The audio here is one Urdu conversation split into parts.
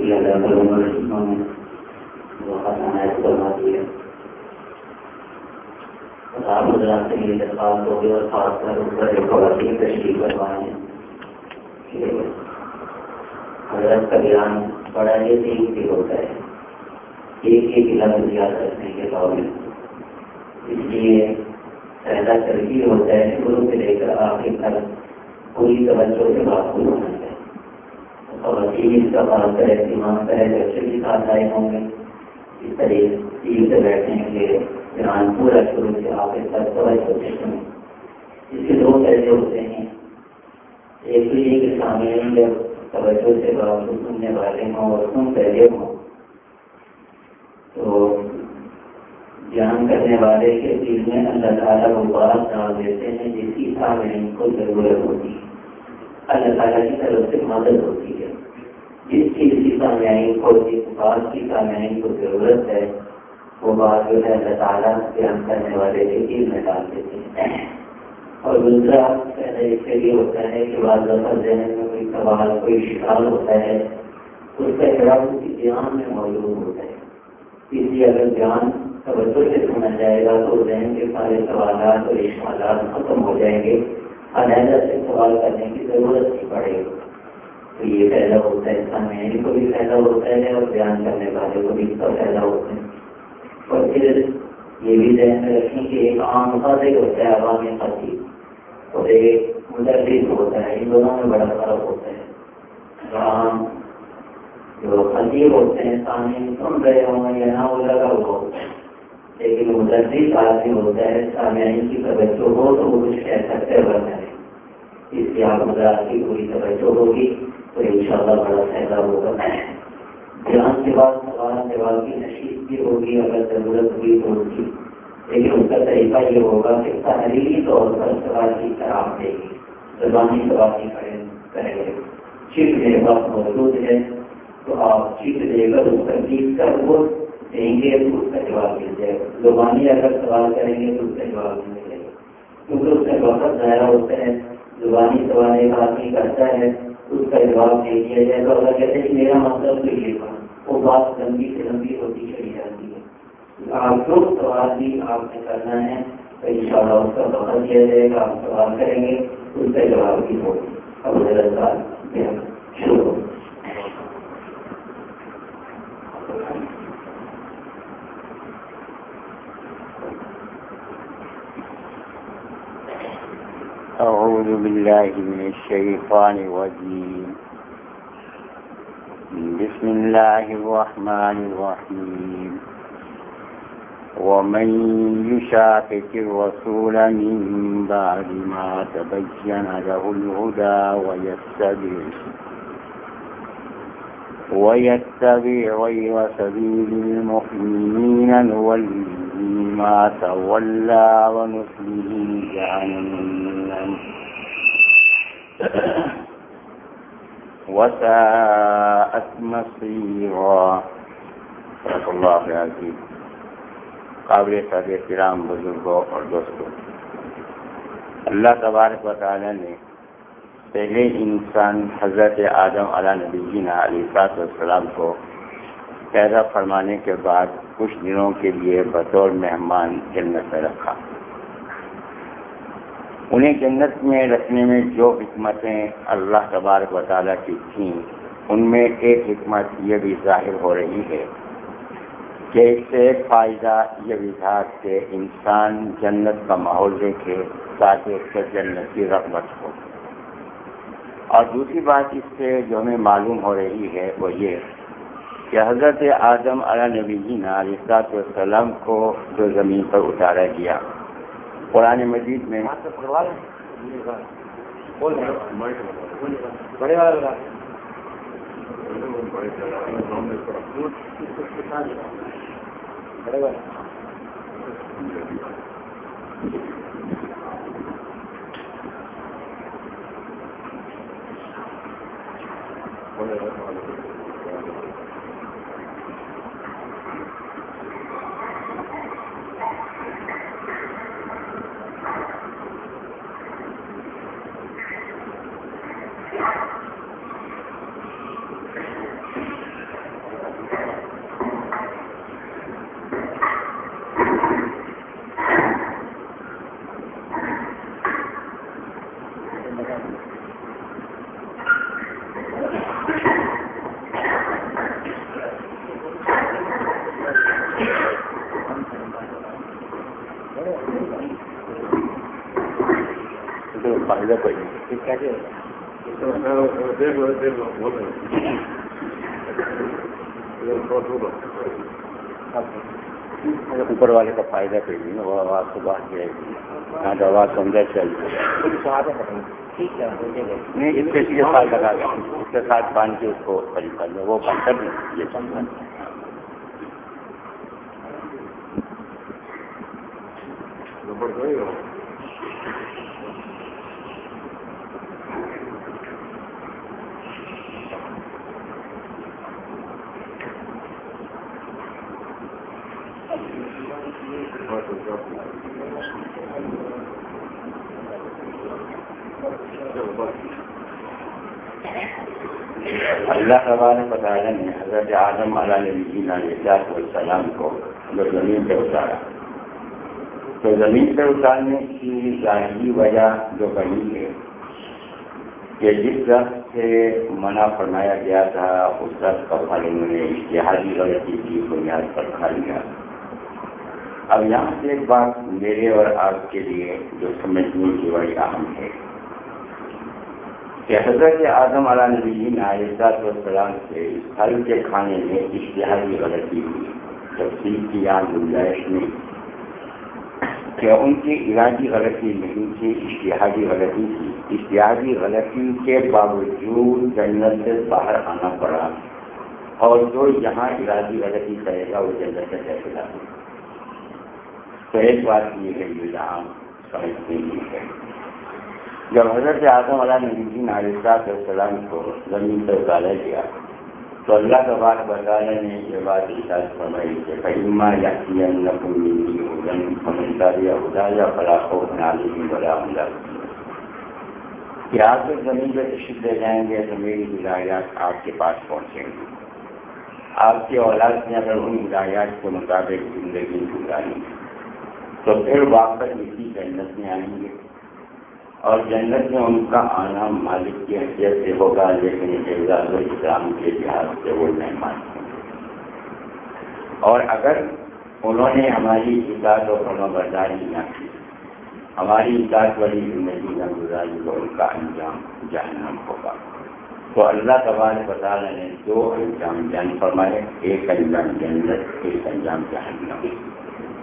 شکریہ ادا کروں گا جنہوں نے وہ عنایت کروا دیا آپ حضرات سے درخواست ہوگی اور خاص پر ایک خواتین تشریف کروائے کہ حضرت کا بیان بڑا ہی ہوتا ہے ایک ایک لفظ یاد رکھنے کے باوجود اس لیے پہلا ہوتا ہے شروع سے لے کر آخر تک پوری توجہ سے بات کو ہونا چاہیے خواتین اس کا خاص کر اہتمام کرے بچے بھی ساتھ آئے ہوں گے۔ اس طریقے تین سے بیٹھیں گے بیان پورا شروع سے آخر تک توجہ سے سنیں اس کے دو پہلے ہوتے ہیں۔ ایک تو یہ کہ سامنے جب توجہ سے بات کو سننے والے ہوں اور سن پہلے ہوں، تو بیان کرنے والے کے دل میں اللہ تعالیٰ وہ بات ڈال دیتے ہیں جس کی سامنے کو ضرورت ہوتی ہے۔ اللہ تعالیٰ کی طرف سے مدد ہوتی ہے۔ جس چیز کی کامیابی کو، جس بات کی کامیابی کو ضرورت ہے، وہ بات جو ہے اللہ تعالیٰ بیان کرنے والے کے دل میں ڈال دیتے ہیں اور دوسرا پہلے اس کے لیے ہوتا ہے کہ بعض دفعہ ذہن میں کوئی سوال، کوئی شکار ہوتا ہے، اس کا جواب اس کی بیان میں موجود ہوتا ہے۔ اس لیے اگر بیان توجہ سے سنا جائے گا تو ذہن کے سارے سوالات اور اشمالات ختم ہو جائیں گے۔ علیحدہ سے سوال کرنے کی ضرورت نہیں پڑے۔ گی تو یہ پیدا ہوتا ہے سامنے کو بھی پیدا ہوتا ہے اور بیان کرنے والے کو بھی اس کا پیدا ہوتا ہے۔ اور پھر یہ بھی ذہن میں رکھیں کہ ایک عام خاص ہوتا ہے عوامی خطیب اور ایک مدرس ہوتا ہے، ان دونوں میں بڑا فرق ہوتا ہے۔ عام جو خطیب ہوتے ہیں، سامنے سن رہے ہوں یا نہ وہ لگا ہوا ہوتا ہے۔ لیکن مدرس آدمی ہوتا ہے، سامعین کی توجہ ہو تو وہ کچھ کہہ سکتے بنتا ہے اس لیے آپ مدرس کی پوری توجہ ہوگی تو ان شاء اللہ بڑا فائدہ ہوگا۔ بیان کے بعد سوال، جواب کی نشیب بھی ہوگی، اگر ضرورت ہوئی تو اس کی۔ لیکن اس کا طریقہ یہ ہوگا کہ تحریری طور پر سوال کی شراب دے گی زبانی سوال نہیں کریں گے۔ چپ میرے پاس موجود ہے تو آپ چپ دے کر اس پر کر وہ دیں گے تو اس کا جواب مل جائے گا۔ زبانی اگر سوال کریں گے تو اس کا جواب نہیں ملے گا۔ کیونکہ اس کا وقت ضائع ہوتا ہے، زبانی سوال ایک آدمی کرتا ہے، اس کا جواب دے دیا جائے تو اگر کہتے ہیں میرا مطلب تو یہ تھا، وہ بات لمبی سے لمبی ہوتی چلی جاتی ہے۔ آپ جو سوال بھی آپ نے کرنا ہے، تو ان شاء اللہ اس کا وقت دیا جائے گا۔ آپ سوال کریں گے، اس کا جواب بھی ہوگی اب شروع أعوذ بالله من الشيطان الرجيم. بسم الله الرحمن الرحيم. ومن يشاقق الرسول من بعد ما تبين له الهدى ويتبع ويتبع غير سبيل المؤمنين نوله ما تولى ونصله جهنم. وساءت مصيرا. صدق الله العظيم. قابل صدر کرام بزرگوں اور دوستوں. اللہ تبارک و تعالی نے پہلے انسان حضرت آدم علیہ نبی علیہ السلام کو پیدا فرمانے کے بعد کچھ دنوں کے لیے بطور مہمان جنت میں رکھا۔ انہیں جنت میں رکھنے میں جو حکمتیں اللہ تبارک و تعالیٰ کی تھیں، ان میں ایک حکمت یہ بھی ظاہر ہو رہی ہے کہ اس سے ایک فائدہ یہ بھی تھا کہ انسان جنت کا ماحول دیکھے، تاکہ اس سے جنت کی رغبت ہو۔ اور دوسری بات اس سے جو ہمیں معلوم ہو رہی ہے وہ یہ کہ حضرت آدم علیہ نبی علیہ صلاحت کو جو زمین پر اتارا گیا۔ قرآن مجید میں بڑے الله يرحمه. اوپر والے کا فائدہ کوئی نہیں وہ آواز کو بات جائے گی۔ یہاں تو آواز سمجھا چل نہیں اس کے ساتھ لگا اس کے ساتھ باندھ کے اس کو قریب کر لو وہ کنسر نہیں یہ سمجھا اللہ تبارک وتعالی نے حضرت اعظم علیہ نبی علیہ السلام کو جو زمین پہ اتارا۔ تو زمین پہ اتارنے کی ظاہری وجہ جو بنی ہے کہ جس درخت سے منع فرمایا گیا تھا، اس درخت کا پھل انہوں نے اشتہاری غلطی کی، بنیاد پر کھا لیا۔ اب یہاں سے ایک بات میرے اور آپ کے لیے جو سمجھنے کی بڑی اہم ہے کہ حضرت اعظم علیہ نبی علیہ السلام سے پھل کے کھانے میں اشتہاری غلطی ہوئی، تفصیل کی یہاں گنجائش نہیں کہ ان کی ارادی غلطی نہیں تھی اشتہادی غلطی تھی۔ اشتہادی غلطی کے باوجود جنت سے باہر آنا پڑا اور جو یہاں ارادی غلطی کرے گا وہ جنت سے کیسے لا تو ایک بات یہ ہے جو یہاں سمجھتے ہی ہے جب حضرت اعظم علیہ نبی علیہ السلام کو زمین پر اتارا گیا، تو اللہ کا بات بتانے نے، یہ بات اشاعت فرمائی کہ فہما یا سمجھداری خدا یا فلاح و نالی بڑا عملہ کہ آپ جب زمین پہ تشریف لے جائیں گے تو میری ہدایات آپ کے پاس پہنچیں گی۔ آپ کی اولاد نے اگر ان ہدایات کے مطابق زندگی گزاری۔ تو پھر واپس اسی جنت میں آئیں گے۔ اور جنت میں ان کا آنا مالک کی حیثیت سے ہوگا، لیکن اعزاز و اسلام کے لحاظ سے وہ مہمان ہوں اور اگر انہوں نے ہماری اطاعت و فرما برداری نہ کی، ہماری اطاعت والی زندگی نہ گزاری تو ان کا انجام جہنم ہوگا۔ تو اللہ تبار بطالہ نے دو انجام جان فرمائے، ایک انجام جنت، ایک انجام جہنم۔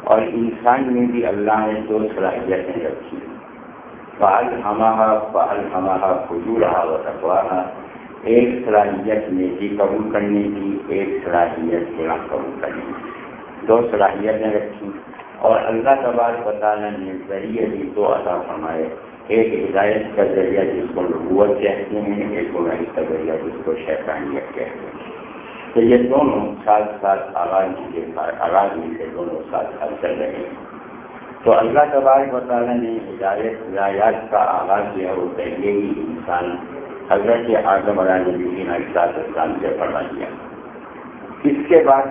اور انسان میں بھی اللہ نے دو صلاحیتیں رکھی فعل ہمارا فعل ہمارا خجو رہا و تقواہا۔ ایک صلاحیت نیکی قبول کرنے کی، ایک صلاحیت گناہ قبول کرنے کی۔ دو صلاحیتیں رکھی۔ اور اللہ تبار تعالیٰ نے ذریعے بھی دو عطا فرمائے۔ ایک ہدایت کا ذریعہ جس کو نبوت کہتے ہیں، ایک گناہی کا ذریعہ جس کو شیطانیت کہتے ہیں۔ تو یہ دونوں ساتھ ساتھ آغاز کے ساتھ آغاز کے دونوں ساتھ ساتھ چل رہے ہیں تو اللہ تبارک و نے ہدایت ہدایات کا آغاز کیا وہ پہلے ہی انسان، حضرت اعظم علیہ نبی اجلاس اسلام سے پڑھا دیا۔ اس کے بعد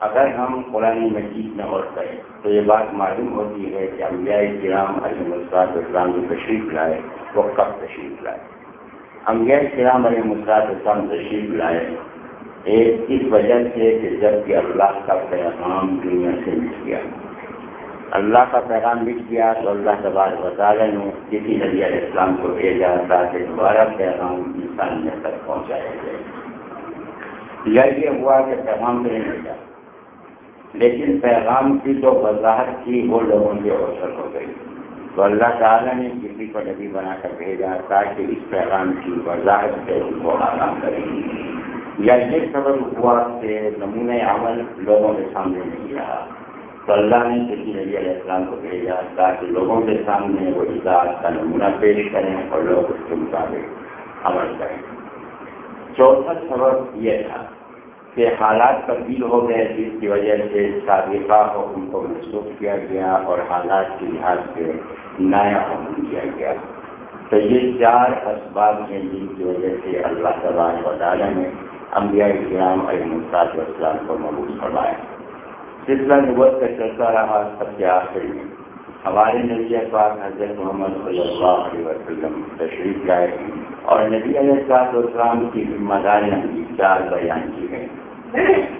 اگر ہم قرآن مجید میں اور کریں تو یہ بات معلوم ہوتی ہے کہ انبیاء کرام علیہ مسرات اسلام جو تشریف لائے، وہ کب تشریف لائے؟ انبیاء کرام علیہ مسرات اسلام تشریف لائے۔ ایک اس وجہ سے کہ جبکہ اللہ کا پیغام دنیا سے مل گیا۔ اللہ کا پیغام لکھ گیا تو اللہ تبار وطالعہ نے کسی نبی علیہ السلام کو بھیجا تاکہ دوبارہ پیغام انسانیت تک پہنچایا جائے۔ یا یہ ہوا کہ پیغام تو نہیں ملا لیکن پیغام کی جو وضاحت تھی وہ لوگوں کے اوسر ہو گئی۔ تو اللہ تعالیٰ نے کسی کو نبی بنا کر بھیجا تاکہ اس پیغام کی وضاحت سے ان کو آرام کرے۔ یا یہ سبب ہوا کہ نمونۂ عمل لوگوں کے سامنے نہیں رہا تو اللہ نے کسی نبی علیہ السلام کو بھیجا تاکہ لوگوں کے سامنے وہ اجازت کا نمونہ پیش کریں اور لوگ اس کے مطابق عمل کریں چوتھا سبب یہ تھا کہ حالات تبدیل ہو گئے جس کی وجہ سے سابقہ حکم کو منسوخ کیا گیا اور حالات کے لحاظ سے نیا حکم کیا گیا تو یہ چار اسباب ہیں جن کی وجہ سے اللہ تبار و تعالیٰ نے انبیاء اسلام علیہ مصاط اسلام کو مبوض فرمایا سلسلہ نبوت کا چلتا رہا، سب سے آخر میں۔ ہمارے نبی پاک حضرت محمد صلی اللہ علیہ وسلم تشریف لائے اور نبی علیہ السلاط والسلام کی ذمہ داریاں بھی چار بیان کی گئی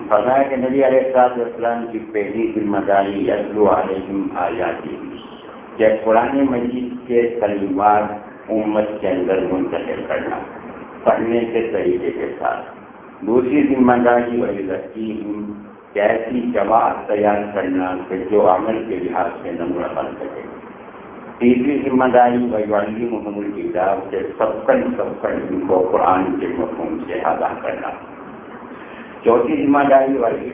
فرمایا کہ نبی علیہ السلاط والسلام کی پہلی ذمہ داری یسلو علیہم آ جاتی کہ قرآن مجید کے کلمات امت کے اندر منتقل کرنا، پڑھنے کے طریقے کے ساتھ۔ دوسری ذمہ داری وہی لگتی ہوں کہ ایسی جماعت تیار کرنا کہ جو عمل کے لحاظ سے نمونہ بن سکے۔ تیسری ذمہ داری وہی محمد کتاب سے سب کن ان کو قرآن کے مفہوم سے آگاہ کرنا۔ چوتھی ذمہ داری وہی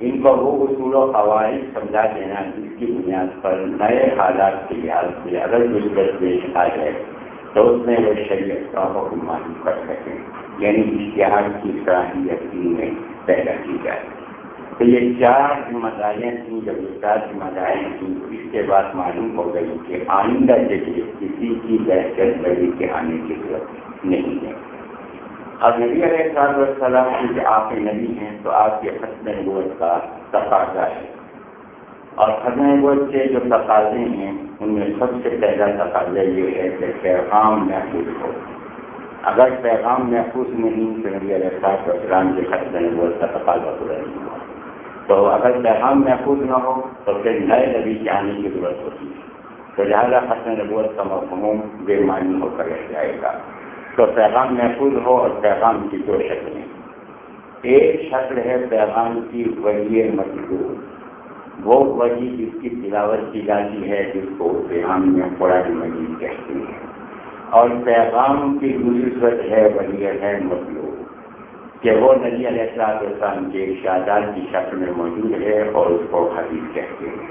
ان کو وہ اصول و قواعد سمجھا دینا جس کی بنیاد پر نئے حالات کے لحاظ سے اگر مشکل پیش آ جائے تو اس میں وہ شریعت کا حکم معلوم کر سکیں یعنی اشتہار کی صلاحیت میں پیدا کی جائے تو یہ چار ذمہ داریاں تھیں، جب یہ چار ذمہ داریاں تھیں، اس کے بعد معلوم ہو گئی کہ آئندہ جگہ کسی کی بہتر بڑی کے آنے کی ضرورت نہیں ہے۔ اب نبی علیہ صاحب السلام کیونکہ آپ نبی ہیں تو آپ کے ختم نبوت کا تقاضا ہے۔ اور ختم نبوت کے جو تقاضے ہیں، ان میں سب سے پہلا تقاضا یہ ہے کہ پیغام محفوظ ہو۔ اگر پیغام محفوظ نہیں تو نبی علیہ السلام والسلام کے ختم نبوت کا تقاضا پورا نہیں ہوا۔ تو اگر پیغام محفوظ نہ ہو تو پھر نئے نبی کے آنے کی ضرورت ہوتی ہے۔ تو لہٰذا ختم نبوت کا مفہوم بے معنی ہو کر رہ جائے گا۔ تو پیغام محفوظ ہو اور پیغام کی دو شکلیں۔ ایک شکل ہے پیغام کی ولی مطلوب۔ وہ ولی جس کی تلاوت کی جاتی ہے، جس کو پیغام میں قرآن مجید کہتے ہیں۔ اور پیغام کی دوسری صورت ہے ولی ہے مطلوب کہ وہ نبی علیہ السلام کے ارشادات کی شکل میں موجود ہے اور اس کو حدیث کہتے ہیں۔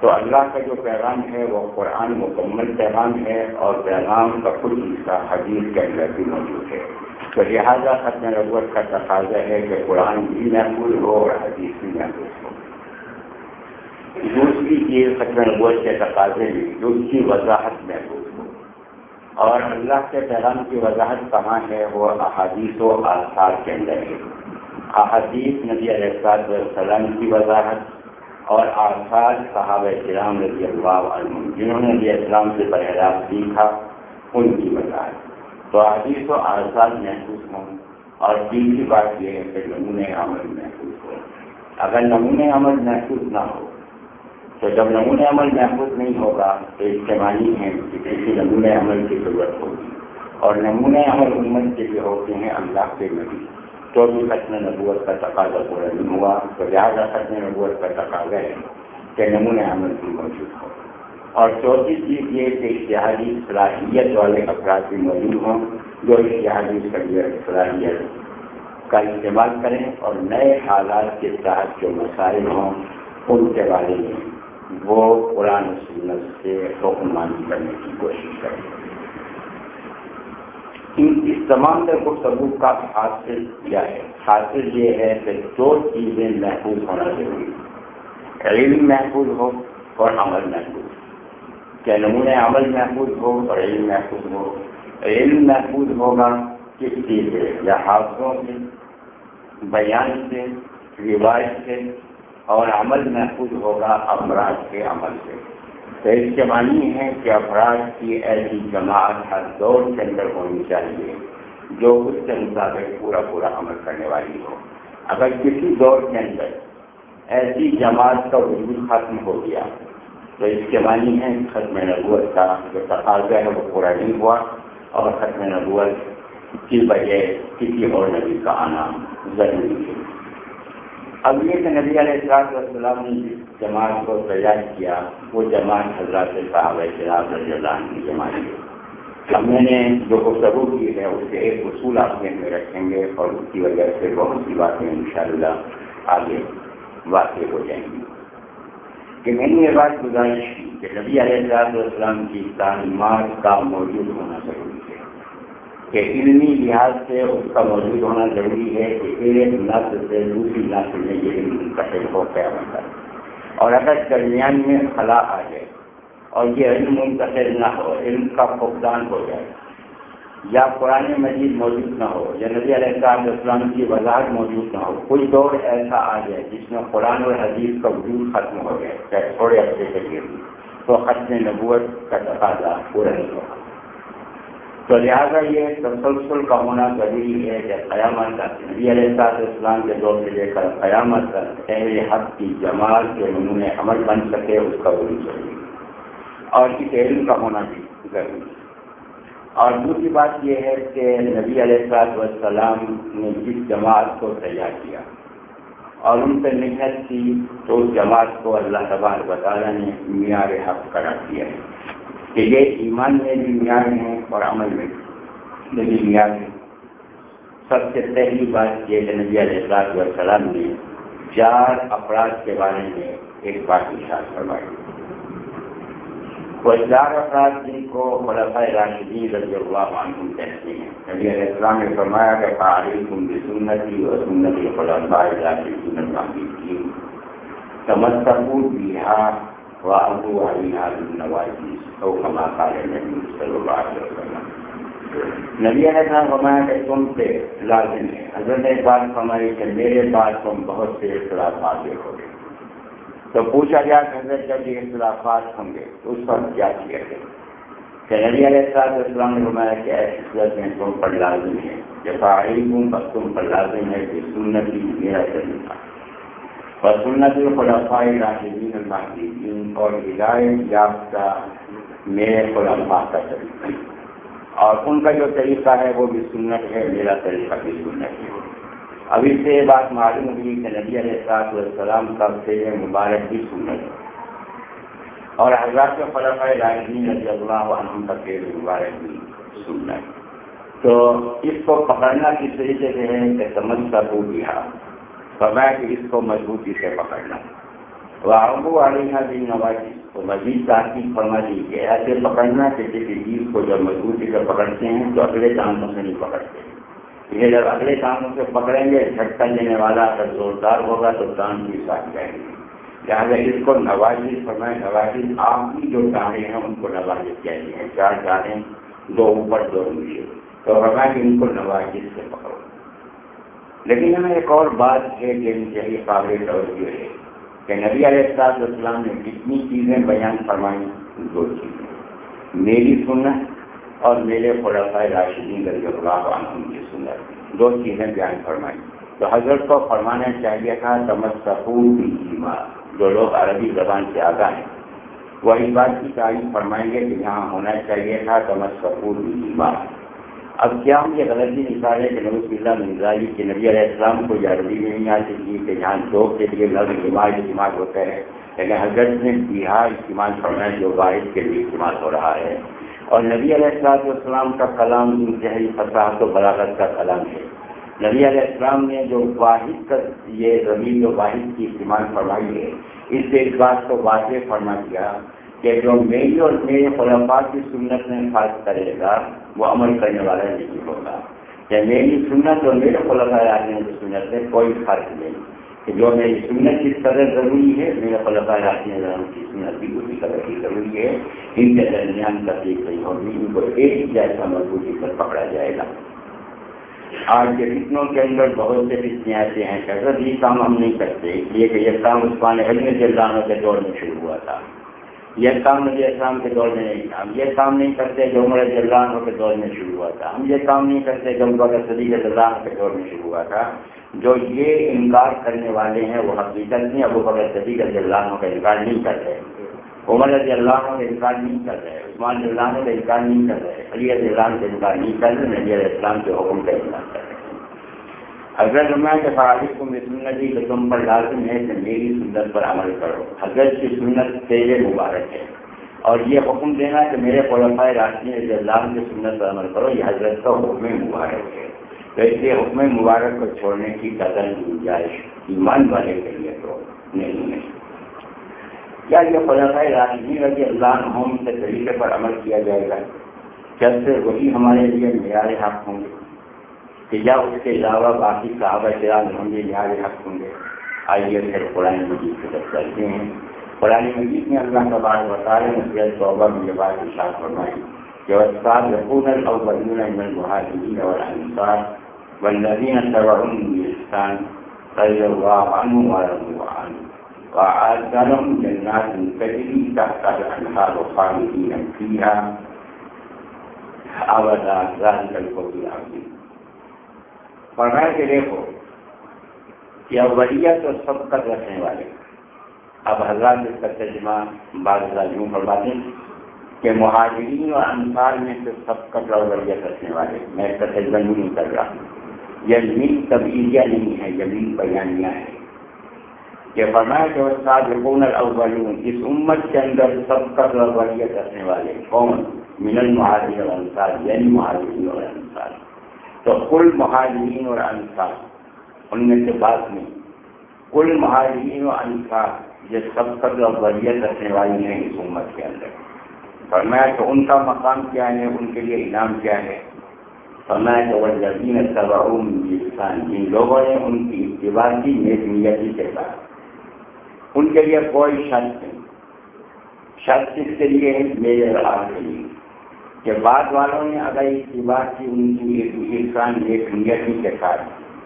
تو اللہ کا جو پیغام ہے وہ قرآن مکمل پیغام ہے اور پیغام کا کچھ حصہ حدیث کے اندر بھی موجود ہے۔ تو لہٰذا ختم ربوت کا تقاضا ہے کہ قرآن بھی محفوظ ہو اور حدیث بھی محفوظ ہو۔ دوسری چیز ختم ربوت کے تقاضے میں جو اس کی وضاحت محفوظ اور اللہ کے پیغام کی وضاحت کہاں ہے وہ احادیث و آثار کے اندر ہے۔ احادیث نبی علیہ السلام کی وضاحت اور آثار صحابہ کرام رضی اللہ عنہ جنہوں نے بھی اسلام سے براہ سیکھا، ان کی بتائے تو حدیث و آثار محسوس ہوں اور تیسری بات یہ ہے کہ نمونے عمل محسوس ہو اگر نمونے عمل محسوس نہ ہو تو جب نمونۂ عمل محفوظ نہیں ہوگا تو اجتماعی ہیں کہ کسی نمونۂ عمل کی ضرورت ہوگی۔ اور نمونۂ عمل امت کے لیے ہوتے ہیں، اللہ کے نبی۔ تو بھی ختم نبوت کا تقاضا پورا نہیں ہوا، تو لہٰذا ختم نبوت کا تقاضا ہے کہ نمونۂ عمل بھی موجود ہو۔ اور چوتھی چیز یہ کہ اشتہادی صلاحیت والے افراد بھی موجود ہوں، جو اشتہادی صلاحیت کا استعمال کریں اور نئے حالات کے تحت جو مسائل ہوں، ان کے بارے میں وہ قرآن سنت سے حکمانی کرنے کی کوشش کریں۔ اس تمام گفتگو کا حاصل کیا ہے۔ حاصل یہ ہے کہ دو چیزیں محفوظ ہونا ضروری علم محفوظ ہو اور عمل محفوظ۔ کیا نمونۂ عمل محفوظ ہو اور علم محفوظ ہو؟ علم محفوظ ہوگا کس چیز سے؟ یا حادثوں سے؟ بیان سے؟ روایت سے؟ اور عمل محفوظ ہوگا افراد کے عمل سے۔ تو اس کے معنی ہے کہ افراد کی ایسی جماعت ہر دور کے اندر ہونی چاہیے، جو اس کے مطابق پورا پورا عمل کرنے والی ہو۔ اگر کسی دور کے اندر ایسی جماعت کا وجود ختم ہو گیا، تو اس کے معنی ہے ختم نبوت کا جو تقاضا ہے وہ پورا نہیں ہوا اور ختم نبوت کی وجہ کسی اور نبی کا آنا ضروری ہے اب یہ کہ نبی علیہ السلام والسلام نے جماعت کو تیار کیا، وہ جماعت حضرات صاحب شراب رضی اللہ عنہ کی جماعت ہے۔ اب میں نے جو گفتگو کی ہے، اس کے ایک اصول آپ میں رکھیں گے اور اس کی وجہ سے بہت سی باتیں انشاءاللہ آگے واقع ہو جائیں گی۔ کہ میں نے یہ بات گزارش کی کہ نبی علیہ السلام والسلام کی تعلیمات کا موجود ہونا ضروری ہے۔ کہ علمی لحاظ سے اس کا موجود ہونا ضروری ہے کہ ایک نسل سے دوسری نسل میں یہ علم منتقل ہو قیام ہے اور اگر درمیان میں خلا آ جائے اور یہ علم منتقل نہ ہو، علم کا فقدان ہو جائے، یا قرآن مجید موجود نہ ہو، یا نبی علیہ السلام اسلام کی وضاحت موجود نہ ہو، کوئی دور ایسا آ جائے جس میں قرآن اور حدیث کا وجود ختم ہو جائے، چاہے تھوڑے ہفتے کے لیے تو ختم نبوت کا تقاضا پورا نہیں ہوگا تو لہٰذا یہ تسلسل کا ہونا ضروری ہے کہ قیامت نبی علیہ السلام اسلام کے دور سے لے کر قیامت اہل حق کی جماعت کے نمونے عمل بن سکے، اس کا وجود ضروری اور اس علم کا ہونا بھی ضروری اور دوسری بات یہ ہے کہ نبی علیہ السلاط والسلام نے جس جماعت کو تیار کیا اور ان پہ محنت کی تو اس جماعت کو اللہ تبار بطالہ نے معیار حق قرار دیا ہے۔ کہ یہ ایمان میں بھی معیار ہے اور عمل میں بھی معیار ہے۔ سب سے پہلی بات یہ کہ نبی علیہ السلاط والسلام نے چار افراد کے بارے میں ایک بات اشار فرمائی۔ وہ چار افراد جن کو خلفۂ راشدین رضی اللہ عنہ کہتے ہیں۔ نبی علیہ السلام نے فرمایا کہ تعریف ان کی سنتی اور سنتی خلفۂ راشدین کی تمسکو بہار و ابو علیہ نوازی تو کما قال نبی صلی اللہ علیہ وسلم نبی علیہ السلام فرمایا کہ تم سے لازم ہے حضرت نے ایک بات فرمائی کہ میرے بعد تم بہت سے اختلافات دیکھو گے تو پوچھا گیا کہ حضرت جب یہ اختلافات ہوں گے تو اس پر کیا کیا گیا کہ نبی علیہ السلام السلام نے فرمایا کہ ایسی صورت میں تم پر لازم ہے جب ہوں بس تم پر لازم ہے کہ سنت ہی میرا طریقہ اور سنت الخلفاء راشدین المحدین اور ہدایت یافتہ میرے خلفاء کا طریقہ اور ان کا جو طریقہ ہے، وہ بھی سنت ہے، میرا طریقہ بھی سنت ہے۔ اب اس سے یہ بات معلوم ہوئی کہ نبی علیہ السلاط والسلام کا فیل مبارک بھی سنت ہے۔ اور حضرات کے فلق راجدین رضی اللہ عنہ کا فیل مبارک بھی سنت ہے۔ تو اس کو پکڑنا کس طریقے سے ہے کہ سمجھ کا تو دیا فرمایا کہ اس کو مضبوطی سے پکڑنا۔ وہ علیہ دن نوازی تو مزید تحقیق فرما دی کہ ایسے پکڑنا کہ کسی چیز کو جب مضبوطی سے پکڑتے ہیں تو اگلے چاندوں سے نہیں پکڑتے۔ یہ جب اگلے کاموں سے پکڑیں گے، جھٹکا لینے والا اگر زوردار ہوگا تو ٹانگ بھی ساتھ جائیں گے لہٰذا اس کو نوازی فرمائے نوازی آپ کی جو ٹانگیں ہیں ان کو نوازی کہتے ہیں چار ٹانگیں دو اوپر دو نیچے۔ تو فرمائے ان کو نوازی سے پکڑو۔ لیکن ہمیں ایک اور بات ہے کہ ان قابل توجہ ہے کہ نبی علیہ السلاط اسلام نے جتنی چیزیں بیان فرمائی دو چیزیں میری سنت اور میرے خلافۂ راشدین رضی اللہ عنہ کی سنت، دو چیزیں بیان فرمائی تو حضرت کو فرمانا چاہیے تھا تمس کی جو لوگ عربی زبان سے آگاہ ہیں وہی بات کی تعریف فرمائیں گے کہ یہاں ہونا چاہیے تھا تمس کی اب کیا ہم یہ غلطی نکالے کہ نوز اللہ منظاری کے نبی علیہ السلام کو یہ عربی میں نہیں آتی تھی کہ جہاں دو کے لیے لفظ جماعت استعمال ہوتا ہے۔ لیکن حضرت نے بہار استعمال فرمایا جو واحد کے لیے استعمال ہو رہا ہے۔ اور نبی علیہ السلاط والسلام کا کلام انتہائی فصاحت و بلاغت کا کلام ہے۔ نبی علیہ السلام نے جو واحد کا یہ زمین و واحد کی استعمال فرمائی ہے، اس سے اس بات کو واضح فرما دیا کہ جو میری اور میرے خلافات کی سنت میں خاص کرے گا وہ عمل کرنے والا نہیں ہوگا کہ میری سنت اور میرے خلافہ آدمی کی سنت میں کوئی فرق نہیں کہ جو میری سنت کی قدر ضروری ہے میرے خلفۂ راشن کی سنت بھی اسی قدر کی ضروری ہے ان کے درمیان تکلیف نہیں ہوگی ان کو ایک جیسا مضبوطی پر پکڑا جائے گا آج کے فتنوں کے اندر بہت سے فتنے ایسے ہیں کہ اگر یہ کام ہم نہیں کرتے اس لیے کہ یہ کام عثمان علم جلدانوں کے دور میں شروع ہوا تھا یہ کام نبی اسلام کے دور میں نہیں تھا۔ ہم یہ کام نہیں کرتے جو عمر جلدانوں کے دور میں شروع ہوا تھا۔ ہم یہ کام نہیں کرتے جو عمر صدی جلدان کے دور میں شروع ہوا تھا۔ جو یہ انکار کرنے والے ہیں وہ حقیقت نہیں، ابو بکر صدیق رضی اللہ کا انکار نہیں کر رہے عمر رضی اللہ عنہ کا انکار نہیں کر رہے، عثمان اللہ کا انکار نہیں کر رہے، علی رضی اللہ کا انکار نہیں کر رہے، نبی علیہ السلام کے حکم کا انکار کر رہے۔ حضرت عمر کے فارغ کو میں سنت جی کہ تم پر لازم ہے کہ میری سنت پر عمل کرو۔ حضرت کی سنت تیرے مبارک ہے۔ اور یہ حکم دینا کہ میرے خلفۂ راشنی رضی اللہ کی سنت پر عمل کرو، یہ حضرت کا حکم مبارک ہے۔ تو اس لیے حکم مبارک کو چھوڑنے کی قدر گنجائش ایمان والے کے لیے تو نہیں ہے۔ کیا یہ خلافۂ راشدین رضی اللہ عنہ کے طریقے پر عمل کیا جائے گا؟ جب سے وہی ہمارے لیے معیار حق ہوں گے۔ کہ یا اس کے علاوہ باقی صحابہ کرام ہوں گے معیار حق ہوں گے۔ آئیے پھر قرآن مجید کی طرف چلتے ہیں۔ قرآن مجید میں اللہ کا بات بتا رہے ہیں صوبہ میں یہ بات اشاعت فرمائی کہ وسطان یقون الاولین من المهاجرین والانصار والذين تبعهم بإحسان رضي الله عنهم ورضوا عنه وأعد لهم جنات تجري تحت الأنهار خالدين فيها أبدا ذلك الفوز العظيم۔ فرمایا کہ دیکھو کہ اولیت اور سبقت رکھنے والے۔ اب حضرات اس کا ترجمہ بعض ظالموں فرماتے ہیں کہ مہاجرین اور انصار میں سے سب کا رویت رکھنے والے۔ میں اس کا تجربہ نہیں کر رہا ہوں۔ یہ مل تبدیلیاں نہیں ہے، یہ مل بیانیاں ہے کہ فرمایا کہ سابقون الاولون، اس امت کے اندر سب کا رویت رکھنے والے کون؟ من المہاجرین اور انصار یعنی مہاجرین اور انصار۔ تو کل مہاجرین اور انصار، ان میں سے بات نہیں۔ کل مہاجرین و انصار یہ سب کا رویت رکھنے والی ہیں اس امت کے اندر۔ فرمایا کہ ان کا مقام کیا ہے، ان کے لیے انعام کیا ہے۔ فرمایا کہ وہ جبین تبعون جن لوگوں نے ان کی اتباع کی، نیک نیتی کے ساتھ۔ ان کے لیے کوئی شرط نہیں۔ شرط کس کے لیے ہے؟ میرے راہ کے لیے۔ کہ بعد والوں نے اگر اتباع کی ان کی انسان نیک نیتی کے ساتھ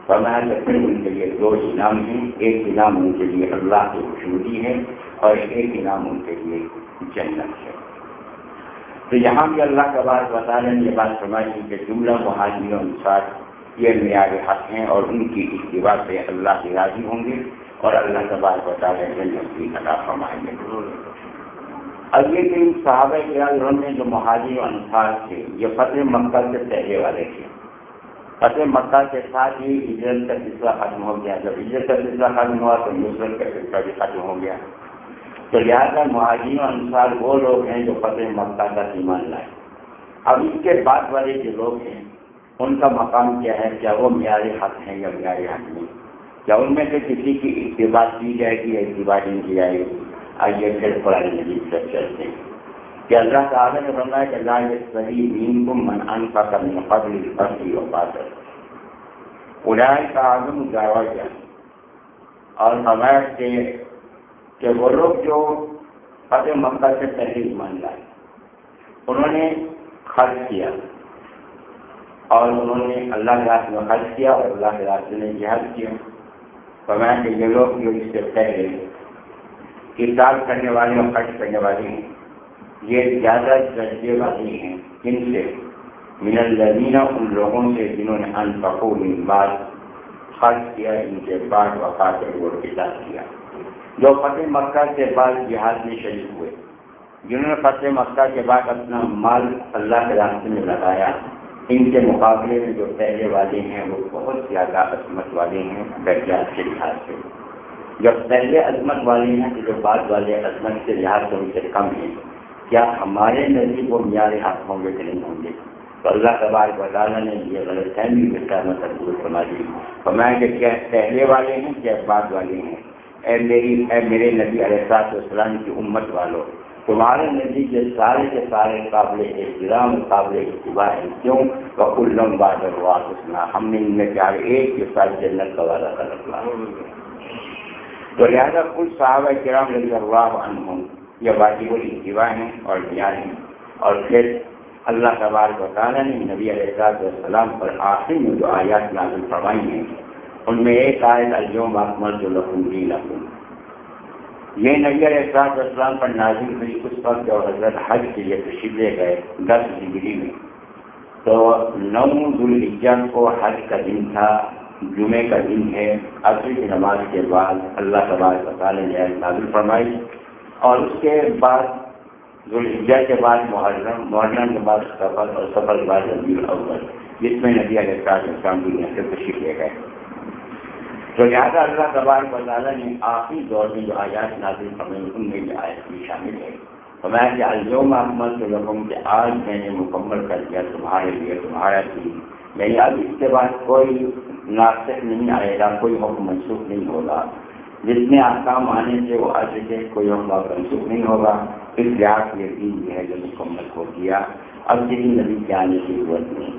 فرمایا کہ ان کے لیے دو انعام ہیں۔ ایک انعام ان کے لیے اللہ کی خوشنودی ہے اور ایک انعام ان کے لیے جنت ہے۔ تو یہاں بھی اللہ کا بات بتا رہے ہیں یہ بات سمجھ کہ جملہ مہاجروں انسار یہ معیار حق ہیں اور ان کی اتباع سے اللہ کی راضی ہوں گے اور اللہ کا بات بتا رہے ہیں نزدیک ادا فرمائیں گے۔ اب یہ کہ صحابہ انہوں نے جو مہاجر انصار تھے، یہ فتح مکہ سے پہلے والے تھے۔ فتح مکہ کے ساتھ ہی ہجرت کا سلسلہ ختم ہو گیا۔ جب ہجرت کا سلسلہ ختم ہوا تو نصرت کا سلسلہ بھی ختم ہو گیا۔ تو لہٰذا مہاجر انصار وہ لوگ ہیں جو فتح مکہ کا ایمان لائے۔ اب اس کے بعد والے جو لوگ ہیں، ان کا مقام کیا ہے؟ کیا وہ معیار حق ہیں یا معیار حق نہیں؟ کیا ان میں سے کسی کی اتباع کی جائے گی یا اتباع نہیں کی جائے گی؟ آئیے پھر قرآن مجید سے چلتے ہیں۔ کہ اللہ تعالیٰ نے فرمایا کہ اللہ یہ صحیح دین کو من ان کا کرنے قبل فصلی و پاتر اڑائے کا آزم گاوا گیا اور فرمایا کہ کہ وہ لوگ جو فتح مکہ سے پہلے ایمان لائے، انہوں نے خرچ کیا۔ اور انہوں نے اللہ کے راستے میں خرچ کیا اور اللہ کے راستے میں جہاد کیا۔ فرمایا کہ یہ لوگ جو اس سے پہلے کردار کرنے والے اور خرچ کرنے والے ہیں یہ زیادہ درجے والی ہیں۔ ان سے؟ من الزینہ ان لوگوں سے جنہوں نے ان پکور بعد خرچ کیا، ان کے بعد وفات وہ کتاب کیا۔ جو فتح مکہ کے بعد جہاد میں شریک ہوئے، جنہوں نے فتح مکہ کے بعد اپنا مال اللہ کے راستے میں لگایا، ان کے مقابلے میں جو پہلے والے ہیں، وہ بہت زیادہ عظمت والے ہیں، درجات کے لحاظ سے۔ جب پہلے عظمت والے ہیں تو جو بعد والے عظمت کے لحاظ سے ان سے کم ہیں۔ کیا ہمارے نزدیک وہ معیار ہاتھ ہوں گے کہ نہیں ہوں گے؟ تو اللہ تبار وزالہ نے یہ غلط فہمی کے ساتھ تبدیل فرما دی۔ فرمایا کہ کیا پہلے والے ہیں کیا بعد والے ہیں؟ اے میری، اے میرے نبی علیہ السلاط والسلام کی امت والوں تمہارے نبی کے سارے کے سارے قابل احترام قابل اتباع ہیں۔ کیوں؟ بکل لمبا درواز سنا ہم نے ان میں چار ایک کے ساتھ جنت کا وعدہ کر رکھا۔ تو لہٰذا کل صحابہ کرام رضی اللہ عنہم یہ واجب الاتباع ہیں اور بیان ہیں اور پھر اللہ تبارک و تعالیٰ نے نبی علیہ السلام پر آخر میں جو آیات نازل فرمائی ہیں، ان میں ایک آیت الجوم اکمل جو لکھوں دی لکھوں یہ نبی علیہ السلام پر نازل ہوئی اس وقت جو حضرت حج کے لیے تشریف لے گئے، دس ڈگری میں۔ تو نو ذوالحجہ کو حج کا دن تھا۔ جمعے کا دن ہے، عصر کی نماز کے بعد اللہ تبارک تعالیٰ نے نازل فرمائی اور اس کے بعد ذوالحجہ کے بعد محرم محرم کے بعد سفر اور سفر کے بعد ربیع الاول، جس میں نبی علیہ السلام اسلام دنیا سے تشریف لے گئے۔ تو لہٰذا اللہ تبارک تعالیٰ نے آخری دور میں جو آیات نازل فرمائی، ان میں یہ آیت بھی شامل ہے۔ تو کہ الجوم احمد کے لوگوں کے آج میں نے مکمل کر دیا تمہارے لیے، تمہارا دین۔ یعنی اب اس کے بعد کوئی ناسک نہیں آئے گا، کوئی حکم منسوخ نہیں ہوگا۔ جتنے احکام آنے سے وہ آ چکے کوئی حکم منسوخ نہیں ہوگا۔ اس لحاظ سے یہ دین جو ہے جو مکمل ہو گیا اب کسی نبی کے آنے کی ضرورت نہیں۔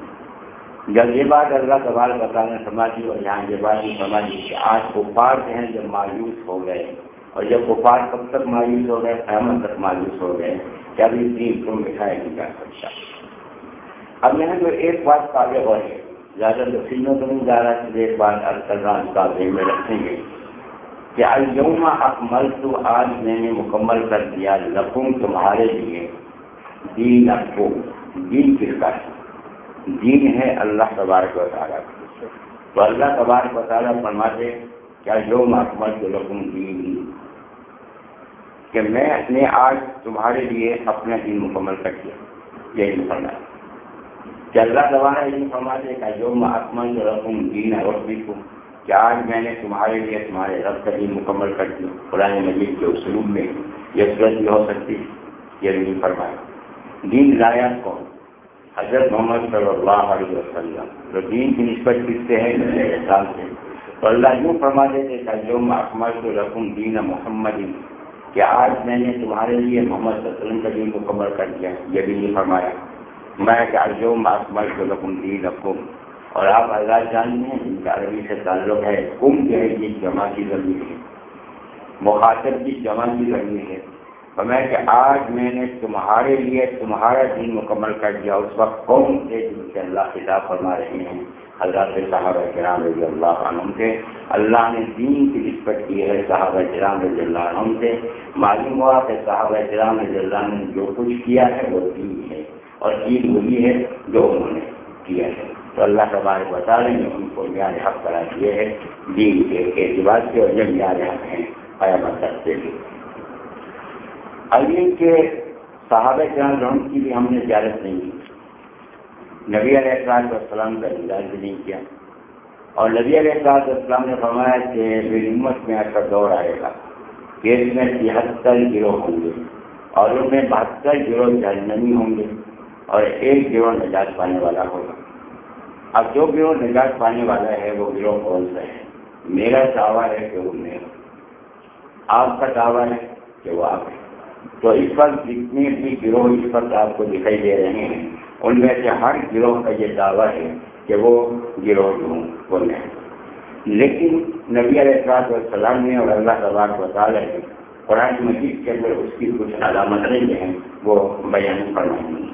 جب یہ بات اللہ تبار بتانا سماجی اور یہاں یہ بات بھی سماجی کہ آج کپار جو ہیں، جب مایوس ہو گئے اور جب کپار کب تک مایوس ہو گئے؟ قیامت تک مایوس ہو گئے کہ ابھی دین کو مٹھایا نہیں جا سکتا۔ اب یہاں جو ایک بات قابل ہو ہے زیادہ دفینوں تو نہیں جا رہا کہ ایک بات ارکران کا ذہن میں رکھیں گے کہ الجوم اکمل تو آج میں نے مکمل کر دیا لکھوں تمہارے لیے دین کو، دین کس کا ہے؟ دین ہے اللہ تبارک و تعالیٰ تو اللہ تبارک و تعالیٰ فرماتے کیا جو اکمل تو لکھوں دین کہ میں نے آج تمہارے لیے اپنا دین مکمل کر دیا۔ یہی فرمایا کہ اللہ دوبارہ یہ فرماتے کا جو اکمل رقم دین رقبی کو کہ آج میں نے تمہارے لیے تمہارے رب کا دین مکمل کر دیا۔ قرآن مجید کے اسلوب میں یہ صورت بھی ہو سکتی یہ نہیں فرمایا۔ دین لایا کون؟ حضرت محمد صلی اللہ علیہ وسلم۔ جو دین کی نسبت کس سے ہے؟ احساس سے تو اللہ یوں فرما دیتے کہ جو اکمل تو رقم دین محمد۔ کہ آج میں نے تمہارے لیے محمد صلی اللہ علیہ وسلم کا دین مکمل کر دیا۔ یہ بھی نہیں فرمایا۔ میں کہ جو اکمل رقم دین رقم اور آپ آزاد جانتے ہیں جن کا عربی سے تعلق ہے۔ کم جو ہے یہ جمع کی ضروری ہے۔ مخاطب کی جمع کی ضروری ہے۔ تو میں کہ آج میں نے تمہارے لیے تمہارا دین مکمل کر دیا۔ اس وقت قوم سے جن سے اللہ خطاب فرما رہے ہیں؟ حضرت صحابہ کرام رضی اللہ عنہ سے اللہ نے دین کی نسبت کی ہے صحابہ کرام رضی اللہ عنہ سے معلوم ہوا کہ صحابہ کرام رضی اللہ نے جو کچھ کیا ہے وہ دین ہے۔ اور عید وہی ہے جو انہوں نے کیا ہے۔ تو اللہ کا بارے بتا رہے ہیں ان کو میار حق کرا دیے ہے، دین کے اعتبار سے اور جب میار حق ہیں قیامت تک سے بھی علی کے صحابہ کرام رحم کی بھی ہم نے زیارت نہیں کی۔ نبی علیہ السلام السلام کا علاج بھی نہیں کیا۔ اور نبی علیہ السلام السلام نے فرمایا کہ میری امت میں ایسا دور آئے گا۔ کہ اس میں تہتر گروہ ہوں گے اور ان میں بہتر گروہ جہنمی ہوں گے۔ اور ایک گروہ نجات پانے والا ہوگا۔ اب جو گروہ نجات پانے والا ہے، وہ گروہ کون سا ہے؟ میرا دعویٰ ہے کہ وہ میرا آپ کا دعویٰ ہے کہ وہ آپ ہے۔ تو اس وقت جتنے بھی گروہ اس وقت آپ کو دکھائی دے رہے ہیں، ان میں سے ہر گروہ کا یہ دعویٰ ہے کہ وہ گروہ ہوں، وہ میں لیکن نبی علیہ السلاط والسلام نے اور اللہ تبار بتا رہے ہیں قرآن مجید کے اندر اس کی کچھ علامتیں جو ہیں، وہ بیان فرمائیں گی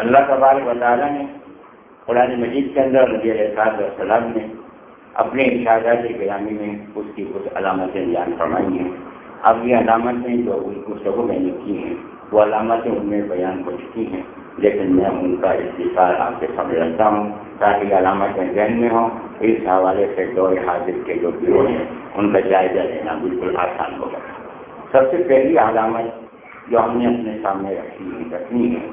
اللہ تبارک وطالعہ نے قرآن مجید کے اندر نبی علیہ السلاط نے اپنے ارشادات گرامی میں اس کی کچھ علامتیں بیان فرمائی ہیں۔ اب یہ علامتیں جو گفتگو میں نے کی ہیں، وہ علامتیں ان میں بیان ہو چکی ہیں، لیکن میں ان کا استفار آپ سے سمجھ رکھتا ہوں تاکہ علامتیں ذہن میں ہوں۔ اس حوالے سے دور حاضر کے جو گروہ ہیں، ان کا جائزہ لینا بالکل آسان ہوگا سب سے پہلی علامت جو ہم نے اپنے سامنے رکھی رکھنی ہے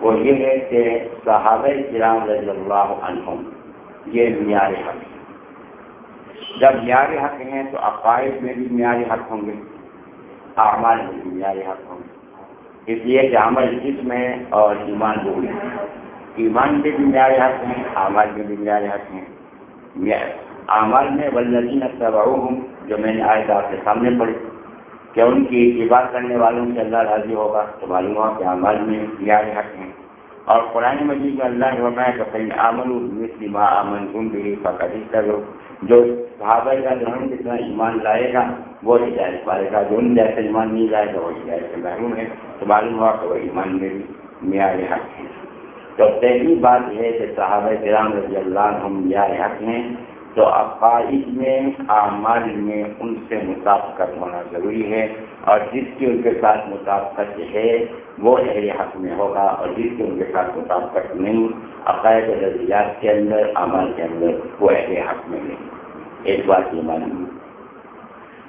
وہ یہ ہے کہ صحابہ کرام رضی اللہ عنہم، یہ معیار حق جب معیار حق ہیں تو عقائد میں بھی معیار حق ہوں گے، اعمال میں بھی معیار حق ہوں گے۔ اس لیے کہ عمل جس میں اور ایمان بول ایمان میں بھی معیار حق ہیں، اعمال میں بھی معیار حق ہیں۔ اعمال میں ولدین اکثر ہوں جو میں نے آئے آپ کے سامنے پڑھی۔ کہ ان کی عبادت کرنے والوں سے اللہ راضی ہوگا؟ تو معلوم ہوا کہ اعمال میں معیار حق ہیں اور قرآن مجید میں اللہ نے کہ کہیں امن مسلم امن تم بھی فقط کرو جو صحابہ کا گرہن جتنا ایمان لائے گا، وہ ہدایت پائے گا۔ جو ان جیسے ایمان نہیں لائے گا، وہ ہدایت سے محروم ہے۔ تو معلوم ہوا کہ وہ ایمان میں بھی معیار حق ہے تو پہلی بات یہ ہے کہ صحابہ کرام رضی اللہ ہم معیار حق ہیں تو عقائد میں، اعمال میں ان سے مطابقت ہونا ضروری ہے اور جس کی ان کے ساتھ مطابقت ہے، وہ اہل حق میں ہوگا اور جس کی ان کے ساتھ مطابقت نہیں، عقائد رضیات کے اندر، اعمال کے اندر وہ اہل حق میں نہیں۔ ایک بات یہ معلوم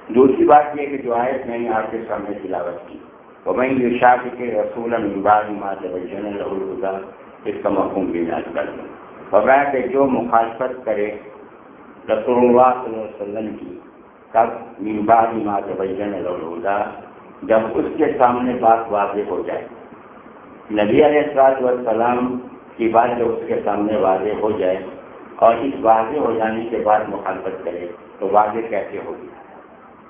دوسری بات یہ کہ جو آیت میں نے آپ کے سامنے تلاوت کی وہ میں یہ شاخ کے رسول امباد مات الدا اس کا مفہوم بھی یاد کر دوں بغیر کہ جو مخالفت کرے رسول اللہ صلی اللہ علیہ وسلم کی کب ممباد مات بجن الدا جب اس کے سامنے بات واضح ہو جائے۔ نبی علیہ السلاط والسلام کی بات جب اس کے سامنے واضح ہو جائے اور اس واضح ہو جانے کے بعد مخالفت کرے، تو واضح کیسے ہوگی؟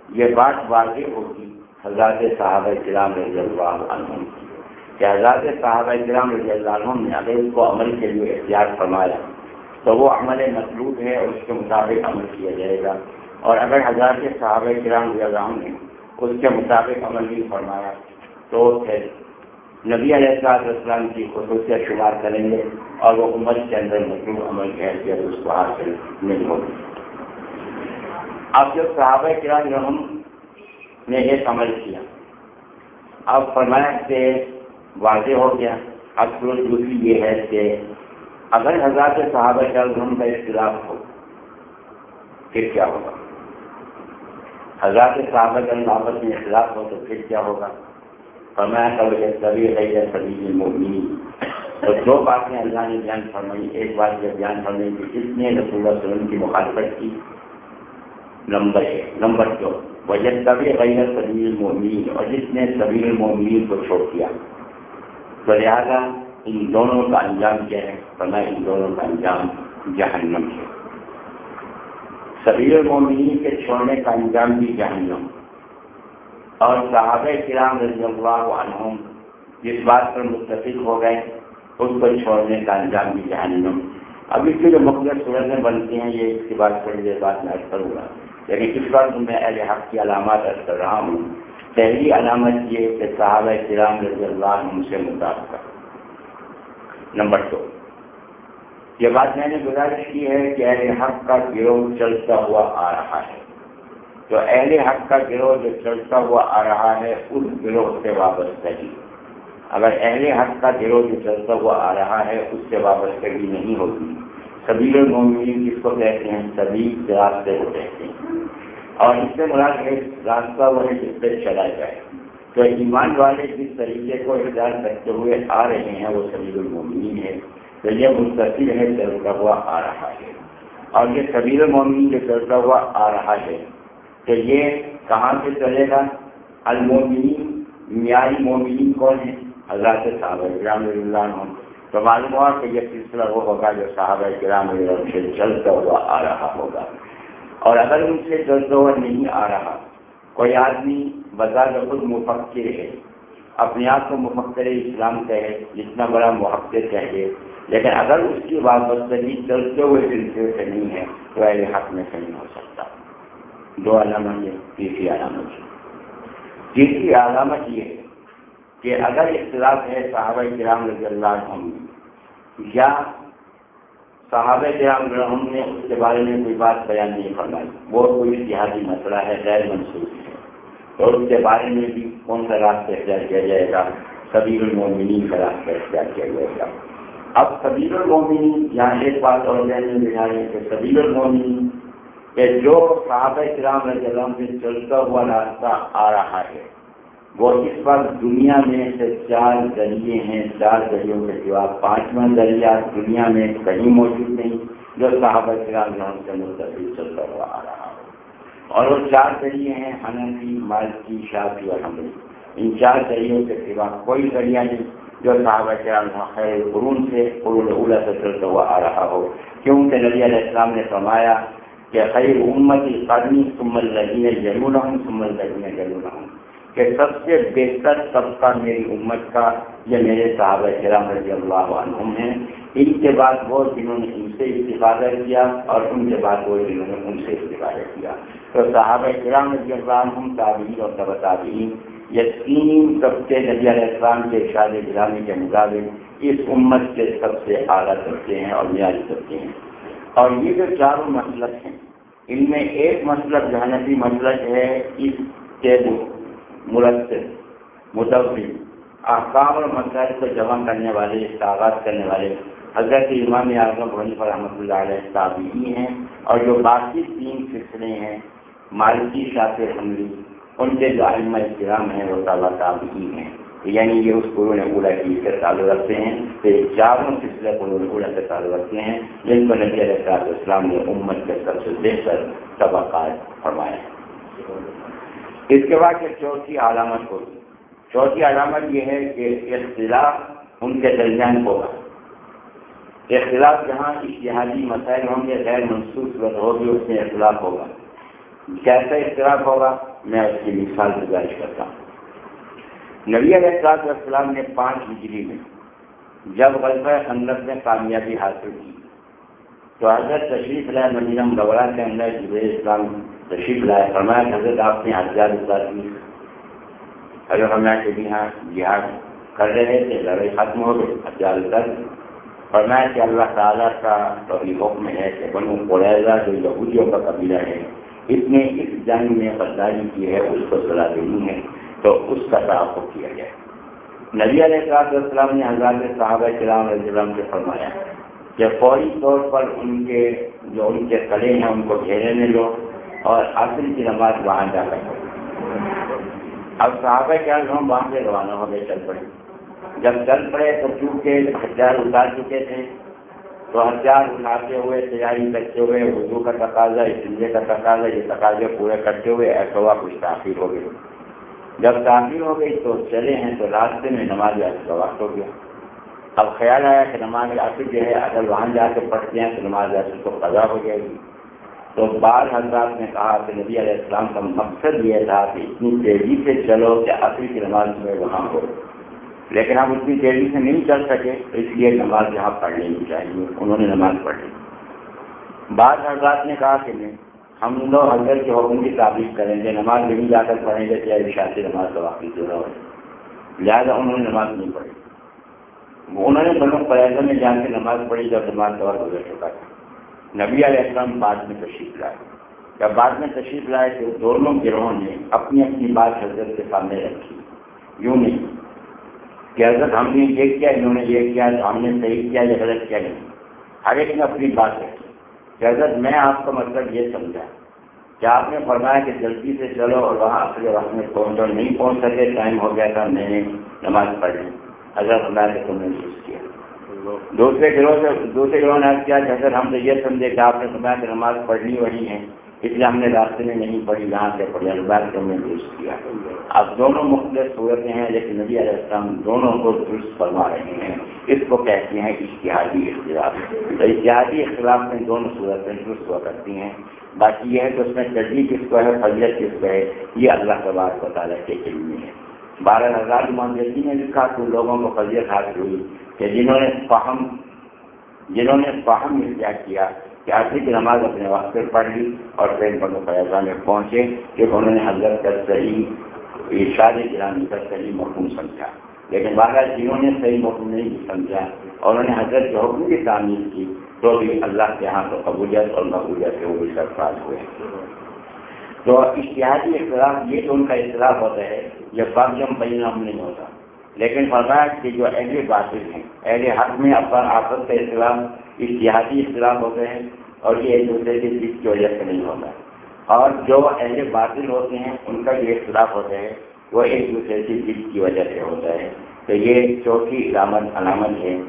یہ بات واضح ہوگی حضرات صحابہ کرام رضی اللہ عنہ کی۔ کہ حضرات صحابہ کرام رضی اللہ عنہ نے اگر اس کو عمل کے لیے احتیاط فرمایا تو وہ عمل مطلوب ہے اس کے مطابق عمل کیا جائے گا۔ اور اگر حضرات صحابہ کرام رضی نے اس کے مطابق عمل نہیں فرمایا، تو پھر نبی علیہ السلاط اسلام کی خصوصیت شمار کریں گے اور وہ عمر کے اندر مطلوب عمل کی حیثیت اس کو حاصل نہیں ہوگی اب جب صحابہ کرام رحم نے ایک عمل کیا، اب فرمایا سے واضح ہو گیا۔ اب دوسری یہ ہے کہ اگر حضرات صحابہ کرام کا اختلاف ہو، پھر کیا ہوگا؟ حضرات صحابہ کرام آپس میں اختلاف ہو تو پھر کیا ہوگا؟ فرمایا کب سبھی غیر سبھی مومنی تو دو باتیں اللہ نے بیان فرمائی۔ ایک بات یہ بیان فرمائی کہ کس نے رسول اللہ علیہ وسلم کی مخالفت کی۔ نمبر ایک۔ نمبر دو۔ وجہ کبھی غیر سبھی المومنین اور جس نے سبھی المومنین کو چھوڑ دیا۔ تو لہٰذا ان دونوں کا انجام کیا ہے؟ فرمایا ان دونوں کا انجام جہنم ہے۔ سبھی المومنین کے چھوڑنے کا انجام بھی جہنم۔ اور صحابہ کرام رضی اللہ عنہم جس بات پر متفق ہو گئے، اس کو چھوڑنے کا انجام بھی جہنم۔ اب اس کی جو مختلف صورتیں بنتی ہیں، یہ اس کی بات تھوڑی دیر بعد میں کروں گا۔ یعنی لیکن اس بار میں اہل حق کی علامات ارد کر رہا ہوں۔ پہلی علامت یہ کہ صحابہ کرام رضی اللہ عنہ سے مطابقت نمبر دو۔ یہ بات میں نے گزارش کی ہے کہ اہل حق کا گروہ چلتا ہوا آ رہا ہے۔ تو اہل حق کا گروہ جو چلتا ہوا آ رہا ہے، اس گروہ سے وابستگی۔ اگر اہل حق کا گروہ جو چلتا ہوا آ رہا ہے، اس سے وابستگی نہیں ہوتی۔ سبھی المومنین جس کو کہتے ہیں؟ سبھی راستے کو کہتے ہیں۔ اور اس سے مراد ہے راستہ وہ ہے جس پہ چلا جائے۔ تو ایمان والے جس طریقے کو اختیار کرتے ہوئے آ رہے ہیں، وہ سبھی المومنین ہے تو یہ مستقل ہے چلتا ہوا آ رہا ہے۔ اور یہ سبیر المومنین جو چلتا ہوا آ رہا ہے تو یہ کہاں سے چلے گا؟ المومنین، میائی مومنین کون ہے حضرات صحابہ کرام اللہ عنہ۔ تو معلوم ہوا کہ یہ سلسلہ وہ ہوگا جو صحابہ کرام سے چلتا ہوا آ رہا ہوگا۔ اور اگر ان سے چلتا ہوا نہیں آ رہا، کوئی آدمی بازار خود مفکر ہے، اپنے آپ کو مفکر اسلام کہے، جتنا بڑا محبت کہے لیکن اگر اس کی وابستگی چلتے ہوئے سلسلے سے نہیں ہے، تو اہل حق میں سے نہیں ہو سکتا دو علامت یہ، تیسری علامت تیسری علامت یہ ہے کہ اگر اختلاف ہے صحابہ کرام رضی اللہ عنہ یا صحابہ کرام رحم نے اس کے بارے میں کوئی بات بیان نہیں فرمائی، وہ کوئی اتحادی مسئلہ ہے، غیر منسوخ ہے۔ اور اس کے بارے میں بھی کون سا راستہ اختیار کیا جائے گا؟ سبیر المومنین کا راستہ اختیار کیا جائے گا۔ اب سبیر المومنین یہاں ایک بات اور میں کہ سبیر المومنین کہ جو صحابہ کرام رضی اللہ عنہ سے چلتا ہوا راستہ آ رہا ہے، وہ اس وقت دنیا میں سے چار ذریعے ہیں، چار ذریعوں کے سوا پانچواں ذریعہ دنیا میں کہیں موجود نہیں، جو صحابہ کرام سے مستقل چلتا ہوا آ رہا ہو۔ اور وہ چار ذریعے ہیں، حنفی، مالکی شافی اور حملی ان چار ذریعوں کے سوا کوئی ذریعہ نہیں۔ جو صحابہ کرام خیر قرون سے قرون اولا سے چلتا ہوا آ رہا ہو کیونکہ نبی علیہ السلام نے فرمایا کہ خیر امت قدمی سمل لگین ضرور ہوں سمل لگین ضرور ہوں کہ سب سے بہتر طبقہ میری امت کا یہ میرے صحابہ کرام رضی اللہ عنہم ہیں۔ ان کے بعد وہ جنہوں نے ان سے استفادہ کیا اور ان کے بعد وہ جنہوں نے ان سے استفادہ کیا۔ تو صحابہ کرام رضی اللہ عنہم تابعین اور طب تابعین یہ تین طبقے نبی علیہ السلام کے ارشاد گرامی کے مطابق اس امت کے سب سے اعلیٰ طبقے ہیں اور معیاری طبقے ہیں۔ اور یہ جو چاروں مسلک ہیں، ان میں ایک مسلک جہنفی مسلک ہے، اس کے مرتب متوی احکام اور مسائل کو جمع کرنے والے اس کا آغاز کرنے والے حضرت امام اعظم بھونی پر رحمۃ اللہ علیہ تابعی ہیں۔ اور جو باقی تین سلسلے ہیں، مالکی شاط حملی ان کے جو علمہ احترام ہیں، وہ تعالیٰ تابعی ہیں۔ یعنی یہ اس قرون اولا کی سے تعلق رکھتے ہیں۔ تو یہ چاروں سلسلے قرون اولا سے تعلق رکھتے ہیں، جن کو نبی علیہ السلام نے امت کے سب سے بہتر طبقات فرمایا اس کے بعد یہ چوتھی علامت ہوگی۔ چوتھی علامت یہ ہے کہ اختلاف ان کے درمیان ہوگا۔ اختلاف جہاں اشتہادی مسائل ہوں گے، غیر منسوخ ہوگی اس میں اختلاف ہوگا۔ کیسا اختلاف ہوگا؟ میں اس کی مثال گزارش کرتا ہوں۔ نبی علیہ السلاط السلام نے پانچ ہجری میں جب غلبہ خندق میں کامیابی حاصل کی، تو حضرت تشریف لائے مدینہ دوڑا کے اندر جب اسلام تشریف لائے، فرمایا حضرت آپ نے ہتھیار اتار کی حضرت فرمایا کہ بھی ہاں جہاد کر رہے تھے لڑائی ختم ہو گئی ہتھیار اتار فرمایا کہ اللہ تعالیٰ کا تو حکم ہے کہ بنو قریضہ جو یہودیوں کا قبیلہ ہے اس نے اس جنگ میں غداری کی ہے، اس کو صلاح دینی ہے، تو اس کا تعاقب کیا گیا نبی علیہ السلام نے حضرت صحابہ کرام علیہ السلام سے فرمایا کہ فوری طور پر ان کے جو ان کے کلے ہیں، ان کو گھیرے میں لو اور عصر کی نماز وہاں جا کر اب صحابہ کیا ہم وہاں سے روانہ ہو گئے، چل پڑے۔ جب چل پڑے تو چونکہ ہتھیار اتار چکے تھے تو ہتھیار اٹھاتے ہوئے، تیاری کرتے ہوئے اردو کا تقاضا اس کا تقاضا، یہ تقاضے پورے کرتے ہوئے ایسا ہوا کچھ تاخیر ہو گئی۔ جب تعمیر ہو گئی تو چلے ہیں تو راستے میں نماز کا وقت ہو گیا۔ اب خیال آیا کہ نماز آصف جو ہے، اگر وہاں جا کے پڑھتے ہیں تو نماز آصف کو قضا ہو جائے گی۔ تو بعض حضرات نے کہا کہ نبی علیہ السلام کا مقصد یہ تھا کہ اتنی تیزی سے چلو کہ عصر کی نماز میں وہاں ہو۔ لیکن ہم اتنی تیزی سے نہیں چل سکے، اس لیے نماز یہاں پڑھ لینی چاہیے۔ انہوں نے نماز پڑھ لی بعض حضرات نے کہا کہ نہیں، ہم لوگ حضرت کے حکم کی تعریف کریں گے، نماز نہیں جا کر پڑھیں گے چاہے شاسی نماز کا واقعی جو ہو لہٰذا انہوں نے نماز نہیں پڑھی۔ انہوں نے بنو پریزوں میں جان کے نماز پڑھی، جب نماز کا گزر چکا تھا۔ نبی علیہ السلام بعد میں تشریف لائے۔ جب بعد میں تشریف لائے تو دونوں گروہوں نے اپنی اپنی بات حضرت کے سامنے رکھی۔ یوں نہیں کہ حضرت ہم نے یہ کیا، انہوں نے یہ کیا ہم نے صحیح کیا یا غلط کیا نہیں؟ ہر ایک نے اپنی بات رکھی۔ کہ حضرت میں آپ کا مطلب یہ سمجھا۔ کہ آپ نے فرمایا کہ جلدی سے چلو اور وہاں اپنے وقت میں پہنچو نہیں پہنچ سکے، ٹائم ہو گیا تھا میں نے نماز پڑھ لی حضرت اللہ کے تم نے کیا۔ دوسرے گروہ سے، دوسرے گروہ نے کیا کہ اگر ہم تو یہ سمجھے کہ آپ نے سمجھا کہ نماز پڑھنی وہی ہے۔ اس لیے ہم نے راستے میں نہیں پڑھی یہاں سے پڑھی اللہ کو ہم نے درست کیا۔ اب دونوں مختلف صورتیں ہیں، لیکن نبی علیہ السلام دونوں کو درست فرما رہے ہیں۔ اس کو کہتے ہیں اشتہادی اختلاف۔ تو اشتہادی اختلاف میں دونوں صورتیں درست ہوا کرتی ہیں۔ باقی یہ ہے کہ اس میں جلدی کس کو ہے فضیت کس کو ہے، یہ اللہ کا بات بتا رہے کے علم میں ہے۔ بارہ ہزار مانجی نے لکھا تو لوگوں کو فضیت حاصل ہوئی کہ جنہوں نے فہم، جنہوں نے فہم اختیار کیا کہ آخری کی نماز اپنے وقت پہ پڑھ لی اور پھر بنو فیضا میں پہنچے کہ انہوں نے حضرت کا صحیح ارشاد گرامی کا صحیح محکوم سمجھا۔ لیکن بارہ جنہوں نے صحیح محکوم نہیں سمجھا اور انہوں نے حضرت کے حکم کی تعمیر کی تو بھی اللہ کے ہاں تو قبولیت اور مقبولیت سے وہ بھی سرفراز ہوئے۔ تو اشتہادی اختلاف یہ جو ان کا اختلاف ہوتا ہے یہ باغم بینام نہیں ہوتا۔ لیکن فرمایا کہ جو اہل باطل ہیں، اہل حق میں اپنا آپس کا اختلاف اشتہادی اختلاف ہوتے ہیں اور یہ ایک دوسرے کی جیت کی وجہ سے نہیں ہوتا۔ اور جو اہل باطل ہوتے ہیں، ان کا جو اختلاف ہوتا ہے، وہ ایک دوسرے کی جیت کی وجہ سے ہوتا ہے۔ تو یہ چوتھی علامت علامت ہے،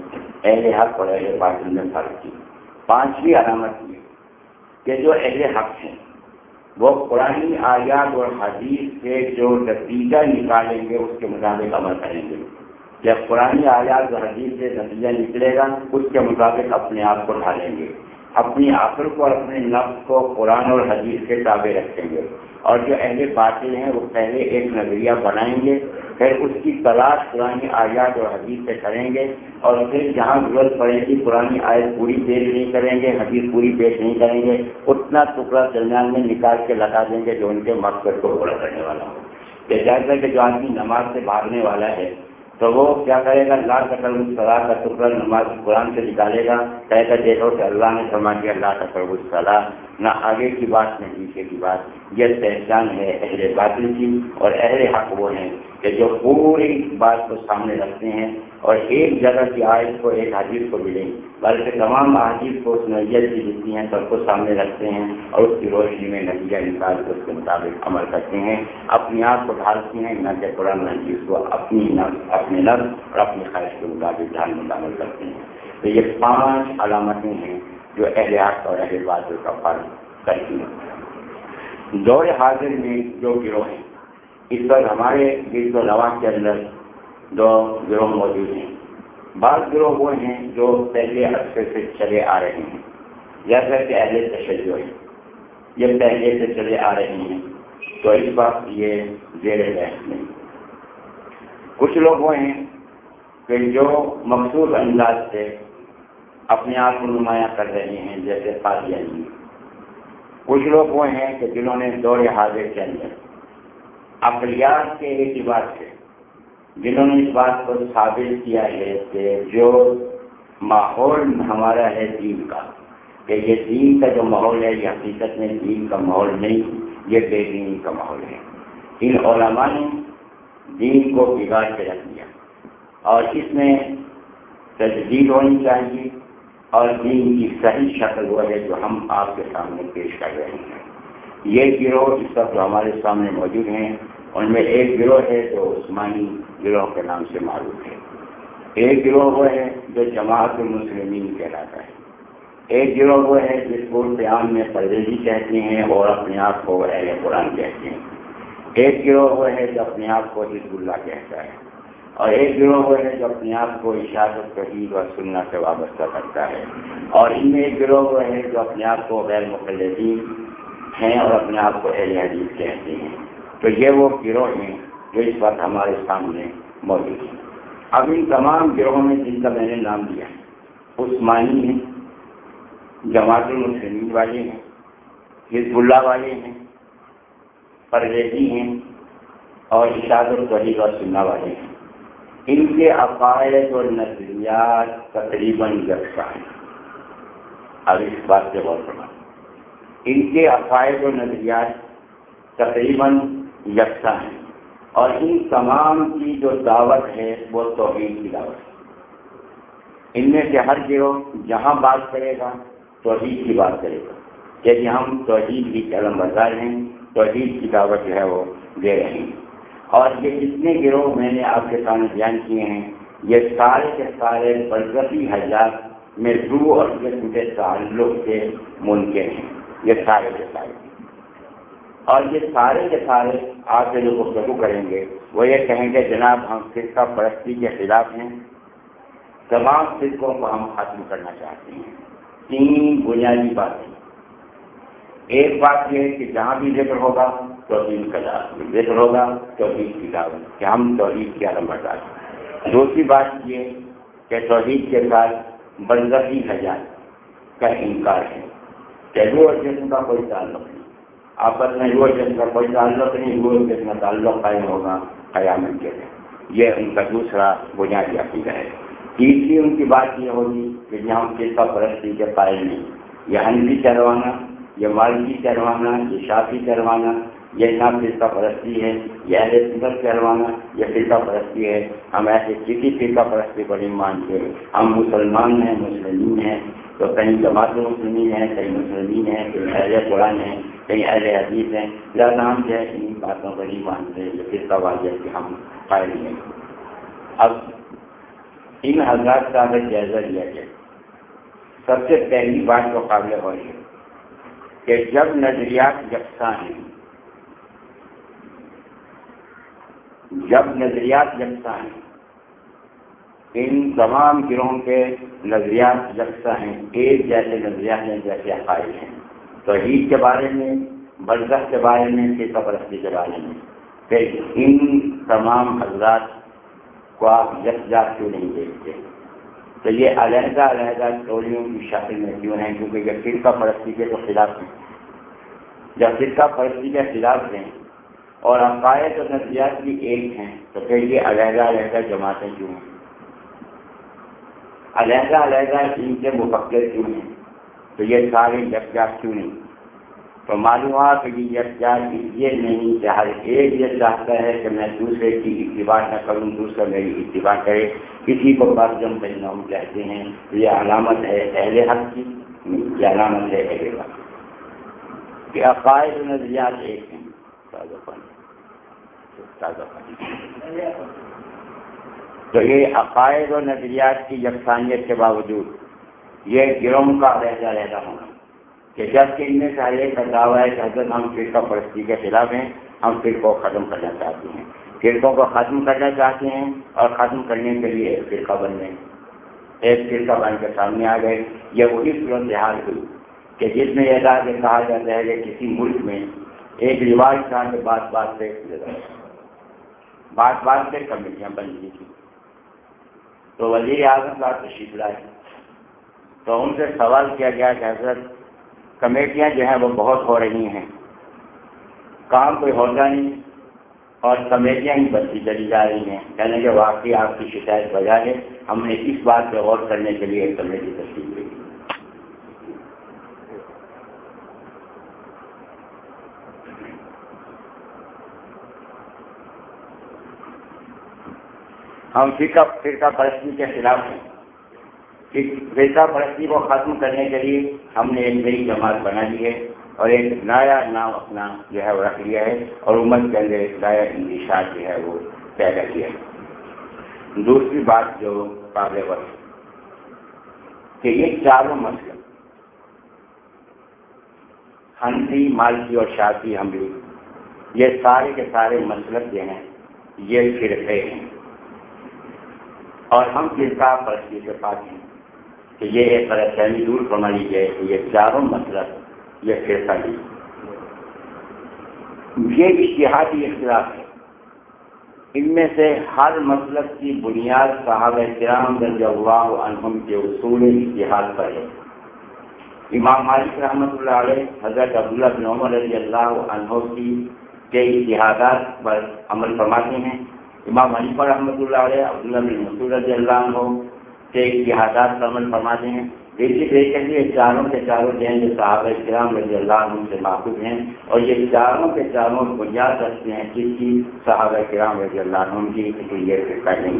اہل حق اور اہل باطل میں فرق کی۔ پانچویں علامت یہ کہ جو اہل حق ہیں، وہ پرانی آیات اور حدیث سے جو نتیجہ نکالیں گے، اس کے مطابق عمل کریں گے۔ جب پرانی آیات اور حدیث سے نتیجہ نکلے گا، اس کے مطابق اپنے آپ کو ڈھالیں گے۔ اپنی آخر کو اور اپنے نفس کو قرآن اور حدیث کے تابع رکھیں گے۔ اور جو اہل باطل ہیں، وہ پہلے ایک نظریہ بنائیں گے، پھر اس کی تلاش پرانی آیات اور حدیث سے کریں گے، اور پھر جہاں ضرورت پڑے گی پرانی آیت پوری پیش نہیں کریں گے، حدیث پوری پیش نہیں کریں گے۔ اتنا ٹکڑا درمیان میں نکال کے لگا دیں گے جو ان کے مقصد کو پورا کرنے والا ہو۔ یہ جیسا کہ جو آدمی نماز سے بھاگنے والا ہے تو وہ کیا کرے گا؟ لا کر صلاح کا شکر، نماز قرآن سے نکالے گا کہے گا دیکھو کہ اللہ نے فرما دیا اللہ کا کرب صلاح۔ نہ آگے کی بات نہ پیچھے کی بات یہ پہچان ہے اہل باطل کی اور اہل حق وہ ہیں کہ جو پوری بات کو سامنے رکھتے ہیں اور ایک جگہ کی آیت کو، ایک حدیث کو ملیں بلکہ تمام حدیث کو اس نوعیت کی جتنی ہیں، سب کو سامنے رکھتے ہیں اور اس کی روشنی میں نتیجہ نکال کے اس کے مطابق عمل کرتے ہیں۔ اپنی آپ کو ڈھالتے ہیں، نہ کہ قرآن حدیث کو اپنی نفس، اپنے نفس اور اپنی خواہش کے مطابق ڈھال میں عمل کرتے ہیں۔ تو یہ پانچ علامتیں ہیں جو اہل حق اور اہل بازو کا فرق کرتی ہیں۔ دور حاضر میں جو گروہ ہیں، اس وقت ہمارے گرد و نواز کے اندر دو گروہ موجود ہیں۔ بعض گروہ وہ ہیں جو پہلے عرصے سے چلے آ رہے ہیں جیسا کہ اہل تشدد ہے یہ پہلے سے چلے آ رہے ہیں، تو اس وقت یہ زیر بحث نہیں۔ کچھ لوگ وہ ہیں کہ جو مخصوص انداز سے اپنے آپ کو نمایاں کر رہے ہیں، جیسے قادیانی کچھ لوگ وہ ہیں کہ جنہوں نے دور حاضر کے اندر اقلیات کے اعتبار سے جنہوں نے اس بات کو ثابت کیا ہے کہ جو ماحول ہمارا ہے دین کا، کہ یہ دین کا جو ماحول ہے، یہ حقیقت میں دین کا ماحول نہیں، یہ بے دینی کا ماحول ہے۔ ان علماء نے دین کو بگاڑ کے رکھ دیا۔ اور اس میں تجدید ہونی چاہیے۔ اور دین کی صحیح شکل وہ ہے جو ہم آپ کے سامنے پیش کر رہے ہیں۔ یہ گروہ اس وقت جو ہمارے سامنے موجود ہیں، ان میں ایک گروہ ہے جو عثمانی گروہ کے نام سے معروف ہے۔ ایک گروہ وہ ہے جو جماعت المسلمین کہلاتا ہے۔ ایک گروہ وہ ہے جس کو قیام میں پرویزی کہتے ہیں اور اپنے آپ کو اہل قرآن کہتے ہیں۔ ایک گروہ وہ ہے جو اپنے آپ کو حزب اللہ کہتا ہے۔ اور ایک گروہ وہ ہے جو اپنے آپ کو اشاعت قدید اور سننا سے وابستہ کرتا ہے۔ اور ان میں ایک گروہ وہ ہے جو اپنے آپ کو غیر مقلدین ہیں اور اپنے آپ کو اہل حدیث کہتے ہیں۔ تو یہ وہ گروہ ہیں جو اس وقت ہمارے سامنے موجود ہیں۔ اب ان تمام گروہوں میں جن کا میں نے نام لیا عثمانی ہیں، جماعت المسلمین والے ہیں، حزب اللہ والے ہیں، پرویزی ہیں اور اشاد القریب اور سننا والے ہیں۔ ان کے عقائد اور نظریات تقریباً یکساں ہیں۔ اب اس بات سے غور کرنا ان کے عقائد و نظریات تقریباً یکساں ہیں اور ان تمام کی جو دعوت ہے وہ توحید کی دعوت ہے۔ ان میں سے ہر گروہ جہاں بات کرے گا توحید کی بات کرے گا۔ یعنی ہم توحید کی قلم بازار ہیں، توحید کی دعوت جو ہے وہ دے رہے ہیں۔ اور یہ جتنے گروہ میں نے آپ کے سامنے بیان کیے ہیں، یہ سارے کے سارے برکتی حجات میں رو اور جسم کے تعلق سے ممکن ہیں، یہ سارے کے سارے۔ اور یہ سارے کے سارے آپ سے جو گفتگو کریں گے، وہ یہ کہیں گے، جناب ہم فرقہ پرستی کے خلاف ہیں۔ تمام فرقوں کو ہم ختم کرنا چاہتے ہیں۔ تین بنیادی باتیں۔ ایک بات یہ ہے کہ جہاں بھی ذکر ہوگا توحید کا ذکر ہوگا توحید کی دعوت کہ ہم توحید کے علم برداشت دوسری بات یہ کہ توحید کے ساتھ بنگی حجات کا انکار ہے؟ کہ روح اور جسم کا کوئی تعلق نہیں۔ آپس میں روح جسم کا کوئی تعلق نہیں، روح جسم کا تعلق قائم ہوگا قیامت کے یہ ان کا دوسرا بنیادی عقیدہ ہے۔ تیسری ان کی بات یہ ہوگی کہ جہاں فرقہ پرستی کے قائل نہیں یہ ہنوی چروانا یہ مالکی چروانا یہ شافی چروانا یہ نہ فرقہ پرستی ہے، یہ اہل سنت چروانا یہ فرقہ پرستی ہے۔ ہم ایسے کسی فرقہ پرستی پر نہیں مانتے ہم مسلمان ہیں، مسلمین ہیں، تو کہیں جماعت مسلمین ہیں، کہیں مسلمین ہیں، کہیں اہل قرآن ہیں، کہیں اہل حدیث ہیں۔ زیادہ ہم جو ہے ان باتوں پر نہیں مانتے یہ فرقہ واضح کہ ہم قائل ہیں۔ اب ان حضرات کا اگر جائزہ لیا جائے سب سے پہلی بات تو قابل ہو ہے کہ جب نظریات یکساں ہیں جب نظریات یکساں ہیں ان تمام گروہوں کے نظریات یکساں ہیں، ایک جیسے نظریات ہیں، جیسے عقائد ہیں۔ توحید کے بارے میں، برزخ کے بارے میں فرقہ پرستی کے بارے میں۔ پھر ان تمام حضرات کو آپ یکجا کیوں نہیں دیکھتے؟ تو یہ علیحدہ علیحدہ ٹولیوں کی شکل میں کیوں ہیں؟ کیونکہ یہ فرقہ پرستی کے تو خلاف ہیں۔ جب فرقہ پرستی کے خلاف ہیں اور عقائد اور نظریات بھی ایک ہیں۔ تو پھر یہ علیحدہ علیحدہ جماعتیں کیوں ہیں؟ علیحدہ علیحدہ ان کے مفکر کیوں ہیں؟ تو یہ سارے یکجا کیوں نہیں؟ تو معلوم ہوا کہ یہ یکجا یہ نہیں کہ ہر ایک یہ چاہتا ہے کہ میں دوسرے کی اتباع نہ کروں، دوسرا میری اتباع کرے۔ کسی کو بات جم ہم کہتے ہیں یہ علامت ہے اہل حق کی، یہ علامت ہے اہل حق کہ عقائد نظریات ایک ہیں۔ تازہ پانی تو یہ عقائد و نظریات کی یکسانیت کے باوجود یہ گروہ کا رہتا رہتا ہونا کہ جبکہ ان میں سے ہر ایک کا دعویٰ ہے کہ حضرت ہم فرقہ پرستی کے خلاف ہیں، ہم فرقوں کو ختم کرنا چاہتے ہیں۔ فرقوں کو ختم کرنا چاہتے ہیں اور ختم کرنے کے لیے ایک فرقہ بن گئے۔ ایک فرقہ بن کے سامنے آ گئے۔ یہ وہی صورت حال ہوئی کہ جس میں یہ کہا جاتا ہے کہ کسی ملک میں ایک رواج تھا کہ بات بات پہ بات بات پہ کمیٹیاں بن گئی تھیں۔ تو وزیر اعظم کا تشریف لائے۔ تو ان سے سوال کیا گیا کہ حضرت، کمیٹیاں جو ہیں وہ بہت ہو رہی ہیں۔ کام کوئی ہوتا نہیں، اور کمیٹیاں ہی بچتی چلی جا رہی ہیں۔ کہنے کہ واقعی آپ کی شکایت وجہ ہے ہم نے اس بات پہ غور کرنے کے لیے ایک کمیٹی تشکیل کی ہم فرقہ فرقہ پرستی کے خلاف ہیں۔ فرقہ پرستی کو ختم کرنے کے لیے ہم نے ایک نئی جماعت بنا لی ہے اور ایک نیا نام اپنا جو ہے وہ رکھ لیا ہے اور امت کے اندر ایک نیا انتشار جو ہے وہ پیدا کیا ہے۔ دوسری بات جو قابل وقت کہ یہ چاروں مسئلے ہنسی مالکی اور شادی ہم بھی یہ سارے کے سارے مسلک جو ہیں، یہ فرقے ہیں۔ اور ہم فرقہ پرستی سے پاتے کہ یہ ایک غلط فہمی دور فرما لی جائے کہ یہ چاروں مسلک یہ فرقہ لی یہ اشتہادی اختلاف ہے۔ ان میں سے ہر مسلک کی بنیاد صحابہ کرام رضی اللہ عنہم کے اصول اشتہاد پر ہے۔ امام مالک رحمۃ اللہ علیہ، حضرت عبداللہ بن عمر رضی اللہ عنہ کی کے اشتہادات پر عمل فرماتے ہیں۔ امام حنیفہ رحمۃ اللہ علیہ عبداللہ بن مسعود رضی اللہ عنہ کے اشتہادات پر عمل فرماتے ہیں اسی طریقے سے یہ چاروں کے چاروں جو ہیں جو صحابہ کرام رضی اللہ عنہ سے معقوف ہیں اور یہ چاروں کے چاروں بنیاد رکھتے ہیں کس کی صحابہ کرام رضی اللہ عنہ کی یہ فرقہ نہیں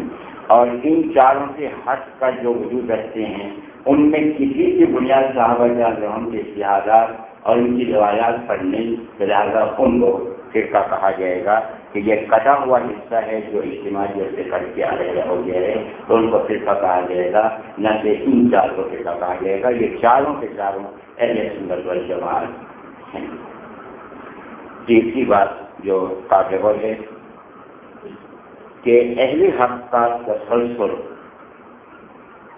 اور ان چاروں سے ہٹ کر جو وجود رکھتے ہیں ان میں کسی کی بنیاد صحابہ کرام کے اشتہادات اور ان کی روایات پر نہیں لہٰذا ان کو فرقہ کہا جائے گا کہ یہ کٹا ہوا حصہ ہے جو اجتماعی سے کٹ کے آ رہے ہو گیا ہے تو ان کو فرقہ کہا جائے گا، نہ کہ ان چار کو فرقہ کہا جائے گا۔ یہ چاروں کے چاروں اہل سندر وال جماعت ہیں تیسری بات جو قابل ہے کہ اہل حق کا تسلسل،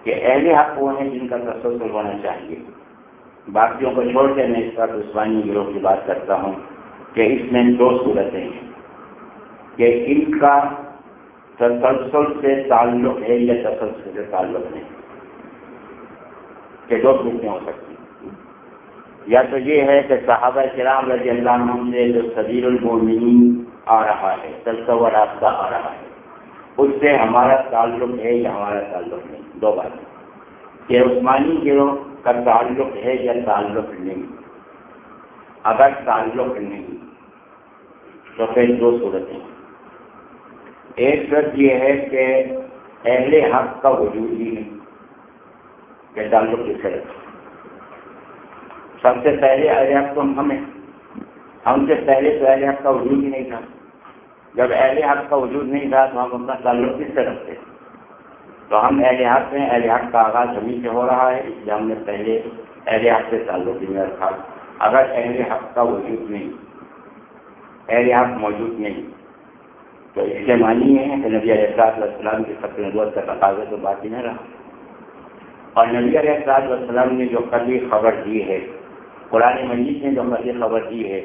کہ اہل حق وہ ہیں جن کا تسلسل ہونا چاہیے۔ باقیوں کو چھوڑ کے میں اس کا عثمانی گروہ کی بات کرتا ہوں۔ کہ اس میں دو صورتیں ہیں کہ ان کا تسلسل سے تعلق ہے یا تسلسل سے تعلق نہیں کہ دو صورتیں ہو سکتی یا تو یہ ہے کہ صحابہ کرام رضی اللہ عنہ سے جو سبیر المومنین آ رہا ہے و راستہ آ رہا ہے، اس سے ہمارا تعلق ہے یا ہمارا تعلق نہیں؟ دو باتیں۔ کہ عثمانی گروہ کا تعلق ہے یا تعلق نہیں؟ اگر تعلق نہیں تو دو صورتیں ایک صورت یہ ہے کہ اہل حق کا وجود ہی نہیں کہ تعلق کس طرح سب سے پہلے اہل حق تو ہمیں ہم سے پہلے تو اہل حق کا وجود ہی نہیں تھا۔ جب اہل حق کا وجود نہیں تھا تو ہم اپنا تعلق کس سے؟ رکھتے تو ہم اہل حق میں اہل حق کا آغاز زمین سے ہو رہا ہے، اس لیے ہم نے پہلے اہل حق سے تعلق نہیں رکھا اگر اہل حق کا وجود نہیں اہل حق موجود نہیں۔ تو اس کے معنی یہ ہے کہ نبی علیہ السلاط والسلام کی خط نبوت کا تقاضا تو باقی نہیں رہا۔ اور نبی علیہ السلاط والسلام نے جو کبھی خبر دی ہے، قرآن مجید نے جو کبھی خبر دی ہے،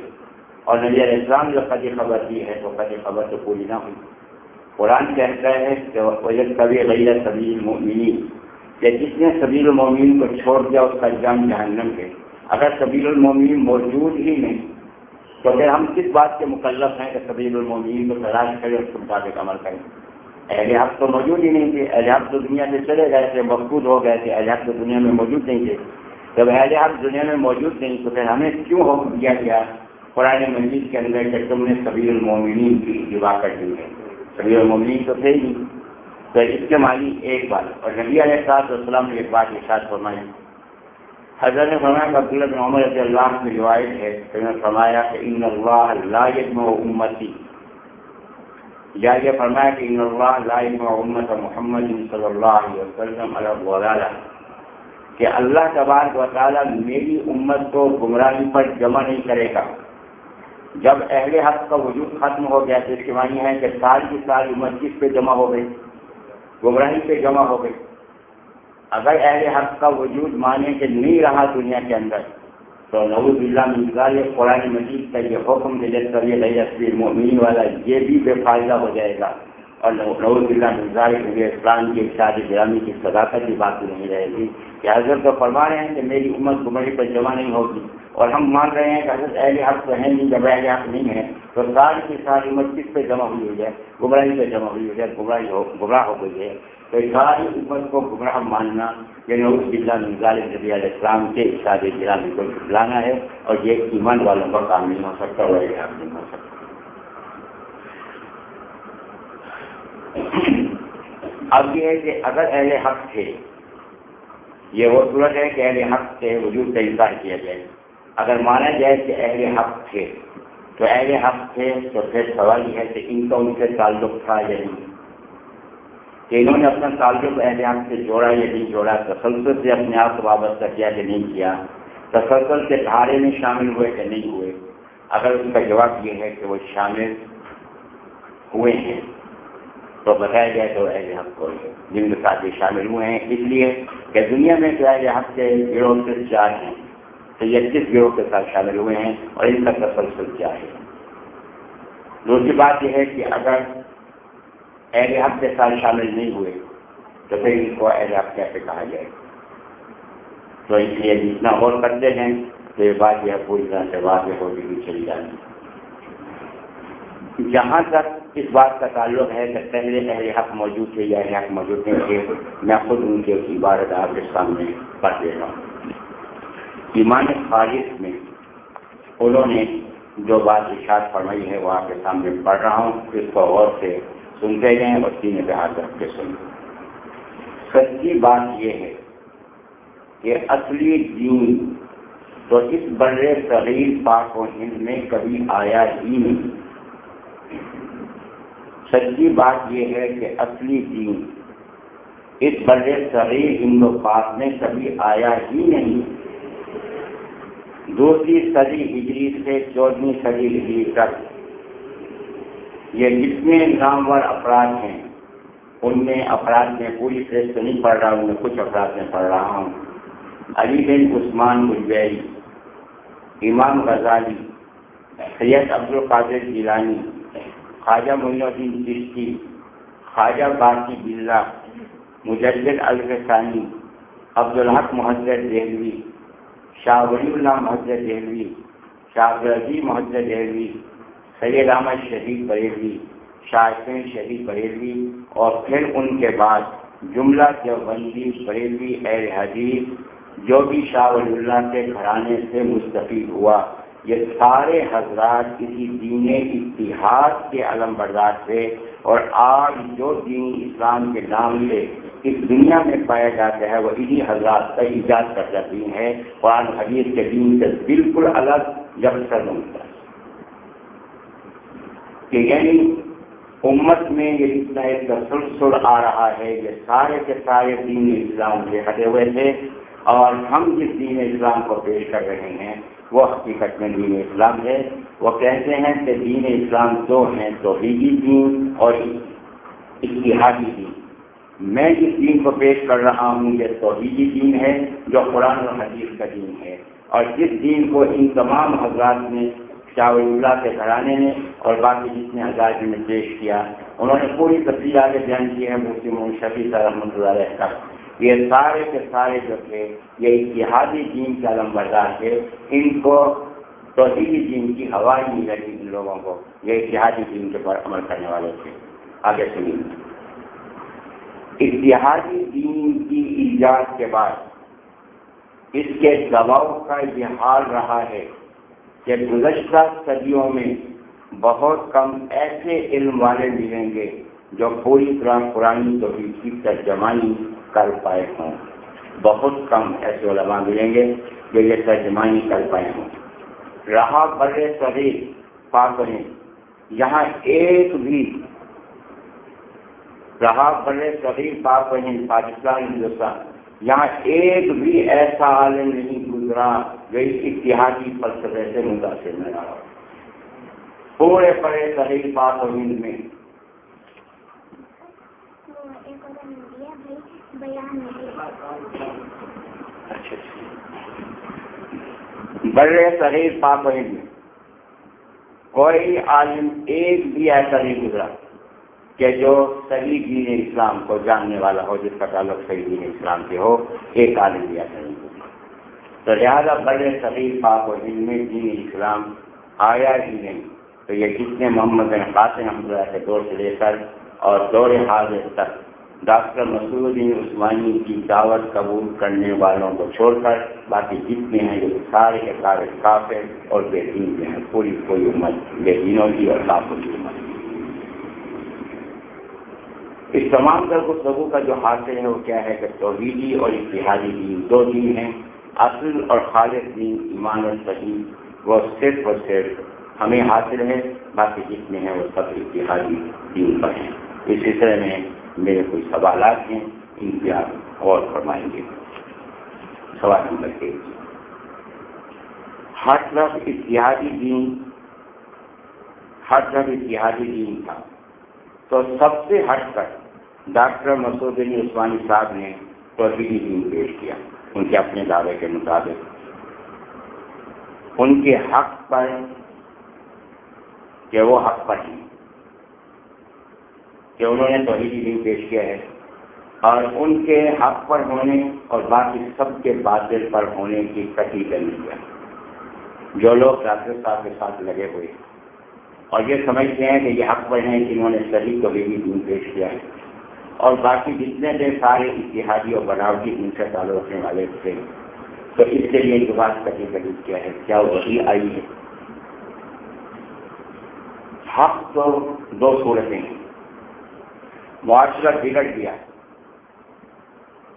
اور نبی علیہ السلام جو کبھی خبر دی ہے، تو کبھی خبر تو پوری نہ ہوئی۔ قرآن کہتا ہے کہ کبھی غیر سبیل المؤمنین کہ جس نے سبیل المومین کو چھوڑ دیا، اس کا جان جہنم ہے۔ اگر سبیل المومین موجود ہی نہیں تو پھر ہم کس بات کے مکلف ہیں کہ سبیل المومین کو تلاش کریں اس کے مطابق عمل کریں؟ اہل حق تو موجود ہی نہیں تھے، اہل حق تو دنیا سے چلے گئے تھے مقبول ہو گئے تھے، اہل حق تو دنیا میں موجود نہیں تھے۔ جب اہل حق دنیا میں موجود نہیں، تو پھر ہمیں کیوں حکم دیا گیا؟ قرآن مجید کے اندر کہ تم نے سبیل المومنین کی اتباع کر دی ہے۔ سبیل المومنین تو تھے ہی۔ تو اس کے معنی ایک بات۔ اور نبی علیہ السلام نے ایک بات ارشاد فرمائی۔ حضرت فرمایا کہ عبداللہ بن عمر رضی اللہ کی روایت ہے کہ نے فرمایا کہ ان اللہ لا یجمع امتی۔ یا یہ فرمایا کہ ان اللہ لا یجمع امت محمد صلی اللہ علیہ وسلم علیہ وغیرہ کہ اللہ تبارک و تعالیٰ میری امت کو گمراہی پر جمع نہیں کرے گا۔ جب اہل حق کا وجود ختم ہو گیا تو اس کے معنی ہے کہ سال کی سال امت کس پہ جمع ہو گئی؟ گمراہی پہ جمع ہو گئی۔ اگر اہل حق کا وجود مانے کہ نہیں رہا دنیا کے اندر، تو نوز اللہ مزال قرآن مجید کا یہ حکم دے تصویر مومین والا یہ بھی بے فائدہ ہو جائے گا۔ اور نوز اللہ مزال اسلام کی شادی گرامی کی صداقت کی بات نہیں رہے گی۔ کہ حضرت تو فرما رہے ہیں کہ میری امت گمری پر جمع نہیں ہوگی۔ اور ہم مان رہے ہیں کہ حضرت اہل حق تو ہے نہیں، جب اہل حق نہیں ہے تو ساری کی ساری امت کس پہ جمع ہوئی ہوئی ہے؟ گمراہی پہ جمع ہوئی ہوئی ہے، گمراہی ہو، گمراہ ہو گئی ہے۔ تو ساری امت کو گمراہ ماننا یعنی یہ نوز بلّہ مزال نبی علیہ السلام کے اشاد گرامی کو لانا ہے اور یہ ایمان والوں کا کام نہیں ہو سکتا اور اہل حق نہیں ہو سکتا اب یہ ہے کہ اگر اہل حق تھے، یہ وہ صورت ہے کہ اہل حق سے وجود کا انکار کیا جائے۔ اگر مانا جائے کہ اہل حق تھے، تو اہل حق تھے تو پھر سوال یہ ہے کہ ان کا ان سے تعلق تھا یا نہیں۔ کہ انہوں نے اپنا تعلق اہل حق سے جوڑا یا نہیں جوڑا، تسلسل سے اپنے آپ کو وابستہ کیا کہ نہیں کیا، تسلسل کے دھارے میں شامل ہوئے کہ نہیں ہوئے؟ اگر اس کا جواب یہ ہے کہ وہ شامل ہوئے ہیں، تو بتایا جائے تو اہل حق کو جن کے ساتھ یہ شامل ہوئے ہیں، اس لیے کہ دنیا میں جو اہل حق کے گروہ سے چار ہیں، تو یہ کس گروہ کے ساتھ شامل ہوئے ہیں اور ان کا تسلسل کیا ہے؟ دوسری بات یہ ہے کہ اگر اہل حق کے ساتھ شامل نہیں ہوئے، تو پھر ان کو اہل حق کیسے کہا جائے؟ تو اس لیے جتنا غور کرتے ہیں، تو یہ بات یہ پوری طرح سے واضح ہوتی ہوئی چلی جاتی جہاں تک اس بات کا تعلق ہے کہ پہلے اہل حق موجود تھے یا اہل حق موجود نہیں تھے، میں خود ان کے عبارت آپ کے سامنے پڑھ دے رہا ہوں۔ ایمان خالص میں انہوں نے جو بات اشاعت فرمائی ہے، وہ آپ کے سامنے پڑھ رہا ہوں۔ اس کو غور سے سنتے گئے اور سینے پہ ہاتھ رکھ کے سن سچی بات یہ ہے کہ اصلی دین تو اس بڑے صغیر پاک و ہند میں کبھی آیا ہی نہیں۔ سچی بات یہ ہے کہ اصلی دین اس بڑے صغیر ہند و پاک میں کبھی آیا ہی نہیں۔ دوسری صدی ہجری سے چودہویں صدی ہجری تک یہ جتنے نامور افراد ہیں؟ ان میں افراد میں پوری فہرست نہیں پڑھ رہا ہوں میں کچھ افراد میں پڑھ رہا ہوں۔ علی بن عثمان مجبیری، امام غزالی، سید عبد القادر جیلانی، خواجہ معین الدین چشتی، خواجہ باقی بلّہ، مجدد الفسانی عبدالحق محدت دہلوی، شاہ ولی اللہ محدت دہلوی، شاہ عبدالعزی محدت دہلوی سید احمد شہید بریلوی شاہین شہید بریلوی اور پھر ان کے بعد جملہ دیوبندی بریلوی اہل حدیث جو بھی شاہ ولی اللہ کے گھرانے سے مستفید ہوا۔ یہ سارے حضرات کسی دین اتحاد کے علم بردار تھے اور آج جو دین اسلام کے نام سے اس دنیا میں پایا جاتا ہے، وہ انہیں حضرات کا ایجاد کردہ دین ہے قرآن حدیث کے دین سے بالکل الگ جب سر ہے۔ کہ یعنی امت میں یہ جتنا ایک تسلسل آ رہا ہے یہ سارے کے سارے دین اسلام سے ہٹے ہوئے تھے اور ہم جس دین اسلام کو پیش کر رہے ہیں، وہ حقیقت میں دین اسلام ہے۔ وہ کہتے ہیں کہ دین اسلام دو ہیں، توحیدی دین اور اتحادی دین۔ میں جس دین کو پیش کر رہا ہوں، یہ توحیدی دین ہے جو قرآن و حدیث کا دین ہے۔ اور جس دین کو ان تمام حضرات نے شاہ اللہ کے گھرانے نے اور باقی جتنے حضرات نے پیش کیا، انہوں نے پوری تفصیل آگے بیان کی ہے مسلم شفیع رحمۃ اللہ علیہ کا۔ یہ سارے کے سارے جو تھے، یہ اتحادی دین کے علم بردار تھے، ان کو توحیدی دین کی ہوا ہی نہیں لگی ان لوگوں کو، یہ اتحادی دین کے پر عمل کرنے والے تھے۔ آگے سنیے۔ اتحادی دین کی ایجاد کے بعد اس کے دباؤ کا یہ حال رہا ہے۔ کہ گزشتہ صدیوں میں بہت کم ایسے علم والے ملیں گے جو پوری طرح پرانی توحید کی ترجمانی کر پائے ہوں۔ بہت کم ایسے علماء ملیں گے جو یہ ترجمانی کر پائے ہوں۔ رہا بڑے سبھی پاک ہیں یہاں ایک بھی رہا بڑے سبھی پاک ہیں پاکستان، ہندوستان۔ یہاں ایک بھی ایسا عالم نہیں گزرا جو اس اتحادی فلسفے سے متاثر نہ رہا پورے پڑے صحیح پاک و ہند میں۔ بڑے صغیر پاک و ہند میں۔ کوئی عالم ایک بھی ایسا نہیں گزرا۔ کہ جو صحیح دین اسلام کو جاننے والا ہو، جس کا تعلق صحیح دین اسلام سے ہو، ایک عالم بھی نہیں تو لہٰذا بڑے صغیر پاک و ہند میں دین اسلام آیا ہی نہیں۔ تو یہ کتنے محمد بن قاسم احمد اللہ کے دور سے لے کر اور دور حاضر تک ڈاکٹر مسعود الدین عثمانی کی دعوت قبول کرنے والوں کو چھوڑ کر باقی جتنے ہیں جو سارے کے سارے کافر اور بے دین کے ہیں۔ پوری کوئی امت بے دینوں کی اور کافر کی امت۔ اس تمام در گفتگو کا جو حاصل ہے وہ کیا ہے کہ توحیدی اور اتحادی دین دو دین ہیں، اصل اور خالص دین، ایمان اور صحیح، وہ صرف اور صرف ہمیں حاصل ہے، باقی جتنے ہیں وہ سب اتحادی دین پر ہیں۔ اس سلسلے میں میرے کوئی سوالات ہیں، ان پہ آپ غور فرمائیں گے۔ سوال نمبر ایک۔ ہر طرف اتحادی دین، ہر طرف اتحادی دین تھا۔ تو سب سے ہٹ کر ڈاکٹر مسعود علی عثمانی صاحب نے توحیدی دین پیش کیا، ان کے اپنے دعوے کے مطابق۔ ان کے حق پر کہ وہ حق پر ہیں، کہ انہوں نے توحیدی دین پیش کیا ہے۔ اور ان کے حق پر ہونے اور باقی سب کے باطل پر ہونے کی کٹی کرنی ہے۔ جو لوگ ڈاکٹر صاحب کے ساتھ لگے ہوئے اور یہ سمجھتے ہیں کہ یہ حق پر ہیں کہ انہوں نے صحیح توحیدی دین پیش کیا ہے۔ اور باقی جتنے تھے سارے اتحادی اور بناوٹی ان سے تعلق رکھنے والے تھے۔ تو اس کے لیے جو بات کٹی کٹی کیا ہے کیا وہی آئی ہے؟ حق تو دو صورتیں ہیں۔ معاشرہ بگڑ گیا۔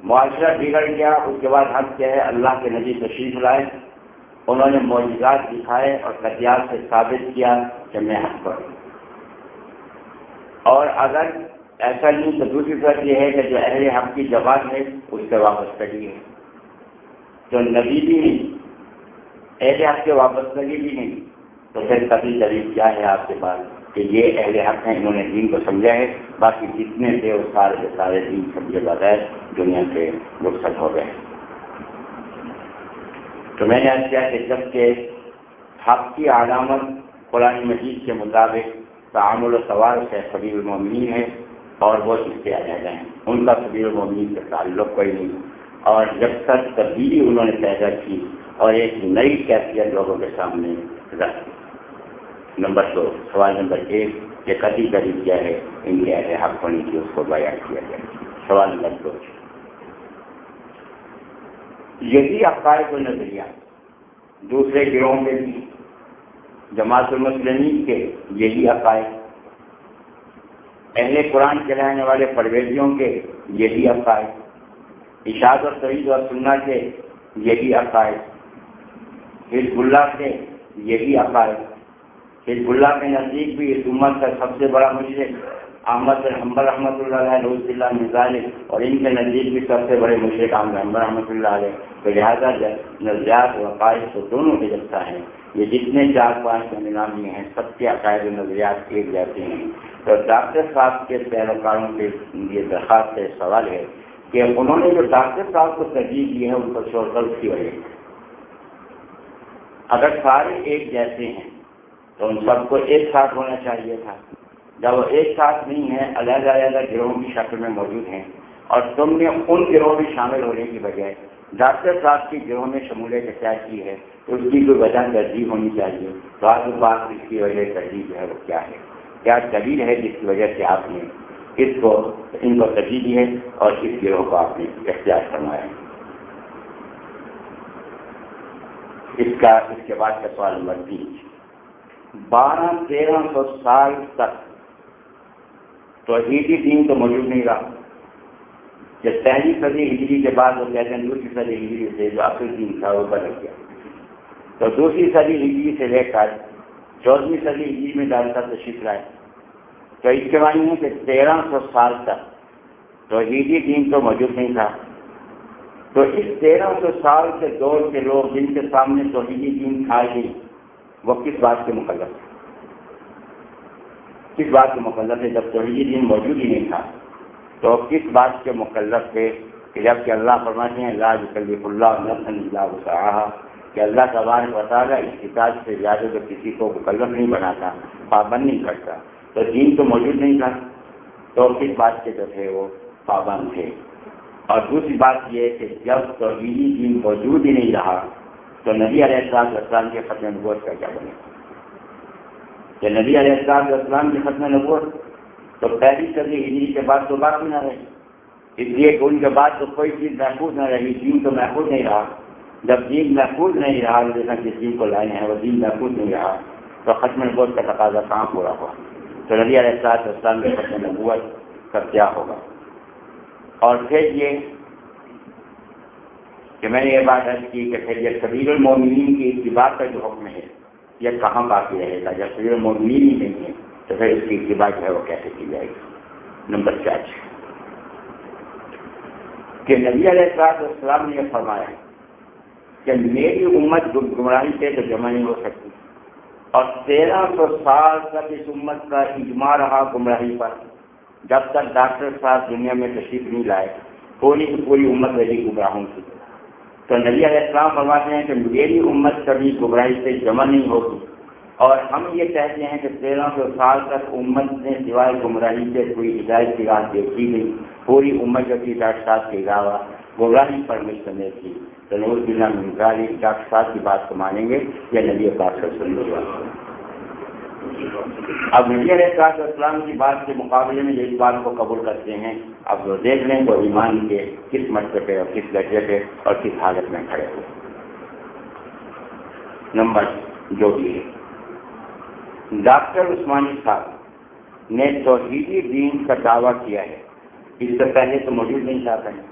معاشرہ بگڑ گیا، اس کے بعد حق کیا ہے؟ اللہ کے نبی تشریف لائے، انہوں نے معجزات دکھائے اور کتیار سے ثابت کیا کہ میں حق پر اور اگر ایسا نہیں تو دوسری طرف یہ ہے کہ جو اہل حق کی جماعت ہے، اس سے واپس کری ہے۔ جو نبی بھی نہیں اہل حق کے واپس لگی بھی نہیں تو پھر کبھی کبھی کیا ہے آپ کے پاس؟ کہ یہ اہل حق ہیں، انہوں نے دین کو سمجھا ہے، باقی جتنے تھے، وہ سارے کے سارے دین سمجھے بغیر دنیا سے رخصت ہو گئے۔ تو میں نے آج کیا کہ جبکہ حق کی علامت قرآن مجید کے مطابق تعامل و سوال سے قبیل المومنین ہے اور وہ اس کے ہیں۔ ان کا قبیل المومنین سے تعلق کوئی نہیں۔ اور جب تک تبدیلی انہوں نے پیدا کی اور ایک نئی کیفیت لوگوں کے سامنے رکھ نمبر دو، سوال نمبر ایک کہ کتی قریب کیا ہے؟ ان کے حق ہونے کی اس کو بیان کیا گیا سوال نمبر دو، یہی عقائد و نظریہ دوسرے گروہ میں بھی، جماعت المسلمین کے یہی عقائد اہل قرآن چلانے والے پرویزیوں کے یہی عقائد، اشاد اور سعید اور سننا کے یہی عقائد حزب اللہ کے یہی عقائد۔ حزب اللہ کے نزدیک بھی اس امت کا سب سے بڑا مشرق احمد حمبر رحمۃ اللہ علیہ، روز اللہ مزال اور ان کے نزدیک بھی سب سے بڑے مشرق احمد حمبر رحمۃ اللہ علیہ۔ تو لہٰذا نظریات و عقائد تو دونوں کے جگتا ہے۔ یہ جتنے چار پانچ نظامی ہیں، سب کے عقائد و نظریات ایک جاتے ہیں۔ تو ڈاکٹر صاحب کے پیروکاروں کے یہ درخواست ہے، سوال ہے کہ انہوں نے جو ڈاکٹر صاحب کو ترجیح دی ہے، ان کو چھوڑ کر کی وجہ اگر سارے ایک جیسے ہیں، تو ان سب کو ایک ساتھ ہونا چاہیے تھا۔ جب وہ ایک ساتھ نہیں ہے علیحدہ علیحدہ گروہوں کی شکل میں موجود ہیں اور تم نے ان گروہ میں شامل ہونے کی بجائے ڈاکٹر صاحب کی گروہ میں شمولیت اختیار کی ہے تو اس کی کوئی وجہ ترجیح ہونی چاہیے۔ تو آج بات اس کی وجہ ترجیح جو ہے وہ کیا ہے؟ کیا دلیل ہے جس کی وجہ سے آپ نے اس کو، ان کو ترجیح دی ہے اور اس گروہ کو آپ نے اختیار فرمایا؟ ہے اس کا، اس کے بعد کا سوال نمبر تین۔ بارہ، تیرہ سو سال تک توحیدی دین تو موجود نہیں رہا۔ جب پہلی صدی ہجری کے بعد وہ کہتے ہیں دوسری صدی ہجری سے جو اصل دین تھا وہ بدل گیا۔ تو دوسری صدی ہجری سے لے کر چودہویں صدی ہجری میں ڈالتا تشریف لائے۔ تو اس کے معنی ہے کہ تیرہ سو سال تک توحیدی دین تو موجود نہیں تھا۔ تو اس تیرہ سو سال کے دور کے لوگ جن کے سامنے توحیدی دین کھائے گئی وہ کس بات کے مقلف ہے کس بات کے مقلف ہے جب توحیدی دین موجود ہی نہیں تھا؟ تو کس بات کے مکلف تھے کہ جبکہ اللہ فرماتے ہیں اللہ کلیف اللہ اللہ وسعہ کہ اللہ تبارک بتا گا اس کتاب سے زیادہ تو کسی کو مکلف نہیں بناتا، پابند نہیں کرتا۔ تو دین تو موجود نہیں تھا۔ تو کس بات کے جو تھے وہ پابند تھے۔ اور دوسری بات یہ کہ جب توحیدی دین موجود ہی نہیں رہا، تو نبی علیہ السلام اسلام کے ختم نبوت کا کیا بنے؟ کہ نبی علیہ السلام اسلام کے ختم نبوت تو پہلی صدی ہجری کے بعد تو بات نہ رہی اس لیے کہ ان کے بعد تو کوئی چیز محفوظ نہ رہی، دین تو محفوظ نہیں رہا۔ جب دین محفوظ نہیں رہا جیسا جس دین کو لائے ہیں، وہ دین محفوظ نہیں رہا۔ تو ختم نبوت کا تقاضا کہاں پورا ہوا؟ تو نبی علیہ السلام اسلام کے ختم نبوت کا کیا ہوگا؟ اور پھر یہ کہ میں نے یہ بات عرض کی کہ پھر یہ سبیر المومنین کی اتباع کا جو حکم ہے، یہ کہاں باقی رہے گا؟ جب سبیر المومنین ہی نہیں ہے۔ تو پھر اس کی اتباع جو ہے وہ کیسے کی جائے گی؟ نمبر چار کہ نبی علیہ السلاط السلام نے یہ فرمایا کہ میری امت گمراہی سے تو جمع نہیں ہو سکتی۔ اور تیرہ سو سال تک اس امت کا اجماع رہا گمراہی پر۔ جب تک ڈاکٹر صاحب دنیا میں تشریف نہیں لائے، پوری پوری امت رہی گمراہوں کی۔ تو نبی علیہ السلام فرماتے ہیں کہ میری امت کبھی گمراہی سے جمع نہیں ہوگی۔ اور ہم یہ کہتے ہیں کہ تیرہ سو سال تک امت نے سوائے گمراہی سے کوئی ہدایت کی رات دیکھی نہیں۔ پوری امت جو تھی ڈاکٹر صاحب کے علاوہ گمراہی پر مشتمل تھی۔ تو نوز بنا منظاری ڈاکٹر صاحب کی بات کو مانیں گے یا نبی پاک سے سننے کی بات اب نبی علیہ السلام اسلام کی بات کے مقابلے میں اس بات کو قبول کرتے ہیں۔ اب جو دیکھ لیں تو ایمان کے کس مرتبے پہ اور کس درجے پہ اور کس حالت میں کھڑے ہوئے۔ نمبر جو بھی ہے۔ ڈاکٹر عثمانی صاحب نے توحیدی دین کا دعویٰ کیا ہے۔ اس سے پہلے تو موجود نہیں چاہتے ہیں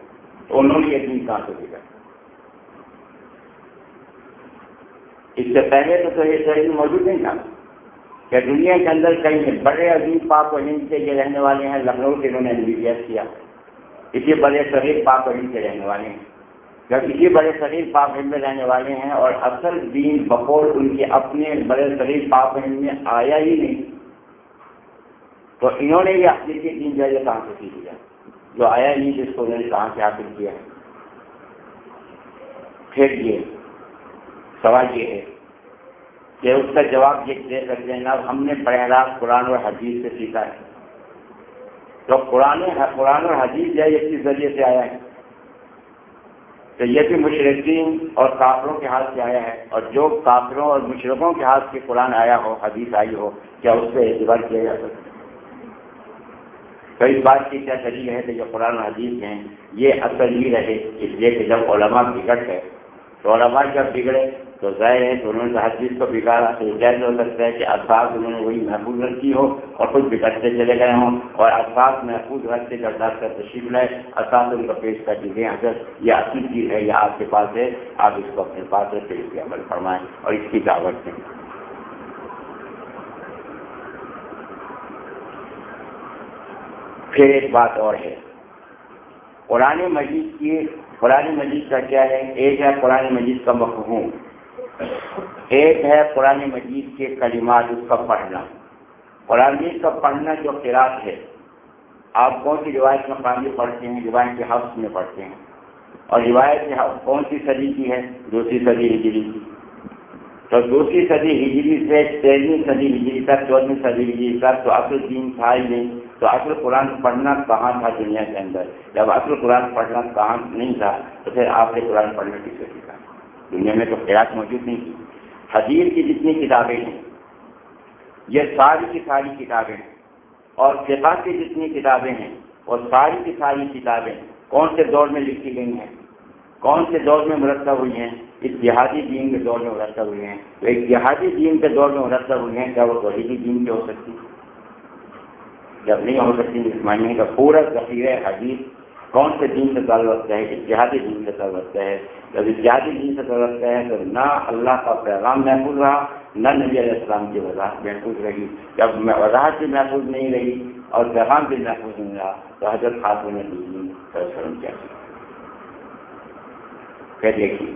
انہوں نے یہ دین کہاں سے دیا اس سے پہلے تو تو یہ شہری موجود نہیں تھا۔ کہ دنیا کے اندر کئی بڑے عظیم پاک و ہند سے یہ رہنے والے ہیں؟ لکھنؤ سے انہوں نے ایم بی بی ایس کیا اسی بڑے شریف پاک و ہند سے رہنے والے ہیں۔ جب اسی بڑے شریف پاک ہند میں رہنے والے ہیں اور اصل دین بقول ان کے اپنے بڑے شریف پاک و ہند میں آیا ہی نہیں، تو انہوں نے یہ اپنی دین جو کہاں سے سیکھ لیا؟ جو آیا نہیں، جس کو انہوں نے کہاں سے حاصل کیا ہے؟ پھر یہ سوال یہ ہے کہ اس کا جواب یہ دے سکتے ہیں اب ہم نے براہ راست قرآن اور حدیث سے سیکھا ہے۔ تو قرآن قرآن اور حدیث جو ہے یہ کس ذریعے سے آیا ہے۔ تو یہ بھی مشرقین اور کافروں کے ہاتھ سے آیا ہے اور جو کافروں اور مشرقوں کے ہاتھ سے قرآن آیا ہو، حدیث آئی ہو، کیا اس پہ اعتبار کیا جا سکتا تو اس بات کی کیا دلیل ہے کہ جو قرآن حدیث ہیں، یہ اصل ہی رہے اس لیے کہ جب علماء بگڑ گئے تو علماء جب بگڑے تو ظاہر ہے کہ انہوں نے حدیث کو بگاڑا تو یہ کیسے ہو سکتا ہے کہ الفاظ انہوں نے وہی محفوظ رکھی ہو اور خود بگڑتے چلے گئے ہوں اور الفاظ محفوظ رکھتے جب ڈاکٹر تشریف لائے الفاظ ان کو پیش کر دیجیے حضرت یہ اصل چیز ہے، یہ آپ کے پاس ہے، آپ اس کو اپنے پاس رکھتے اس کے عمل فرمائیں اور اس کی دعوت دیں۔ پھر ایک بات اور ہے۔ قرآن مجید کی، قرآن مجید کا کیا ہے؟ ایک ہے قرآن مجید کا مفہوم۔ ایک ہے قرآن مجید کے کلمات اس کا پڑھنا۔ قرآن مجید کا پڑھنا جو قرآن ہے، آپ کون سی روایت میں قرآن پڑھتے ہیں؟ روایت کے حفظ میں پڑھتے ہیں۔ اور روایت کے کون سی صدی کی ہے؟ دوسری صدی ہجری کی۔ تو دوسری صدی ہجری سے تیرہویں صدی ہجری تک چودہویں صدی ہجری تک تو اصل دین تھا ہی نہیں۔ تو اصل قرآن پڑھنا کہاں تھا دنیا کے اندر؟ جب اصل قرآن پڑھنا کہاں نہیں تھا، تو پھر آپ نے قرآن پڑھنا کس سے دنیا میں تو خیرات موجود نہیں تھی۔ حدیث کی جتنی کتابیں ہیں یہ ساری کی ساری کتابیں اور فقہ کی جتنی کتابیں ہیں، اور ساری کی ساری کتابیں کون سے دور میں لکھی گئی ہیں؟ کون سے دور میں مرتب ہوئی ہیں؟ اس جہادی دین کے دور میں مرتب ہوئے ہیں۔ تو ایک جہادی دین کے دور میں مرتب ہوئے ہیں، کیا وہ توحیدی دین کے ہو سکتی؟ جب نہیں ہو سکتی معنی کا پورا ذخیرہ حدیث کون سے دین سے تعلق رکھتا ہے اتحادی دین سے تعلق رکھتا ہے جب اتحادی دین سے تعلق رکھتا ہے تو نہ اللہ کا پیغام محفوظ رہا، نہ نبی علیہ السلام کی وضاحت محفوظ رہی۔ جب وضاحت بھی محفوظ نہیں رہی اور پیغام بھی محفوظ نہیں رہا، تو حضرت خاتون نے دین شرم کیا۔ پھر دیکھیے،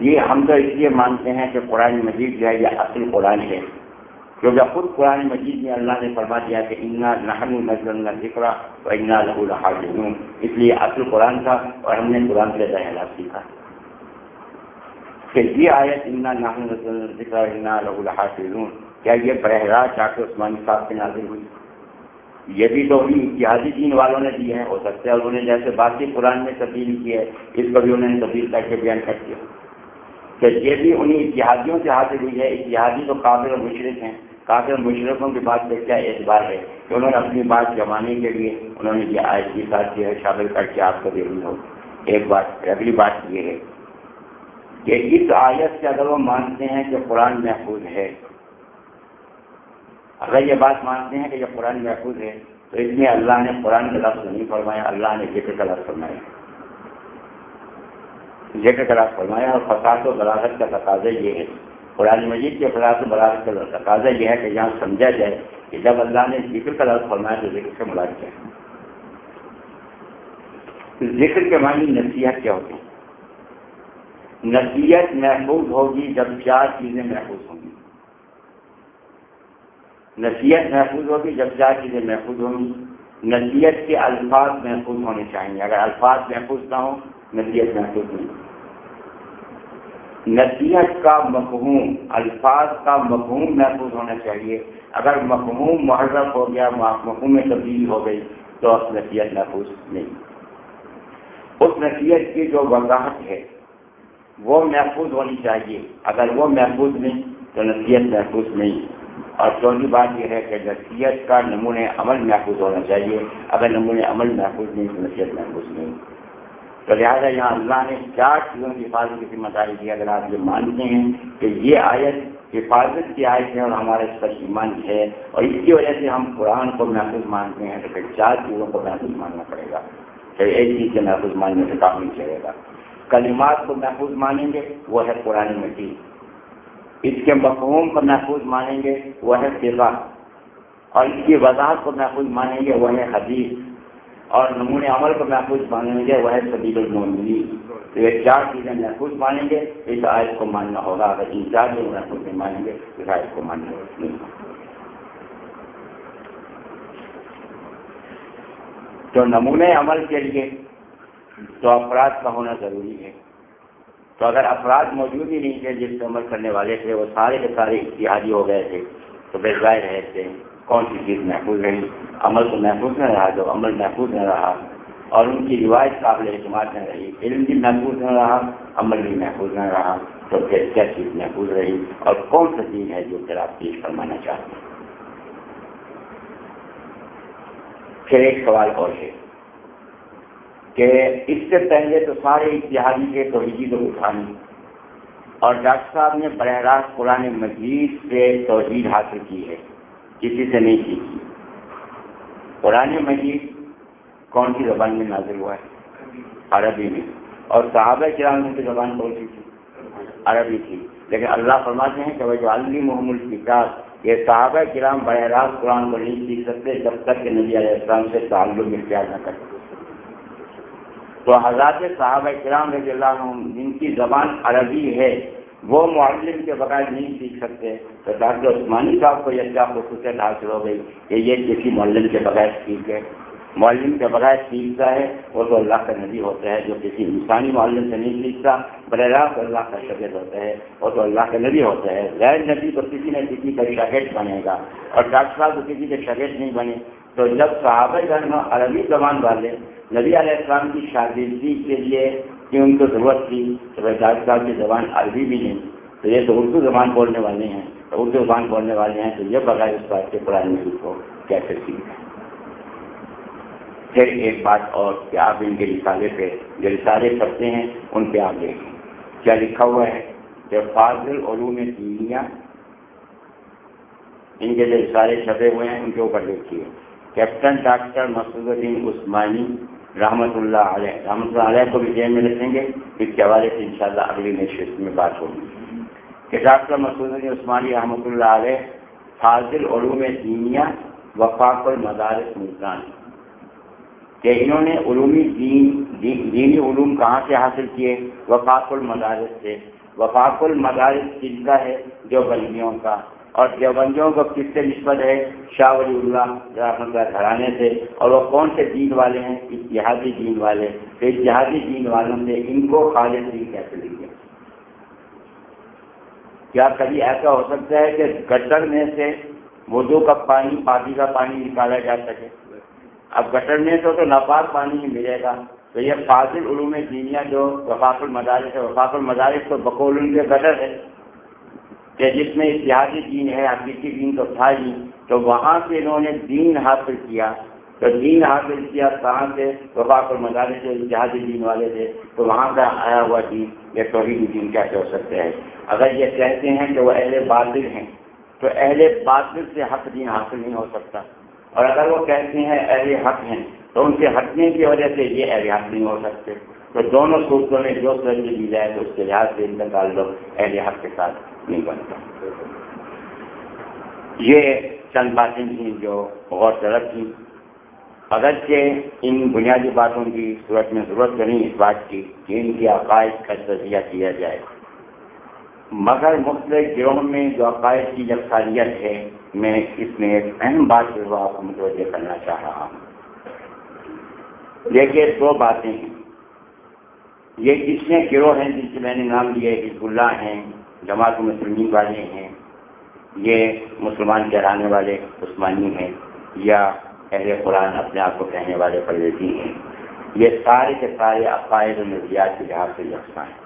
یہ ہم تو اس لیے مانتے ہیں کہ قرآن مجید جو ہے، یہ اصل قرآن ہے۔ کیونکہ خود قرآن مجید میں اللہ نے فرما دیا کہ انا نحن ذکر و انا له لحافظون۔ اس لیے اصل قرآن تھا اور ہم نے قرآن سے دہلا سیکھا۔ کہ یہ آیت انا نحن ذکر و انا له لحافظون۔ کیا یہ براہ راست ڈاکٹر عثمانی صاحب سے نازل ہوئی؟ یہ بھی تو انہیں اتحادی دین والوں نے دی ہے ہو سکتا ہے انہوں نے جیسے باقی قرآن میں تبدیل کی ہے، اس کو بھی انہوں نے تبدیل کر کے بیان کر دیا۔ کہ یہ بھی انہیں اتحادیوں سے حاصل ہوئی ہے۔ اتحادی تو کافر اور مشرق ہیں۔ کافر مشرقوں کی بات پہ کیا اعتبار ہے کہ انہوں نے اپنی بات جمانے کے لیے انہوں نے یہ آیت کی ساتھ جو ہے۔ شامل کر کے آپ کو دینی ہو ایک بات، اگلی بات یہ ہے کہ اس آیت سے اگر وہ مانتے ہیں کہ قرآن محفوظ ہے، اگر یہ بات مانتے ہیں کہ یہ قرآن محفوظ ہے، تو اس میں اللہ نے قرآن کا لفظ نہیں فرمایا، اللہ نے ذکر کا لفظ فرمایا۔ ذکر کا فرمایا اور فساد و بلاغت کا تقاضا یہ ہے۔ قرآن مجید کے فساد و بلاغت کا تقاضا یہ ہے کہ یہاں سمجھا جائے کہ جب اللہ نے ذکر کا لفظ فرمایا تو ذکر سے مراد کیا ذکر کے معنی نصیحت کیا ہوتی ہے نصیحت محفوظ ہوگی جب چار چیزیں محفوظ ہوں گی۔ نصیحت محفوظ ہوگی جب چار چیزیں محفوظ ہوں گی۔ نصیحت کے الفاظ محفوظ ہونے چاہیے اگر الفاظ محفوظ نہ ہوں، نصیحت محفوظ نہیں۔ نصیحت کا مفہوم، الفاظ کا مفہوم محفوظ ہونا چاہیے۔ اگر مفہوم محرف ہو گیا، مفہوم میں تبدیلی ہو گئی، تو نصیحت محفوظ نہیں۔ اس نصیحت کی جو وضاحت ہے، وہ محفوظ ہونی چاہیے۔ اگر وہ محفوظ نہیں، تو نصیحت محفوظ نہیں۔ اور چوتھی بات یہ ہے کہ نصیحت کا نمونۂ عمل محفوظ ہونا چاہیے۔ اگر نمونۂ عمل محفوظ نہیں، تو نصیحت محفوظ نہیں۔ تو لہٰذا یہاں اللہ نے چار چیزوں کی حفاظت کی ذمہ داری دی؟ اگر آپ یہ مانتے ہیں کہ یہ آیت حفاظت کی آیت ہے اور ہمارا اس پر ایمان ہے اور اس کی وجہ سے ہم قرآن کو محفوظ مانتے ہیں، تو پھر چار چیزوں کو محفوظ ماننا پڑے گا۔ پھر ایک چیز کے محفوظ ماننے سے کام نہیں چلے گا۔ کلمات کو محفوظ مانیں گے، وہ ہے قرآن مجید۔ اس کے مفہوم کو محفوظ مانیں گے، وہ ہے فضا اور اس کی وضاحت کو محفوظ مانیں گے، وہ ہے حدیث۔ اور نمونۂ عمل کو محفوظ مانیں گے، وہ ہے سبیل المنی تو یہ چار چیزیں محفوظ مانیں گے، اس آیت کو ماننا ہوگا۔ اگر ان چار چیزیں محفوظ نہیں مانیں گے، اس آیت کو ماننا نہیں۔ تو نمونۂ عمل کے لیے تو افراد کا ہونا ضروری ہے۔ تو اگر افراد موجود ہی نہیں تھے جس سے عمل کرنے والے تھے، وہ سارے کے سارے اتحادی ہو گئے تھے، تو بے ظاہر رہے تھے کون سی چیز محفوظ رہی؟ عمل تو محفوظ نہ رہا، جو عمل محفوظ نہ رہا، اور ان کی روایت قابل اعتماد نہ رہی، علم بھی محفوظ نہ رہا، عمل بھی محفوظ نہ رہا، تو پھر کیا چیز محفوظ رہی؟ اور کون سا چیز ہے جو پھر آپ پیش فرمانا چاہتے ہیں؟ پھر ایک سوال اور ہے کہ اس سے پہلے تو سارے اتحادی کے توحیدی کو اٹھانی اور ڈاکٹر صاحب نے براہ راست قرآن مجید سے توحید حاصل کی ہے۔ کسی سے نہیں سیکھی قرآن مجید کون سی زبان میں نازل ہوا ہے؟ عربی میں۔ اور صحابہ کرام کی زبان کون سی تھی۔ عربی تھی۔ لیکن اللہ فرماتے ہیں کہ وہ جو علی محمد الفاظ یہ صحابہ کرام براہ راست قرآن کو نہیں سیکھ سکتے جب تک کہ نبی علیہ السلام سے تعلق اختیار نہ کرتے تو حضرات صحابہ کرام رضی اللہ عنہ جن کی زبان عربی ہے وہ معلم کے بغیر نہیں سیکھ سکتے۔ تو ڈاکٹر عثمانی صاحب کو یہ خصوصیت حاصل ہو گئی کہ یہ کسی معلم کے بغیر سیکھ ہے معلم کے بغیر سیکھتا ہے وہ تو اللہ کا نبی ہوتا ہے جو کسی انسانی معلم سے نہیں سیکھتا براہ راست اللہ کا شگرد ہوتا ہے وہ تو اللہ کا نبی ہوتا ہے۔ غیر نبی تو کسی نہ کسی کا شاگرد بنے گا اور ڈاکٹر صاحب تو کسی کے شاگرد نہیں بنے۔ تو جب صحابہ جان عربی زبان والے نبی علیہ السلام کی شاگردی کے لیے کہ ان کو ضرورت تھی تو بھائی ڈاکٹر صاحب کی زبان عربی بھی نہیں تو یہ تو اردو زبان بولنے والے ہیں، تو اردو زبان بولنے والے ہیں، تو یہ بغیر اس بات کے قرآن مجید کو کیسے سیکھیں؟ پھر ایک بات اور کہ آپ ان کے رسالے پہ، جو رسالے چھپتے ہیں، ان پہ آپ دیکھیں۔ کیا لکھا ہوا ہے؟ کہ فاضل علوم دینیا ان کے جو رسالے چھپے ہوئے ہیں، ان کے اوپر دیکھیے کیپٹن ڈاکٹر مسعود الدین عثمانی رحمۃ اللہ علیہ رحمۃ اللہ علیہ کو بھی جیل میں رکھیں گے، اس کے حوالے سے انشاءاللہ اگلی نشست میں بات ہوگی۔ کہ ڈاکٹر مسعود الدین عثمانی رحمۃ اللہ علیہ فاضل علوم دینیا وفاق المدارس ملتان۔ کہ انہوں نے علومی دین دینی علوم کہاں سے حاصل کیے؟ وفاق المدارس سے۔ وفاق المدارس سلسلہ ہے جو بندیوں کا۔ اور دیوبندیوں کو کس سے نسبت ہے؟ شاہ ولی اللہ رحمۃ اللہ گھرانے سے اور وہ کون سے دین والے ہیں؟ اتحادی دین والے۔ تو اتحادی دین والوں نے ان کو خالد دین کیسے لیا کیا کبھی ایسا ہو سکتا ہے کہ گٹر میں سے وضو کا پانی پانی کا پانی نکالا جا سکے؟ اب گٹر میں تو تو ناپاک پانی ہی ملے گا۔ تو یہ فاضل علوم دینیا جو وفاق المدارس ہے، وفاق المدارس تو بقول ان کے گٹر ہے۔ کہ جس میں اتحادی دین ہے حقیقی دین تو تھا ہی، تو وہاں سے انہوں نے دین حاصل کیا۔ تو دین حاصل کیا کہاں سے؟ وفاق المدارس سے اتحادی دین والے تھے، تو وہاں کا آیا ہوا دین یہ توحید دین کیسے ہو سکتے ہیں۔ اگر یہ کہتے ہیں کہ وہ اہل باطل ہیں، تو اہل باطل سے حق دین حاصل نہیں ہو سکتا۔ اور اگر وہ کہتے ہیں اہل حق ہیں، تو ان کے ہٹنے کی وجہ سے یہ اہل حق نہیں ہو سکتے۔ تو دونوں صورتوں میں جو ترجیح دی جائے تو اس کے لحاظ سے ان کا تعلق اہل حق کے ساتھ نہیں بنتا۔ یہ چند باتیں تھیں جو غور طلب تھیں اگرچہ ان بنیادی باتوں کی صورت میں ضرورت نہیں اس بات کی کہ ان کے عقائد کا تجزیہ کیا جائے۔ مگر مختلف گروہ میں جو عقائد کی یکسالیت ہے، میں اس میں ایک اہم بات جو آپ کو متوجہ کرنا چاہ رہا ہوں۔ دیکھیے دو باتیں ہیں۔ یہ کتنے گروہ ہیں جن سے میں نے نام لیے حزب اللہ ہیں، جماعت مسلمین والے ہیں، یہ مسلمان کہلانے والے عثمانی ہیں یا اہل قرآن اپنے آپ کو کہنے والے پرویزی ہیں۔ یہ سارے کے سارے عقائد و نظریات کے لحاظ سے یکساں ہیں۔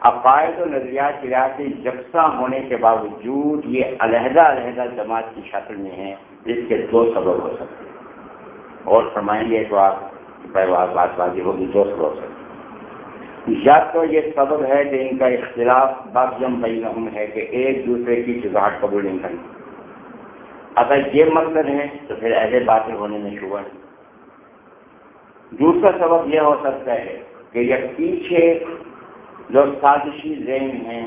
عقائد و نظریات کے لحاظ سے یکساں ہونے کے باوجود یہ علیحدہ علیحدہ جماعت کی شکل میں ہیں، جس کے دو سبب ہو سکتے ہیں۔ اور فرمائیں گے تو آپ بات بازی ہوگی، دو سبب ہو سکتے یا تو یہ سبب ہے کہ ان کا اختلاف باغم بینہم ہے کہ ایک دوسرے کی چزاہٹ قبول نہیں کرنا اگر یہ مقصد ہے تو پھر ایسے باتیں ہونے میں شبہ دوسرا سبب یہ ہو سکتا ہے کہ یہ پیچھے جو سازشی ذہن ہیں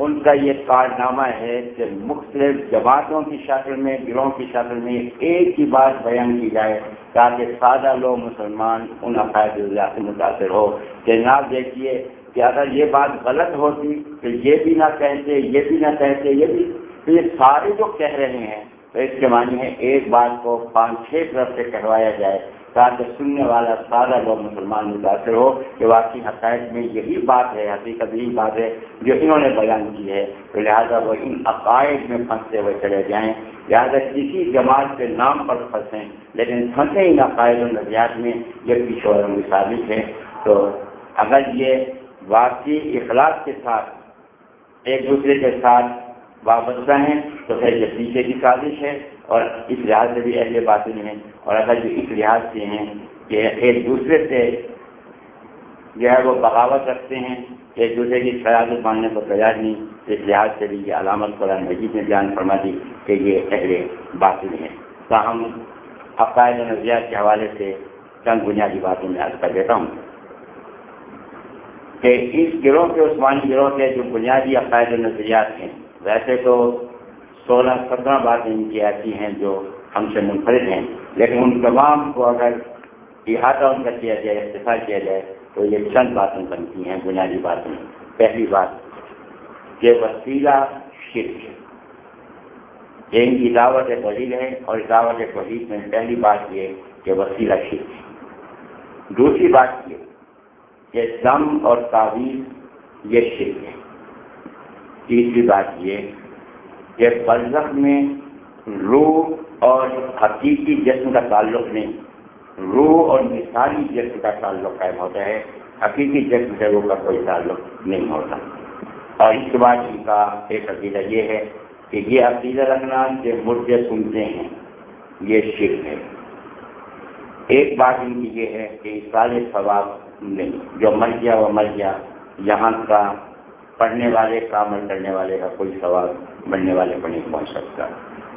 ان کا یہ کارنامہ ہے کہ مختلف جماعتوں کی شکل میں گروہ کی شکل میں ایک ہی بات بیان کی جائے تاکہ سادہ لوگ مسلمان ان عقائد سے متاثر ہو کہ نہ دیکھیے کہ اگر یہ بات غلط ہوتی تو یہ بھی نہ کہتے، یہ بھی نہ کہتے، یہ بھی تو یہ سارے جو کہہ رہے ہیں تو اس کے معنی ہے ایک بات کو پانچ چھ طرف سے کہوایا جائے۔ تاکہ سننے والا سارا لوگ مسلمان متاثر ہو کہ واقعی حقائق میں یہی بات ہے، حقیقت یہی بات ہے جو انہوں نے بیان کی ہے۔ تو لہٰذا وہ ان عقائد میں پھنستے ہوئے چلے جائیں۔ لہٰذا کسی جماعت کے نام پر پھنسیں، لیکن پھنسے ان عقائد و نظریات میں یہ بھی شور ثابت ہے تو اگر یہ واقعی اخلاق کے ساتھ، ایک دوسرے کے ساتھ وابستہ ہیں، تو پھر یہ پیچھے کی سازش ہے۔ اور اس لحاظ سے بھی اہل باطل ہیں اور اگر جو اس لحاظ سے ہیں کہ ایک دوسرے سے جو ہے وہ بغاوت رکھتے ہیں، ایک دوسرے کی خیالت ماننے کو تیار نہیں اس لحاظ سے بھی یہ علامت قرآن مجید نے بیان فرما دی کہ یہ اہل باطل ہیں۔ تاہم، عقائد نظریات کے حوالے سے چند بنیادی باتوں میں عرض کر دیتا ہوں۔ کہ اس گروہ کے، عثمانی گروہ کے جو بنیادی عقائد نظریات ہیں، ویسے تو سولہ سترہ باتیں ان کی ایسی ہیں جو ہم سے منفرد ہیں۔ لیکن ان تمام کو اگر احاطہ ان کا کیا جائے استفاع کیا جائے، تو یہ چند باتیں بنتی ہیں، بنیادی باتیں۔ پہلی بات کہ وسیلہ شرک ان کی دعوت وحید ہے اور دعوت وحید میں پہلی بات یہ کہ وسیلہ شرک دوسری بات یہ کہ دم اور تعویذ یہ شرک ہے۔ تیسری بات یہ کہ برزخ میں روح اور حقیقی جسم کا تعلق نہیں۔ روح اور مثالی جسم کا تعلق قائم ہوتا ہے۔ حقیقی جسم سے روح کا کوئی تعلق نہیں ہوتا۔ اور اس کے بعد ان کا ایک عقیدہ یہ ہے کہ یہ عقیدہ رکھنا کہ مردے سنتے ہیں، یہ شرک ہے۔ ایک بات ان کی یہ ہے کہ سارے ثواب نہیں۔ جو مر گیا وہ مر گیا، یہاں کا پڑھنے والے کا عمل کرنے والے کا کوئی ثواب بننے والے پر نہیں پہنچ سکتا۔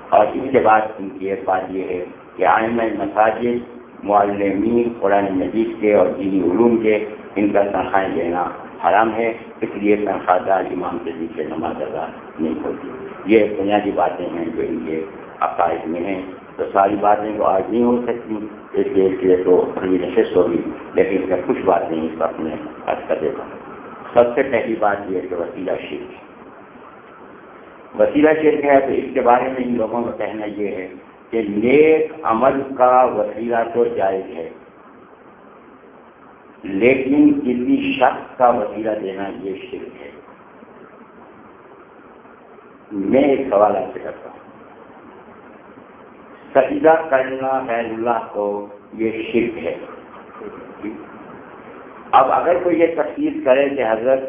اور اس کے بعد ان کی ایک بات یہ ہے کہ آئم مساجد معلمین قرآن مجید کے اور دینی علوم کے ان کا تنخواہیں دینا حرام ہے۔ اس لیے تنخواہ دار امام کے پیچھے نماز ادا نہیں ہوتی۔ یہ بنیادی باتیں ہیں جو ان کے عقائد میں ہیں۔ تو ساری باتیں تو آج نہیں ہو سکتی، اس لیے اس لیے تو ابھی نشست ہوگی، لیکن اس میں کچھ باتیں اس وقت میں عرض کر دیتا ہوں سب سے پہلی بات یہ ہے کہ وسیلہ شرک وسیلہ شرک ہے تو اس کے بارے میں ان لوگوں کا کہنا یہ ہے کہ نیک عمل کا وسیلہ تو جائز ہے، لیکن کسی شخص کا وسیلہ دینا یہ شرک ہے۔ میں ایک سوال آپ سے کرتا ہوں۔ سجدہ کرنا غیر اللہ کو یہ شرک ہے۔ اب اگر کوئی یہ تفصیل کرے کہ حضرت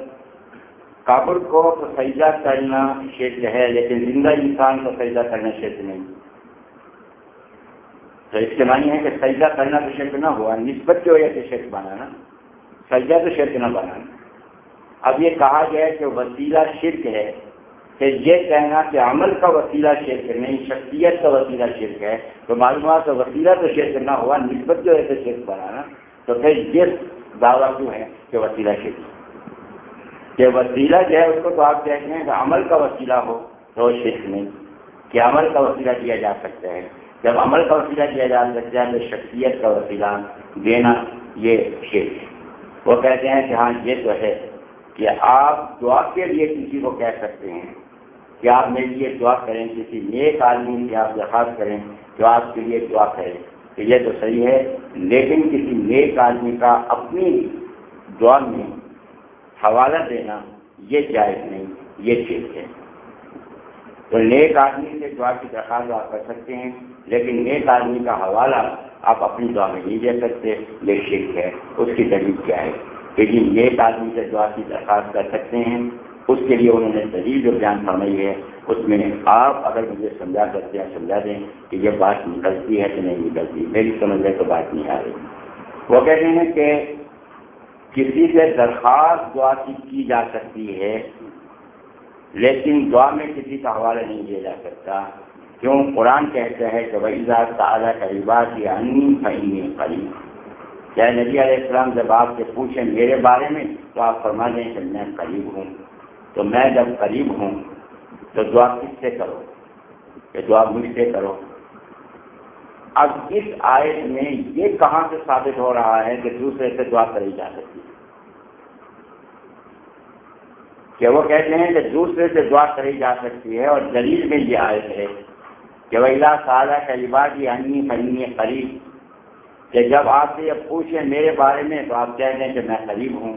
کابل کو تو سجدہ کرنا شرک ہے، لیکن زندہ انسان کو سجدہ کرنا شرک نہیں۔ تو اس کے معنی ہے کہ سجدہ کرنا تو شرک نہ ہوا، نسبت کی وجہ سے شرک بنانا سجدہ تو شرک نہ بنانا اب یہ کہا گیا کہ وسیلہ شرک ہے کہ یہ کہنا کہ عمل کا وسیلہ شرک نہیں، شخصیت کا وسیلہ شرک ہے۔ تو معلومات کا وسیلہ تو شرک نہ ہوا، نسبت جو ہے تو شرک بنانا تو پھر یہ دعویٰ کیوں ہے کہ وسیلہ شرک کہ وسیلہ جو ہے اس کو تو آپ کہتے ہیں کہ عمل کا وسیلہ ہو، تو شرک نہیں۔ کہ عمل کا وسیلہ دیا جا سکتا ہے؟ جب عمل کا وسیلہ دیا جا سکتا ہے، تو شخصیت کا وسیلہ دینا یہ شرک ہے۔ وہ کہتے ہیں کہ ہاں یہ تو ہے کہ آپ دعا کے لیے کسی کو کہہ سکتے ہیں کہ آپ میرے لیے دعا کریں، کسی نیک آدمی سے آپ درخواست کریں جو آپ کے لیے دعا کریں تو یہ تو صحیح ہے، لیکن کسی نیک آدمی کا اپنی دعا میں حوالہ دینا یہ جائز نہیں، یہ چیز ہے۔ تو نیک آدمی سے دعا کی درخواست آپ کر سکتے ہیں، لیکن نیک آدمی کا حوالہ آپ اپنی دعا میں نہیں دے سکتے، یہ شرک ہے۔ اس کی دلیل کیا ہے؟ لیکن جی نیک آدمی سے دعا کی درخواست کر سکتے ہیں، اس کے لیے انہوں نے دلیل جو بیان فرمائی ہے اس میں آپ اگر مجھے سمجھا سکتے ہیں، سمجھا دیں کہ یہ بات نکلتی ہے کہ نہیں نکلتی، میری سمجھ میں تو بات نہیں آ رہی۔ وہ کہتے ہیں کہ کسی سے درخواست دعا کی کی جا سکتی ہے، لیکن دعا میں کسی کا حوالہ نہیں دیا جا سکتا۔ کیوں؟ قرآن کہتے ہیں کہ بھائی تعالیٰ قریبا کی انی فہمی قریب چاہے نبی علیہ السلام جب آپ سے پوچھیں میرے بارے میں، تو آپ فرما دیں کہ میں قریب ہوں۔ تو میں جب قریب ہوں تو دعا کس سے کرو؟ کہ دعا مجھ سے کرو۔ اب اس آیت میں یہ کہاں سے ثابت ہو رہا ہے کہ دوسرے سے دعا کری جا سکتی کہ وہ کہتے ہیں کہ دوسرے سے دعا کری جا سکتی ہے اور دلیل میں یہ آیت ہے کہ ویلا سالہ کا عبادی انی فنی قریب، کہ جب آپ سے یہ پوچھیں میرے بارے میں تو آپ کہہ دیں کہ میں قریب ہوں۔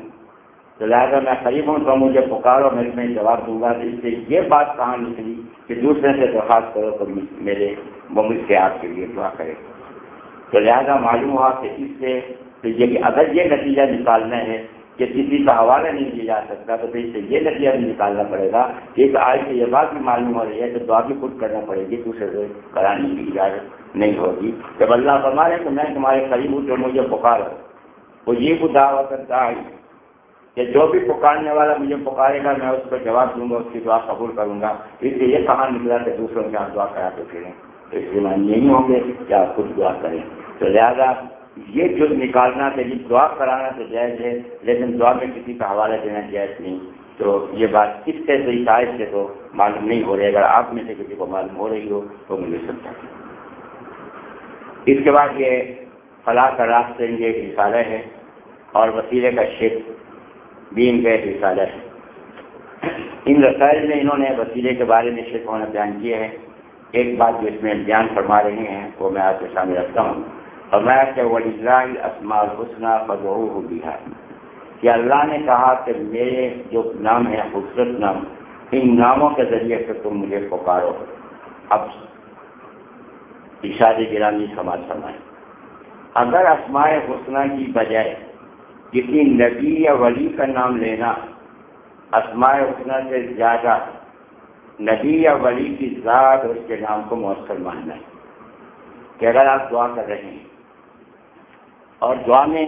تو لہٰذا میں قریب ہوں تو مجھے پکارو میں میں جواب دوں گا۔ اس سے یہ بات کہاں نکلی کہ دوسرے سے درخواست کرو تو میرے ممل سے آپ کے لیے دعا کرے۔ تو لہٰذا معلوم ہوا کہ اس سے تو یہ اگر یہ نتیجہ نکالنا ہے کہ کسی کا حوالہ نہیں دیا جا سکتا تو پھر اس سے یہ نتیجہ بھی نکالنا پڑے گا کہ آج سے یہ بات بھی معلوم ہو رہی ہے کہ دعا بھی خود کرنا پڑے گی، دوسرے سے کرانے کی اجازت نہیں ہوگی۔ جب اللہ فرما رہے تو میں تمہارے قریب ہوں جو مجھے پکارو۔ وہ یہ کو دعویٰ کرتا ہے۔ کہ جو بھی پکارنے والا مجھے پکارے گا، میں اس کو جواب دوں گا، اس کی دعا قبول کروں گا۔ اس سے یہ کہاں نکلا کہ دوسروں سے آپ ہاں دعا کراتے پھریں۔ تو اس لیے یہی ہوں گے کہ آپ خود دعا کریں۔ تو لہٰذا یہ جو نکالنا تھا دعا کرانا تو جائز ہے، لیکن دعا میں کسی کا حوالہ دینا جائز نہیں۔ تو یہ بات کس سے شاید سے تو معلوم نہیں ہو رہی۔ اگر آپ میں سے کسی کو معلوم ہو رہی ہو، تو مجھے سمجھا اس کے بعد یہ فلاح کا راستے یہ رسالہ ہے اور وسیلے کا شیخ بھی ان کا ایک رسالہ ہے۔ ان رسائل میں انہوں نے وسیلے کے بارے میں شیخ ہونا بیان کیا ہے۔ ایک بات جو اس میں بیان فرما رہے ہیں وہ میں آپ کے سامنے رکھتا ہوں۔ اور میں کہ ولی اسما الحسنہ فضو بہار کہ اللہ نے کہا کہ میرے جو نام ہے خوبصورت نام، ان ناموں کے ذریعے سے تم مجھے پکارو۔ اب اشاد گرامی سماج سمائے اگر اسماء حسنہ کی بجائے کسی نبی یا ولی کا نام لینا اسماء حسنہ سے زیادہ نبی یا ولی کی ذات اور اس کے نام کو مؤثر ماننا ہے۔ کہ اگر آپ دعا کر رہے ہیں اور دعا میں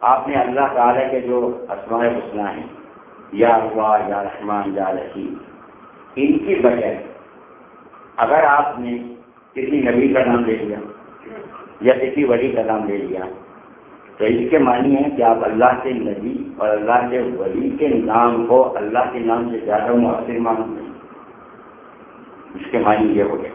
آپ نے اللہ تعالی کے جو اسماء حسنہ ہیں، یا اللہ، یا رحمان، یا رحیم، ان کی بجائے اگر آپ نے کسی نبی کا نام لے لیا یا کسی ولی کا نام لے لیا تو اس کے معنی ہے کہ آپ اللہ کے نبی اور اللہ کے ولی کے نام کو اللہ کے نام سے زیادہ مؤثر مانتے ہیں۔ اس کے معنی یہ ہو گیا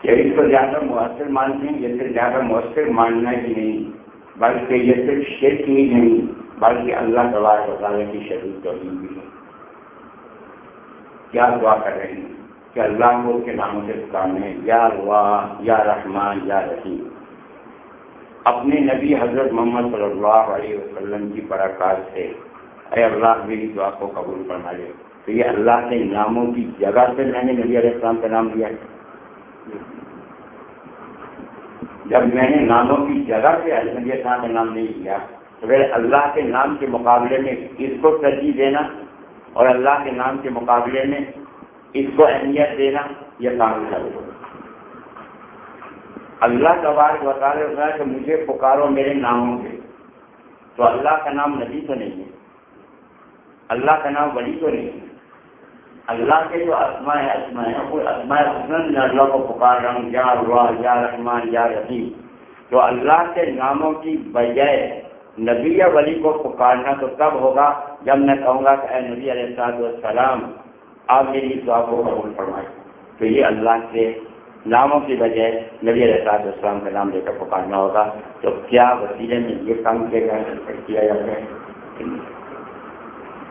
کہ اس کو زیادہ مؤثر مانتے ہیں، یہ صرف زیادہ مؤثر ماننا ہی نہیں، بلکہ یہ صرف شرک ہی نہیں، بلکہ اللہ تبار وطالعہ کی شدید توہین بھی ہے۔ کیا دعا کر رہے ہیں؟ کہ اللہ کو کے ناموں سے پکارنے یا اللہ، یا رحمان، یا رحیم۔ اپنے نبی حضرت محمد صلی اللہ علیہ وسلم کی برکات سے اے اللہ میری دعا کو قبول کرنا لے۔ تو یہ اللہ کے ناموں کی جگہ سے میں نے نبی علیہ السلام کا نام لیا۔ ہے جب میں نے ناموں کی جگہ سے نبی السلام کا نام نہیں لیا، تو پھر اللہ کے نام کے مقابلے میں اس کو ترجیح دینا اور اللہ کے نام کے مقابلے میں اس کو اہمیت دینا یہ کام کر اللہ کا بتا رہے ہوتا ہے کہ مجھے پکارو میرے ناموں سے تو اللہ کا نام نبی تو نہیں ہے۔ اللہ کا نام ولی تو نہیں ہے۔ اللہ کے جو اسما ہے اسما ہے وہ اسما حسن میں اللہ کو پکار رہا ہوں۔ یا اللہ، یا رحمان، یا رحیم۔ تو اللہ کے ناموں کی بجائے نبی یا ولی کو پکارنا تو کب ہوگا جب میں کہوں گا کہ اے نبی علیہ السلام آپ میری دعا کو قبول فرمائے تو یہ اللہ کے ناموں کی بجائے نبی علیہ السلام کا نام لے کر پکارنا ہوگا۔ تو کیا وسیلے میں یہ کام کیا جاتا ہے؟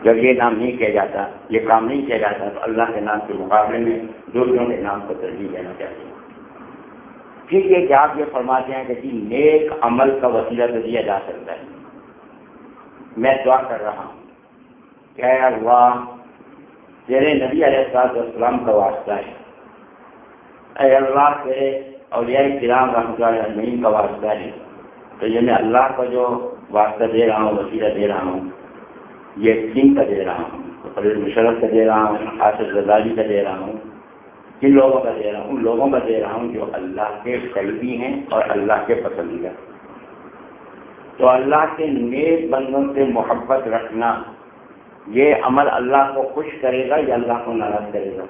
جب یہ نام نہیں کیا جاتا، یہ کام نہیں کیا جاتا، تو اللہ کے نام کے مقابلے میں دوسروں کے نام کو ترجیح دینا چاہیے۔ پھر یہ کہ آپ یہ فرماتے ہیں کہ جی نیک عمل کا وسیلہ تو دیا جا سکتا ہے۔ میں دعا کر رہا ہوں۔ کہ اللہ، تیرے نبی علیہ السلام کا واسطہ ہے۔ اے اللہ تیرے اولیاء کرام رحمۃ اللہ علیہ کا واسطہ ہے۔ تو یہ میں اللہ کا جو واسطہ دے رہا ہوں، وسیلہ دے رہا ہوں یہ کن کا دے رہا ہوں فریض مشرف کا دے رہا ہوں آصف رضالی کا دے رہا ہوں کن لوگوں کا دے رہا ہوں، ان لوگوں کا دے رہا ہوں جو اللہ کے قلبی ہیں اور اللہ کے پسندیدہ تو اللہ کے نیک بندوں سے محبت رکھنا، یہ عمل اللہ کو خوش کرے گا یا اللہ کو ناراض کرے گا؟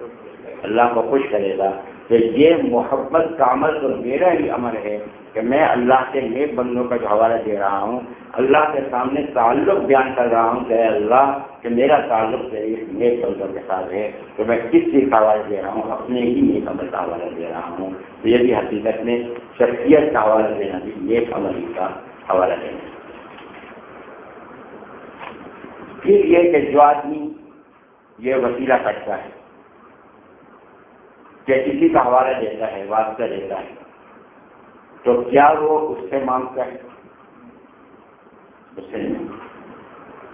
اللہ کو خوش کرے گا۔ کہ یہ محبت کا عمل تو میرا ہی عمل ہے کہ میں اللہ کے نیک بندوں کا جو حوالہ دے رہا ہوں، اللہ کے سامنے تعلق بیان کر رہا ہوں کہ اللہ کہ میرا تعلق نیک بندوں کے ساتھ ہے تو میں کس چیز کا حوالہ دے رہا ہوں، اپنے ہی نیک عمل کا حوالہ دے رہا ہوں۔ تو یہ بھی حقیقت میں شخصیت کا حوالہ دینا بھی نیک عمل کا حوالہ دینا۔ پھر یہ کہ جو آدمی یہ وسیلہ کرتا ہے کہ کسی کا حوالہ دیتا ہے، واسطہ دیتا ہے۔ تو کیا وہ اس سے مانگتا ہے؟ اس سے نہیں۔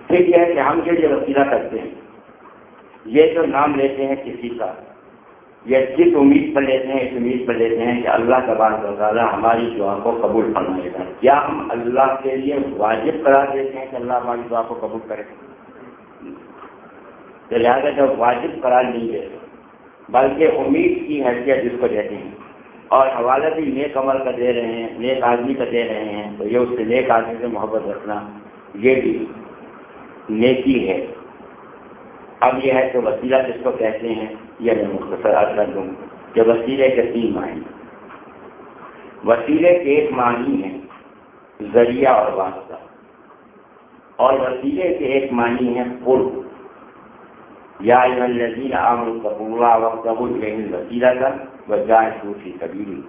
پھر یہ ہے کہ ہم جو یہ وسیلہ کرتے ہیں، یہ جو نام لیتے ہیں کسی کا، یہ کس امید پر لیتے ہیں، اس امید پر لیتے ہیں کہ اللہ کا بات تعالیٰ ہماری دعا کو قبول فرمائے گا۔ کیا ہم اللہ کے لیے واجب قرار دیتے ہیں کہ اللہ ہماری دعا کو قبول کرے؟ لہٰذا جب واجب قرار نہیں دیتے بلکہ امید کی حیثیت جس کو دیتے ہیں۔ اور حوالہ بھی نیک عمل کا دے رہے ہیں، نیک آدمی کا دے رہے ہیں، تو یہ اس سے نیک آدمی سے محبت رکھنا یہ بھی نیکی ہے۔ اب یہ ہے کہ وسیلہ جس کو کہتے ہیں، یہ میں مختصر کر دوں کہ وسیلے کے تین معنی۔ وسیلے کے ایک معنی ہے ذریعہ اور واسطہ۔ اور وسیلے کے ایک معنی ہے پل یا الذین آمنوا اللہ وقتبوا الیہ الوسیلہ وجاہدوا فی سبیلی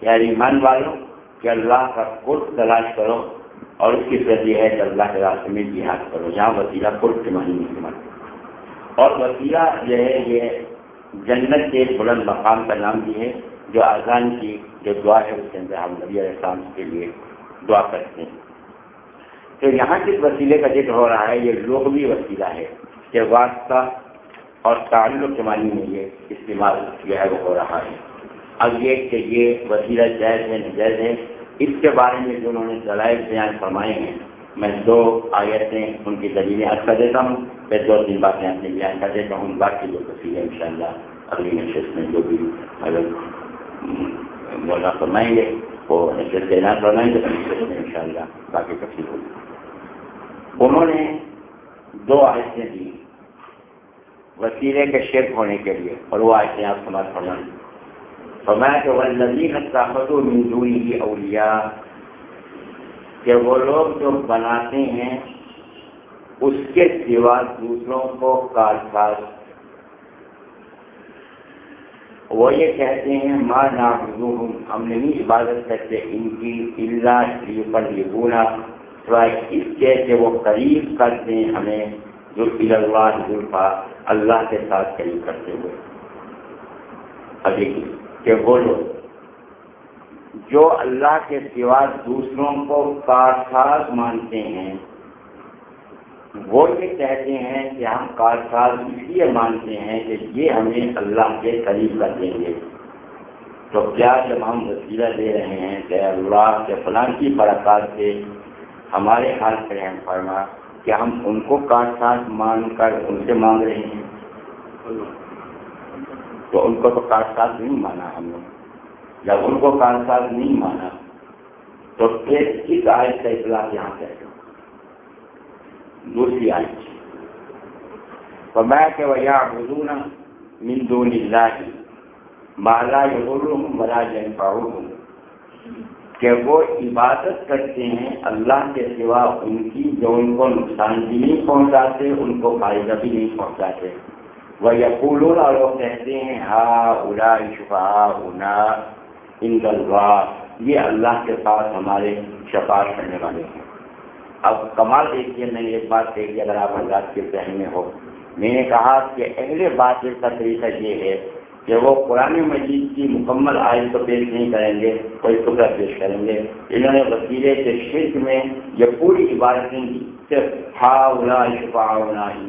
یعنی من والوں کہ اللہ کا قرب تلاش کرو اور اس کی ذریعہ ہے کہ اللہ کے راستے میں جہاد کرو۔ یہاں وسیلہ قرب کے معنی نہیں سمجھ اور وسیلہ جو ہے، یہ جنت کے بلند مقام کا نام بھی ہے، جو اذان کی جو دعا ہے، اس کے اندر ہم نبی علیہ السلام کے لیے دعا کرتے ہیں۔ تو یہاں جس وسیلے کا ذکر ہو رہا ہے، یہ لغوی وسیلہ ہے۔ کہ واسطہ اور تعلق کے معنی میں یہ استعمال جو ہے، وہ ہو رہا ہے۔ اب یہ کہ یہ وسیلہ جائز ہے نجائز ہے اس کے بارے میں جو انہوں نے دلائل بیان فرمائے ہیں، میں دو آیتیں ان کی دلیلیں عرض کر دیتا ہوں۔ پھر دو تین باتیں اپنے بیان کر دیتا ہوں باقی جو تفصیل ہے ان شاء اللہ اگلی نشست میں جو بھی اگر بولنا فرمائیں گے، وہ نشست دینا فرمائیں گے نشست میں ان شاء اللہ باقی تفصیل ہوگی۔ انہوں نے دو آیتیں دی۔ وسیلے کے شرک ہونے کے لیے، اور وہ آئے آپ سماج فرمان فرمایا کہ وہ نظیر طاقت و مندوری کی اولیا کہ وہ لوگ جو بناتے ہیں، اس کے سوا دوسروں کو کارساز وہ یہ کہتے ہیں ماں نا ہم نہیں عبادت کرتے ان کی اللہ شریف پر یہ گونا اس کے کہ وہ قریب کرتے ہیں ہمیں۔ جو اللہ ظلفا اللہ کے ساتھ قریب کرتے ہوئے۔ ابھی کہ بولو جو اللہ کے سوا دوسروں کو کارساز مانتے ہیں، وہ یہ کہتے ہیں کہ ہم کارساز اس لیے مانتے ہیں کہ یہ ہمیں اللہ کے قریب کر دیں گے۔ تو کیا جب ہم وسیلہ دے رہے ہیں کہ اللہ کے فلاں کی برکات سے ہمارے حال سے فرما کہ ہم ان کو کاٹ کارساز مان کر ان سے مانگ رہے ہیں۔ تو ان کو تو کاٹ کارساز نہیں مانا ہم نے۔ جب ان کو کارساز نہیں مانا، تو پھر کس آیت کا اطلاع یہاں کہتے دوسری آیت۔ فرمایا کہ وہ یا حضون من دون اللہ مالا بلا جن پاؤ کہ وہ عبادت کرتے ہیں، اللہ کے سوا ان کی جو ان کو نقصان بھی نہیں پہنچاتے، ان کو فائدہ بھی نہیں پہنچاتے۔ وہ یقول اور وہ کہتے ہیں ہا اڑا شفا انا ان یہ اللہ کے پاس ہمارے شفاعت کرنے والے ہیں۔ اب کمال دیکھیے، میں ایک بات دیکھیے اگر آپ حضرات کے ذہن میں ہو۔ میں نے کہا کہ اہل بات کا طریقہ یہ ہے کہ وہ قرآن مجید کی مکمل آئل کو پیش نہیں کریں گے، کوئی ٹکڑا پیش کریں گے۔ انہوں نے وسیلے کے شرک میں یہ پوری عبادتیں صرف ہا شفا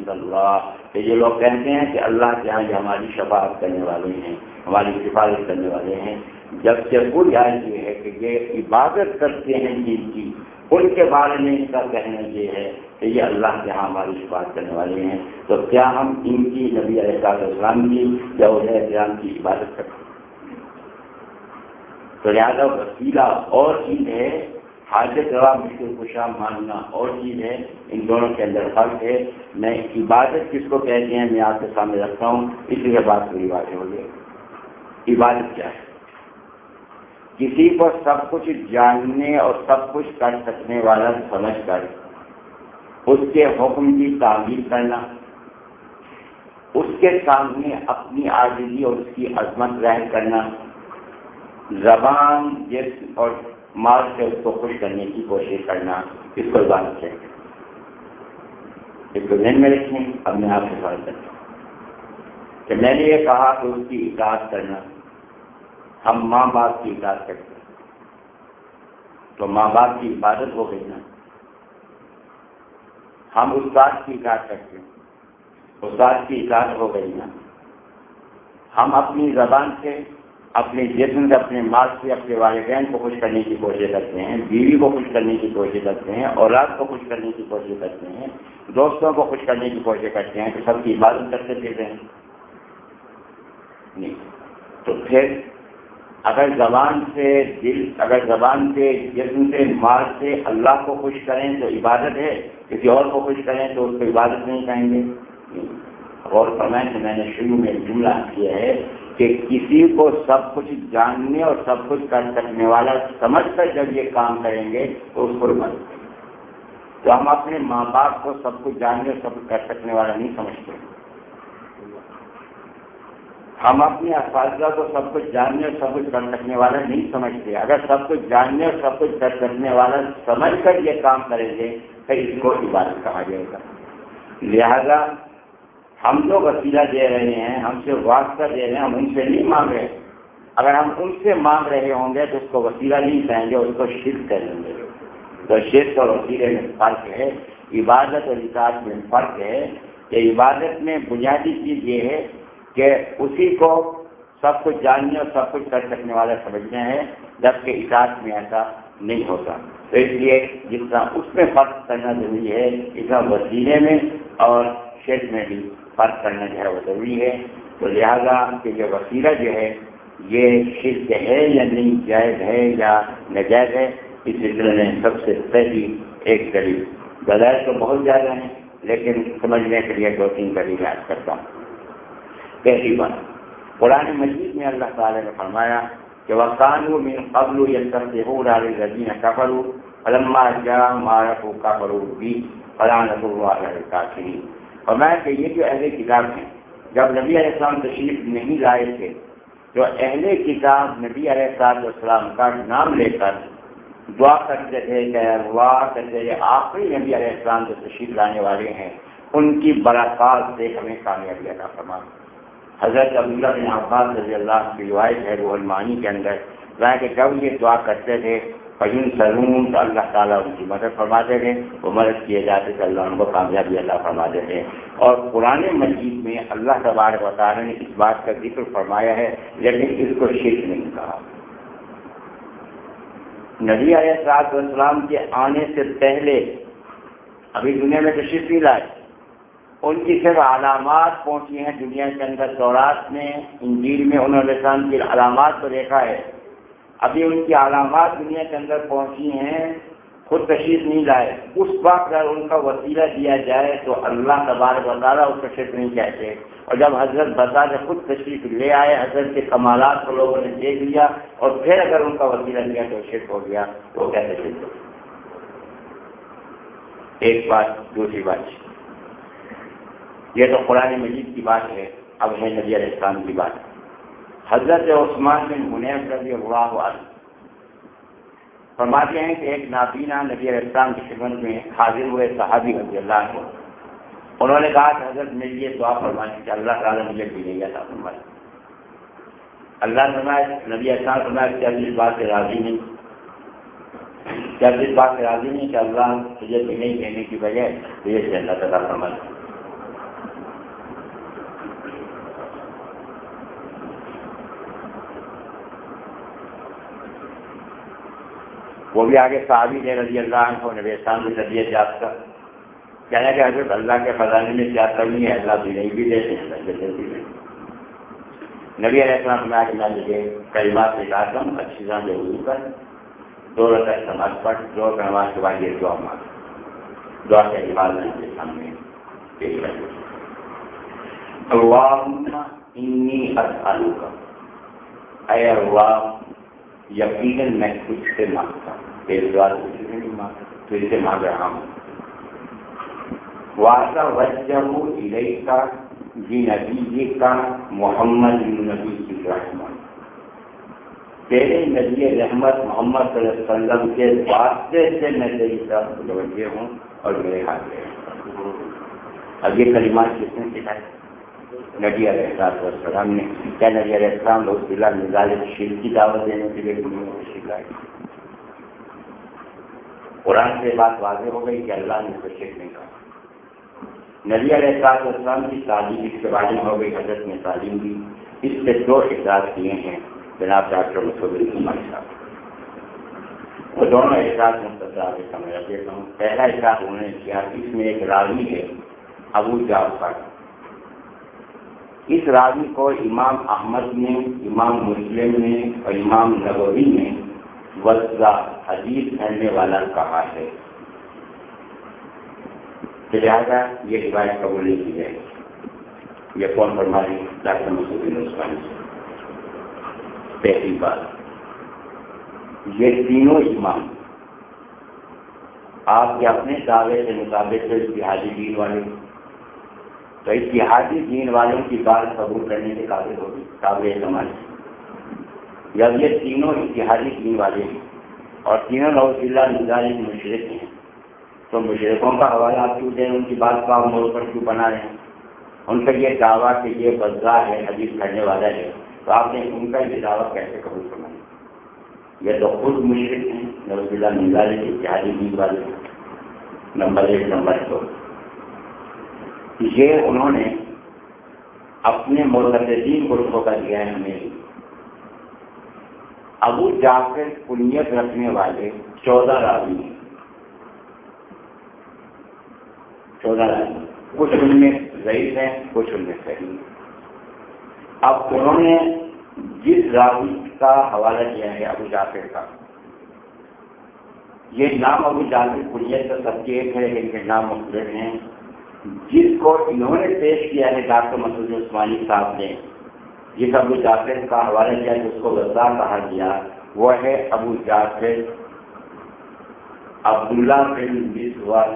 اللہ۔ کہ یہ لوگ کہتے ہیں کہ اللہ کے یہاں یہ ہماری شفاعت کرنے والے ہیں، ہماری سفارش کرنے والے ہیں۔ جبکہ پوری آئل یہ ہے کہ یہ عبادت کرتے ہیں جن کی ان کے بارے میں ان کا کہنا یہ ہے کہ یہ اللہ کے یہاں ہماری بات کرنے والے ہیں۔ تو کیا ہم ان کی نبی علیہ السلام کی یا علیہ السلام کی عبادت کرتے ہیں؟ تو لہٰذا وسیلہ اور چیز ہے، حاجت روا مشکل خوشا ماننا اور چیز ہے، ان دونوں کے اندر فرق ہے۔ میں عبادت کس کو کہتے ہیں، میں آپ کے سامنے رکھتا ہوں۔ اس لیے بات پوری باتیں ہو گئی۔ عبادت کیا ہے؟ کسی کو سب کچھ جاننے اور سب کچھ کر سکنے والا سمجھ کر اس کے حکم کی تعمیر کرنا، اس کے سامنے اپنی آزادی اور اس کی عظمت ظاہر کرنا، زبان جس اور مال سے اس کو خوش کرنے کی کوشش کرنا، اس کو بات ہے اس کو ذہن میں رکھیں، اب میں آپ سے سوال کرتا ہوں کہ میں نے یہ کہا کہ اس کی اطاعت کرنا۔ ہم ماں باپ کی اطاعت کرتے ہیں۔ تو ماں باپ کی عبادت ہو گئی نا ہم استاد کی اطاعت کرتے ہیں۔ استاد کی اطاعت ہو گئی نا۔ ہم اپنی زبان سے، اپنے جسم سے، اپنے مال سے، اپنے والدین کو خوش کرنے کی کوشش کرتے ہیں۔ بیوی کو خوش کرنے کی کوشش کرتے ہیں۔ اولاد کو خوش کرنے کی کوشش کرتے ہیں۔ دوستوں کو خوش کرنے کی کوشش کرتے ہیں۔ تو سب کی عبادت کرتے پھر ہیں۔ نہیں، تو پھر اگر زبان سے دل، اگر زبان سے جسم سے مال سے اللہ کو خوش کریں تو عبادت ہے، کسی اور کو خوش کریں تو اس کو عبادت نہیں کہیں گے۔ اور فرمائیں کہ میں نے شروع میں جملہ کیا ہے کہ کسی کو سب کچھ جاننے اور سب کچھ کر سکنے والا سمجھ کر جب یہ کام کریں گے تو اس کو مدد تو ہم اپنے ماں باپ کو سب کچھ جاننے اور سب کچھ کر سکنے والا نہیں سمجھتے۔ ہم اپنے اساتذہ کو سب کچھ جاننے اور سب کچھ کر سکنے والا نہیں سمجھتے۔ اگر سب کچھ جاننے اور سب کچھ کر سکنے والا سمجھ کر یہ کام کریں گے تو اس کو عبادت کہا جائے گا۔ لہذا ہم جو وسیلہ دے رہے ہیں، ہم سے واسطہ دے رہے ہیں، ہم ان سے نہیں مانگ رہے۔ اگر ہم ان سے مانگ رہے ہوں گے تو اس کو وسیلہ نہیں کہیں گے، اس کو شرک کریں گے۔ تو شرک اور وسیلے میں فرق ہے، عبادت اور اطاعت میں فرق ہے۔ کہ عبادت میں بنیادی چیز یہ ہے کہ اسی کو سب کچھ جاننے اور سب کچھ کر سکنے والا سمجھنا ہے جبکہ اطاعت میں ایسا نہیں ہوتا۔ تو اس لیے جس طرح اس میں فرق کرنا ضروری ہے، اس طرح وسیلے میں اور شیٹ میں بھی فرق کرنا جو ہے وہ ضروری ہے۔ تو لہذا کہ یہ وسیلہ جو ہے، یہ شرک ہے یا نہیں، جائز ہے یا نجائز ہے، اس سلسلے میں سب سے پہلی ایک دلیل۔ غیر تو بہت زیادہ ہیں، لیکن سمجھنے کے لیے دو تین دلیل یاد کرتا ہوں۔ پہلی بات قرآن مجید میں اللہ تعالی نے فرمایا کہ وہ قانو میں قبل یا سب ہو ڈالے گزین کفرو علما جا مارک کفرو بھی فلان کافی فرمایا کہ یہ جو اہل کتاب ہیں، جب نبی علیہ السلام تشریف نہیں لائے تھے تو اہل کتاب نبی علیہ السلام السلام کا نام لے کر دعا کرتے تھے کہ دعا کرتے تھے آخری نبی علیہ السلام جو تشریف لانے والے ہیں، ان کی براکات سے ہمیں کامیابی عطا فرما۔ حضرت عبداللہ بن عباس رضی اللہ کی روایت ہے، روح المانی کے اندر۔ ظاہر کہ جب یہ دعا کرتے تھے فجن سلون تو اللہ تعالیٰ ان کی مدد فرماتے تھے، وہ مدد کیے جاتے تھے، اللہ ان کو کامیابی اللہ فرماتے تھے۔ اور قرآن مجید میں اللہ تبارک و تعالیٰ نے اس بات کا ذکر فرمایا ہے، لیکن اس کو شرک نہیں کہا۔ نبی علیہ السلام کے آنے سے پہلے، ابھی دنیا میں تشریف نہیں لائے ان کی صرف علامات پہنچی ہیں دنیا کے اندر دورات میں، انجیل میں انہوں نے کی علامات کو دیکھا ہے۔ ابھی ان کی علامات دنیا کے اندر پہنچی ہیں، خود تشریف نہیں لائے۔ اس وقت اگر ان کا وسیلہ دیا جائے تو اللہ تبارک وطالعہ اس تشریف نہیں کہتے۔ اور جب حضرت بتا کے خود تشریف لے آئے، حضرت کے کمالات کو لوگوں نے دیکھ لیا اور پھر اگر ان کا وسیلہ دیا تو شرک ہو گیا تو وہ کیسے شرک ایک بات، دوسری بات۔ یہ تو قرآن مجید کی بات ہے، اب ہے نبی علیہ السلام کی بات۔ حضرت عثمان بن حنیف رضی اللہ عنہ فرماتے ہیں کہ ایک نابینا نبی علیہ السلام کی خدمت میں حاضر ہوئے صحابی رضی اللہ کو انہوں نے کہا کہ حضرت میرے لیے دعا فرمائیں کہ اللہ تعالیٰ مجھے بھی نہیں تھا فرمائے۔ اللہ فرمائے، نبی احسان فرمائے کہ اس بات سے راضی نہیں۔ جب اس بات سے راضی نہیں کہ اللہ تجھے بھی نہیں کہنے کی وجہ تجھے سے اللہ تعالیٰ فرمائے۔ وہ بھی آگے صحابی ہے رضی اللہ عنہ نبی اسلام کی طبیعت یاد کر۔ کہنا کہ حضرت اللہ کے خزانے میں کیا کمی ہے؟ اللہ بھی نہیں بھی دیتے ہیں بھی نہیں۔ نبی علیہ السلام میں آج میں مجھے کئی بات سکھاتا ہوں اچھی طرح سے ضرور کر دو رقع سماج پڑھ، دو نماز کے بعد یہ دعا مانگ۔ دعا کے بعد میں آپ کے سامنے پیش کر۔ اللہم انی اسالک اے اللہ، یقیناً میں کچھ سے مانگتا ہوں۔ تیرے دعا کچھ سے مانگ رہا ہوں واسا وجہ علیہ کا جی نبی کا محمد نبی کی رحمت تیرے نبی رحمت محمد صلی اللہ علیہ وسلم کے واسطے سے میں تیری طرف متوجہ ہوں اور میرے ہاتھ میں اب یہ کلمات کس نے سکھائے؟ نبی علیہ السلام نے۔ کیا نبی علیہ السلام لوگ ضلع نظال شیر کی دعوت دینے کے لیے سکھائے قرآن سے بات واضح ہو گئی کہ اللہ نے اسے شیخ نہیں کہا۔ نبی علیہ السلام کی تعلیم اس کے بارے ہو گئی، حضرت نے تعلیم دی۔ اس سے دو احساس کیے ہیں، جناب ڈاکٹر مسعود عمر صاحب۔ وہ دونوں احساس مختصر سمجھا دیتا ہوں پہلا احساس انہوں نے کیا، اس میں ایک راوی ہے، ابو جعفر۔ اس راوی کو امام احمد نے، امام مسلم نے اور امام نبوی نے وزا حدیث پھیلنے والا کہا ہے۔ لہٰذا یہ روایت قبول نہیں کی جائے گی یہ کون فرما رہی ڈاکٹر مسعود عثمانی سے پہلی بات۔ یہ تینوں امام آپ کے اپنے دعوے کے مطابق تو اتحادی دین والے، تو اتحادی دین والوں کی بات قبول کرنے کے قابل ہوگی قابل سماج جب یہ تینوں اتحادی دین والے ہیں اور تینوں نوز اللہ نظاری مشرق ہیں۔ تو مشرقوں کا حوالہ آپ کیوں دیں؟ ان کی بات کا موڑ پر کیوں بنا رہے ہیں؟ ان کا یہ دعویٰ کہ یہ بزا ہے، حدیث کرنے والا ہے۔ تو آپ نے ان کا یہ دعویٰ کیسے قبول کرنا یہ تو خود مشرق ہیں نوز اللہ نظاری اتحادی دین والے نمبر ایک، نمبر دو۔ یہ انہوں نے اپنے مرتدین گروپوں کا دیا ہے ہمیں۔ ابو جعفر کنیت رکھنے والے چودہ راوی ہیں۔ چودہ راوی کچھ ان میں ضعیف ہیں، کچھ ان میں صحیح اب انہوں نے جس راوی کا حوالہ دیا ہے ابو جعفر کا، یہ نام ابو جعفر کنیت کا سب کے ایک ہے، ان کے نام مختلف ہیں۔ جس کو انہوں نے پیش کیا ہے ڈاکٹر مسعود عثمانی صاحب نے جس ابو جعفر کا حوالہ کیا جس کو غزہ کہا گیا، وہ ہے ابو جعفر عبداللہ بن مسور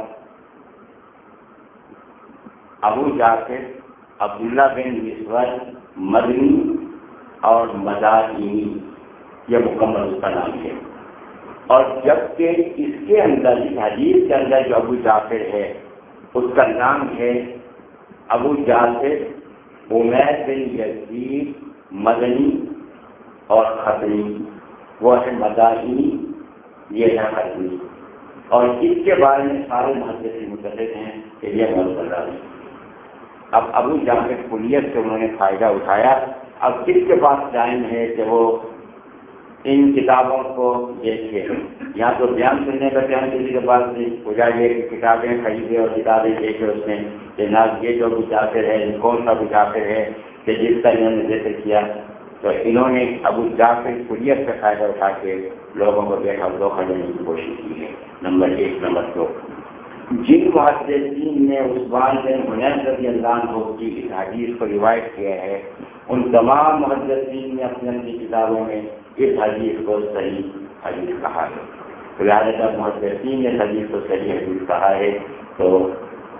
ابو جعفر عبداللہ بن مسور مدنی اور مدانی یہ مکمل اس کا نام ہے۔ اور جبکہ اس کے اندر اس حدیث کے اندر جو ابو جعفر ہے، اس کا نام ہے ابو جعفر عمیر بن یزید مدنی اور خطری، وہ ہے مدانی یہ ہے خطری اور اس کے بارے میں سارے محدث متحد ہیں، کہ یہ مل ہے۔ اب ابو جعفر کلیت سے انہوں نے فائدہ اٹھایا۔ اب کس کے پاس ٹائم ہے کہ وہ ان کتابوں کو دیکھے یا تو بیان سننے کا بیان کسی کے پاس نہیں پجاری کہ کتابیں خریدے اور کتابیں دیکھے اس میں کہ نہ یہ جو مسافر ہے کون سا مسافر ہے کہ جس کا انہوں نے ذکر کیا۔ تو انہوں نے ابو جعفر کلیت سے فائدہ اٹھا کے لوگوں کو دیکھا دھوکہ دینے کی کوشش کی ہے۔ نمبر ایک، نمبر دو۔ جن محدثین نے اس عثمان بن حنین رضی اللہ عنہ کی اس حدیث کو روایت کیا ہے، ان تمام محدثین نے اپنی اپنی کتابوں میں اس حدیث کو صحیح حدیث کہا ہے۔ لہٰذا محدثین نے حدیث کو صحیح حدیث کہا ہے تو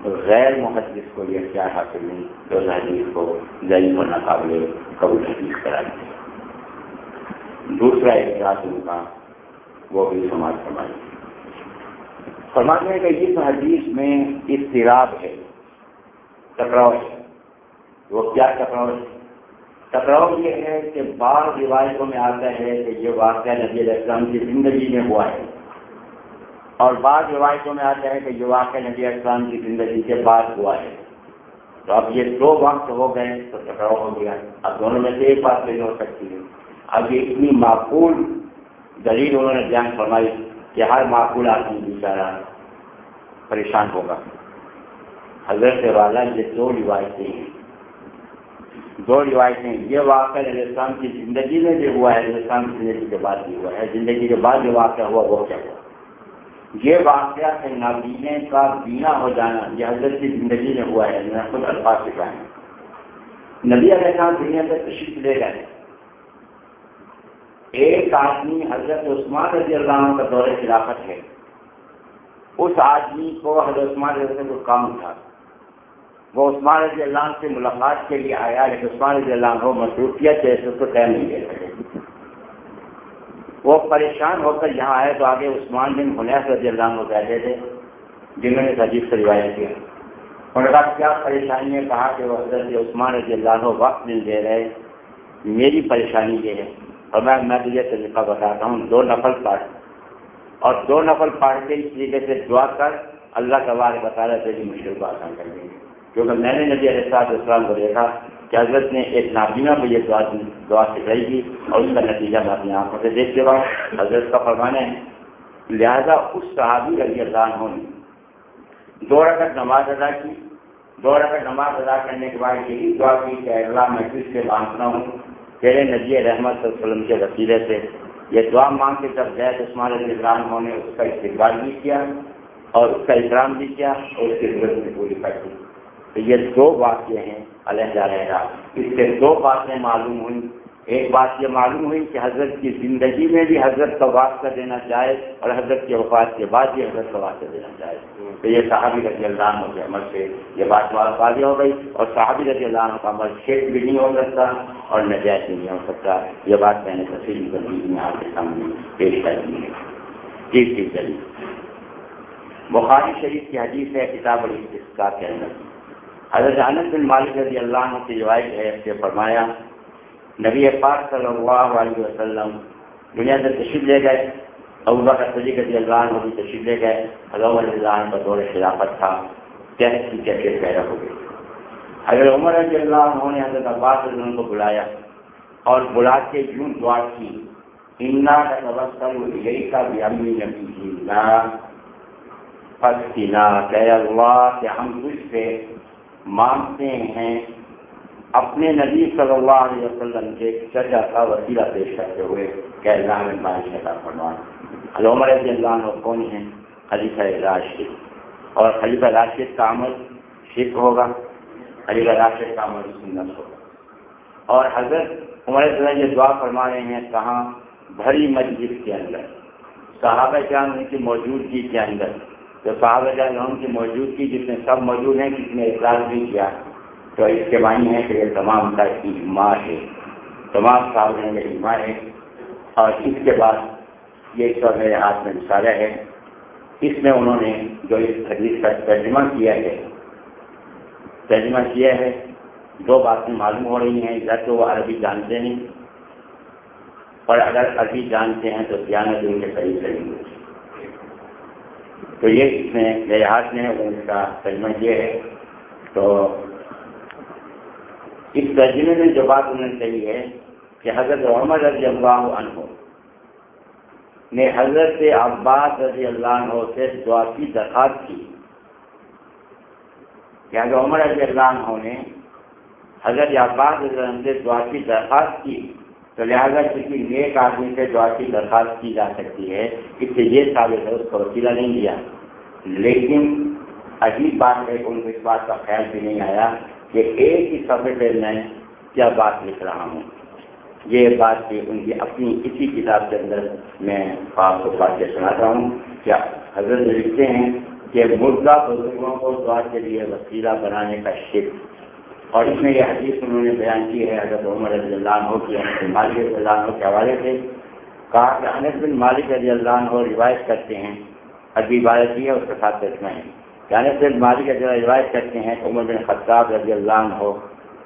غیر محدث کو یہ کیا حاصل نہیں؟ تو اس حدیث کو ضعیف و ناقابل قبول حدیث کرا دیا دوسرا اعتراض ان کا وہ بھی سماج سماج فرمانے کا اس حدیث میں اضطراب ہے ٹکراؤ ہے۔ وہ کیا ٹکراؤ ہے؟ ٹکراؤ یہ ہے کہ بعض روایتوں میں آتا ہے کہ یہ واقعہ نبی علیہ السلام کی زندگی میں ہوا ہے۔ اور بعض روایتوں میں آتا ہے کہ یہ واقعہ نبی علیہ السلام کی زندگی کے بعد ہوا ہے۔ تو اب یہ دو وقت ہو گئے تو ٹکراؤ ہو گیا۔ اب دونوں میں سے ایک بات نہیں ہو سکتی ہے۔ اب یہ اتنی معقول دلیل انہوں نے بیان فرمائی کہ ہر معقول آدمی بیچارہ پریشان ہوگا۔ حضرت والا یہ دو روایتیں ہیں۔ دو روایتیں یہ واقعہ اسلام کی زندگی میں جو ہوا ہے اسلام کی زندگی کے بعد بھی ہوا ہے۔ زندگی کے بعد جو واقعہ ہوا، وہ کیا ہوا؟ یہ واقعہ ہے نابینے کا بینا ہو جانا، یہ حضرت کی زندگی میں ہوا ہے یعنی میں خود الفاظ سکھائیں نبی علیہ السلام دنیا سے تشریف لے گئے۔ ایک آدمی حضرت عثمان رضی اللہ عنہ کا دور خلافت ہے۔ اس آدمی کو حضرت عثمان رضی اللہ کو کام تھا۔ وہ عثمان رضی اللہ عنہ سے ملاقات کے لیے آیا، لیکن عثمان رضی اللہ عنہ مصروفیت ہے اس کو طے نہیں دے سکے وہ پریشان ہو کر یہاں آئے تو آگے عثمان بن حنیف رضی اللہ عنہ بیٹھے تھے، جنہوں نے عجیب سے روایت کیا۔ انہوں نے کہا، کیا پریشانی ہے؟ کہا کہ وہ حضرت عثمان رضی اللہ عنہ وقت نہیں دے رہے، میری پریشانی یہ ہے۔ اور میں میں تجھے طریقہ بتاتا ہوں، دو نفل پڑھ۔ اور دو نفل پڑھ کے اس طریقے سے دعا کر، اللہ کا بار بتا رہا تیری مشکل کو آسان کر دیں گے۔ کیونکہ میں نے نبی علیہ السلام کو دیکھا کہ حضرت نے ایک نابینا کو یہ دعا دعا سکھائی تھی اور اس کا نتیجہ میں اپنی آنکھوں سے دیکھ چکا ہوں حضرت کا فرمانا ہے، لہذا اس صحابی رضی اللہ عنہ نے دو رکعت نماز ادا کی۔ دو رکعت نماز ادا کرنے کے بعد یہی دعا کی کہ اللہ میں کس سے مانگتا ہوں۔ تیرے نبی رحمت صلی اللہ علیہ وسلم کے وسیلے سے یہ دعا مانگ کے جب زید عثمان علیہ السلام عنہ نے اس کا استقبال بھی کیا اور اس کا احترام بھی کیا اور اس کی ضرورت بھی پوری کر دی تو یہ دو واقعے ہیں، علیحدہ علیحدہ۔ اس سے دو باتیں معلوم ہوئیں۔ ایک بات یہ معلوم ہوئی کہ حضرت کی زندگی میں بھی حضرت کا واسطہ دینا چاہے اور حضرت کے وفات کے بعد بھی حضرت کا واسطہ دینا چاہے تو یہ صحابی رضی اللہ عنہ کے عمل سے یہ بات واضح ہو گئی اور صحابی رضی اللہ عنہ کا عمل شیخ بھی نہیں ہو سکتا اور نجائز بھی نہیں ہو سکتا۔ یہ بات میں نے تفصیل کر میں آپ کے سامنے پیش کر دی ہے۔ تیسری چلی بخاری شریف کی حدیث ہے، کتاب الاسقا کے اندر حضرت انس بن مالک رضی اللہ عنہ کی روایت ہے کہ فرمایا، نبی پاک صلی اللہ علیہ وسلم دنیا سے تشریف لے گئے، ابو بکر صدیق رضی اللہ عنہ بھی تشریف لے گئے، حضرت علیہ اللہ عنہ کا دور خلافت تھا کیسے کی کیفیت پیدا ہو گئی حضرت عمر رضی اللہ عنہ نے حضرت عباس رضی اللہ کو بلایا اور بلا کے یوں دعا کی، انا کا تبصر یہی کا بھی امی نبی کی نا پسینا کہ اللہ کہ ہم تجھ سے مانگتے ہیں، اپنے نبی صلی اللہ علیہ وسلم کے چرچا کا وسیلہ پیش کرتے ہوئے کہ اللہ میں بارش عطا فرمان۔ علومر رضی اللہ عنہ کون ہیں؟ خلیفہ راشد۔ اور خلیفہ راشد کا عمل شرک ہوگا؟ خلیفہ راشد کا عمل سنت ہوگا۔ اور حضرت عمر اللہ یہ دعا فرما رہے ہیں، کہاں؟ بھری مجلس کے اندر۔ صحابہ جان ان کی موجودگی کے اندر۔ جو صحابہ جان ان کی موجودگی جس میں سب موجود ہیں کسی نے اخلاق نہیں کیا؟ تو اس کے معنی ہے کہ یہ تمام کا اجماع ہے۔ تمام صاحب کا اجماع ہے۔ اور اس کے بعد یہ سب میرے ہاتھ میں رسالہ ہے۔ اس میں انہوں نے جو اس حدیث کا ترجمہ کیا ہے، ترجمہ کیا ہے، دو باتیں معلوم ہو رہی ہیں، یا تو وہ عربی جانتے نہیں اور اگر عربی جانتے ہیں تو دیانت ان کے قریب کریں تو یہ اس میں میرے ہاتھ میں اس کا ترجمہ یہ ہے۔ تو اس ترجمے میں جو بات انہوں نے کہی ہے کہ حضرت عمر رضی اللہ عنہ نے حضرت عباس رضی اللہ عنہ سے دعا کی، درخواست کی۔ کہ حضرت عمر رضی اللہ عنہ نے حضرت عباس رضی اللہ عنہ سے دعا کی، درخواست کی تو لہٰذا کسی نیک آدمی سے دعا کی درخواست کی جا سکتی ہے اس سے یہ ثابت ہے اس کا وسیلہ نہیں دیا۔ لیکن عجیب بات ہے کہ ان کو اس بات کا خیال بھی نہیں آیا کہ ایک ہی سفر پہ میں کیا بات لکھ رہا ہوں۔ یہ بات بھی ان کی اپنی اسی کتاب کے اندر میں آپ کو بات سناتا ہوں۔ کیا حضرت لکھتے ہیں کہ مردہ بزرگوں کو دعا کے لیے وسیلہ بنانے کا شک اور اس میں یہ حدیث انہوں نے بیان کی ہے، حضرت عمر رضی اللہ عنہ کی انس بن مالک رضی اللہ عنہ کے حوالے سے، کہا کہ انس بن مالک رضی اللہ عنہ روایت کرتے ہیں، ابھی عبادت کی ہے، اس کے ساتھ دیکھنا ہے۔ کہ انس بن مالک رضی اللہ روایت کرتے ہیں، عمر بن خطاب رضی اللہ عنہ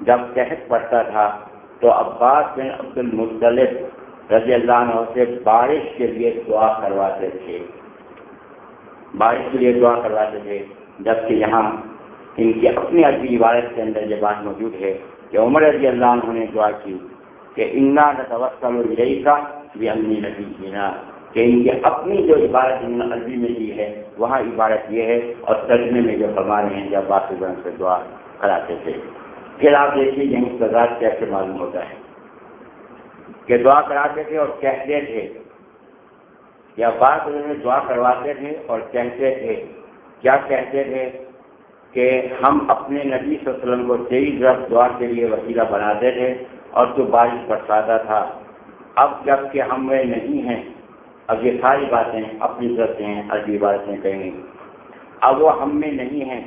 جب قحط پڑتا تھا تو عباس بن عبد المطلف رضی اللہ عنہ سے بارش کے لیے دعا کرواتے تھے۔ بارش کے لیے دعا کرواتے تھے، جبکہ یہاں ان کی اپنی عربی عبادت کے اندر یہ بات موجود ہے کہ عمر رضی اللہ عنہ نے دعا کی کہ انا نتوسل رہی بھی امنی نبی جینا کہ ان کی اپنی جو عبادت انہوں نے عربی میں دی ہے، وہاں عبادت یہ ہے اور ترجمے میں جو فرما رہے ہیں جب بات سے دعا کراتے تھے۔ پھر آپ دیکھیے یہیں سزا کیسے معلوم ہوتا ہے کہ دعا کراتے تھے اور کہتے تھے۔ یا بات انہوں نے دعا کرواتے تھے اور کہتے تھے۔ کیا کہتے تھے؟ کہ ہم اپنے نبی صلی اللہ علیہ وسلم کو تیئی طرف دعا کے لیے وسیلہ بناتے تھے اور تو بارش برساتا تھا۔ اب جبکہ ہم میں نہیں ہیں، اب یہ ساری باتیں اپنی طرف سے ہیں عربی باتیں کہیں۔ اب وہ ہم میں نہیں ہیں۔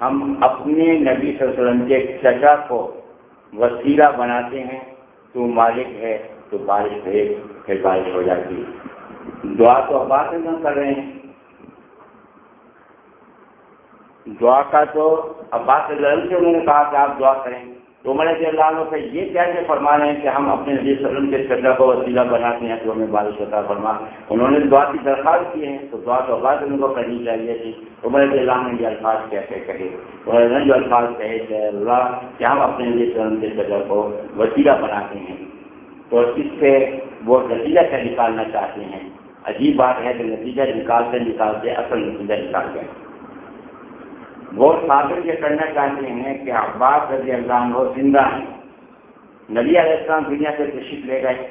ہم اپنے نبی صلی اللہ علیہ وسلم کے چچا کو وسیلہ بناتے ہیں۔ تو مالک ہے، تو بارش بھیج پھر بارش ہو جاتی۔ دعا تو بات نہ کر رہے ہیں۔ دعا کا تو اب بات سے انہوں نے کہا کہ آپ دعا کریں۔ تو عمر رضی اللہ عنہ سے یہ کیسے فرما رہے ہیں کہ ہم اپنے نبی صلی اللہ علیہ وسلم کے چچا کو وسیلہ بناتے ہیں، تو ہمیں بارش ہوتا فرما۔ انہوں نے دعا کی درخواست کی ہے، تو دعا تو بعد ان کو کرنی چاہیے تھی۔ عمر رضی اللہ نے یہ الفاظ کیسے کہے عمر نے جو الفاظ کہے کہ اللہ کہ ہم اپنے نبی صلی اللہ علیہ وسلم کے چچا کو وسیلہ بناتے ہیں۔ تو اس سے وہ نتیجہ کیا نکالنا چاہتے ہیں؟ عجیب بات ہے کہ نتیجہ نکالتے نکالتے اصل نتیجہ نکال گئے۔ وہ ثابت یہ کرنا چاہتے ہیں کہ عباس رضی اللہ عنہ زندہ ہیں۔ نبی علیہ السلام دنیا سے تشریف لے گئے۔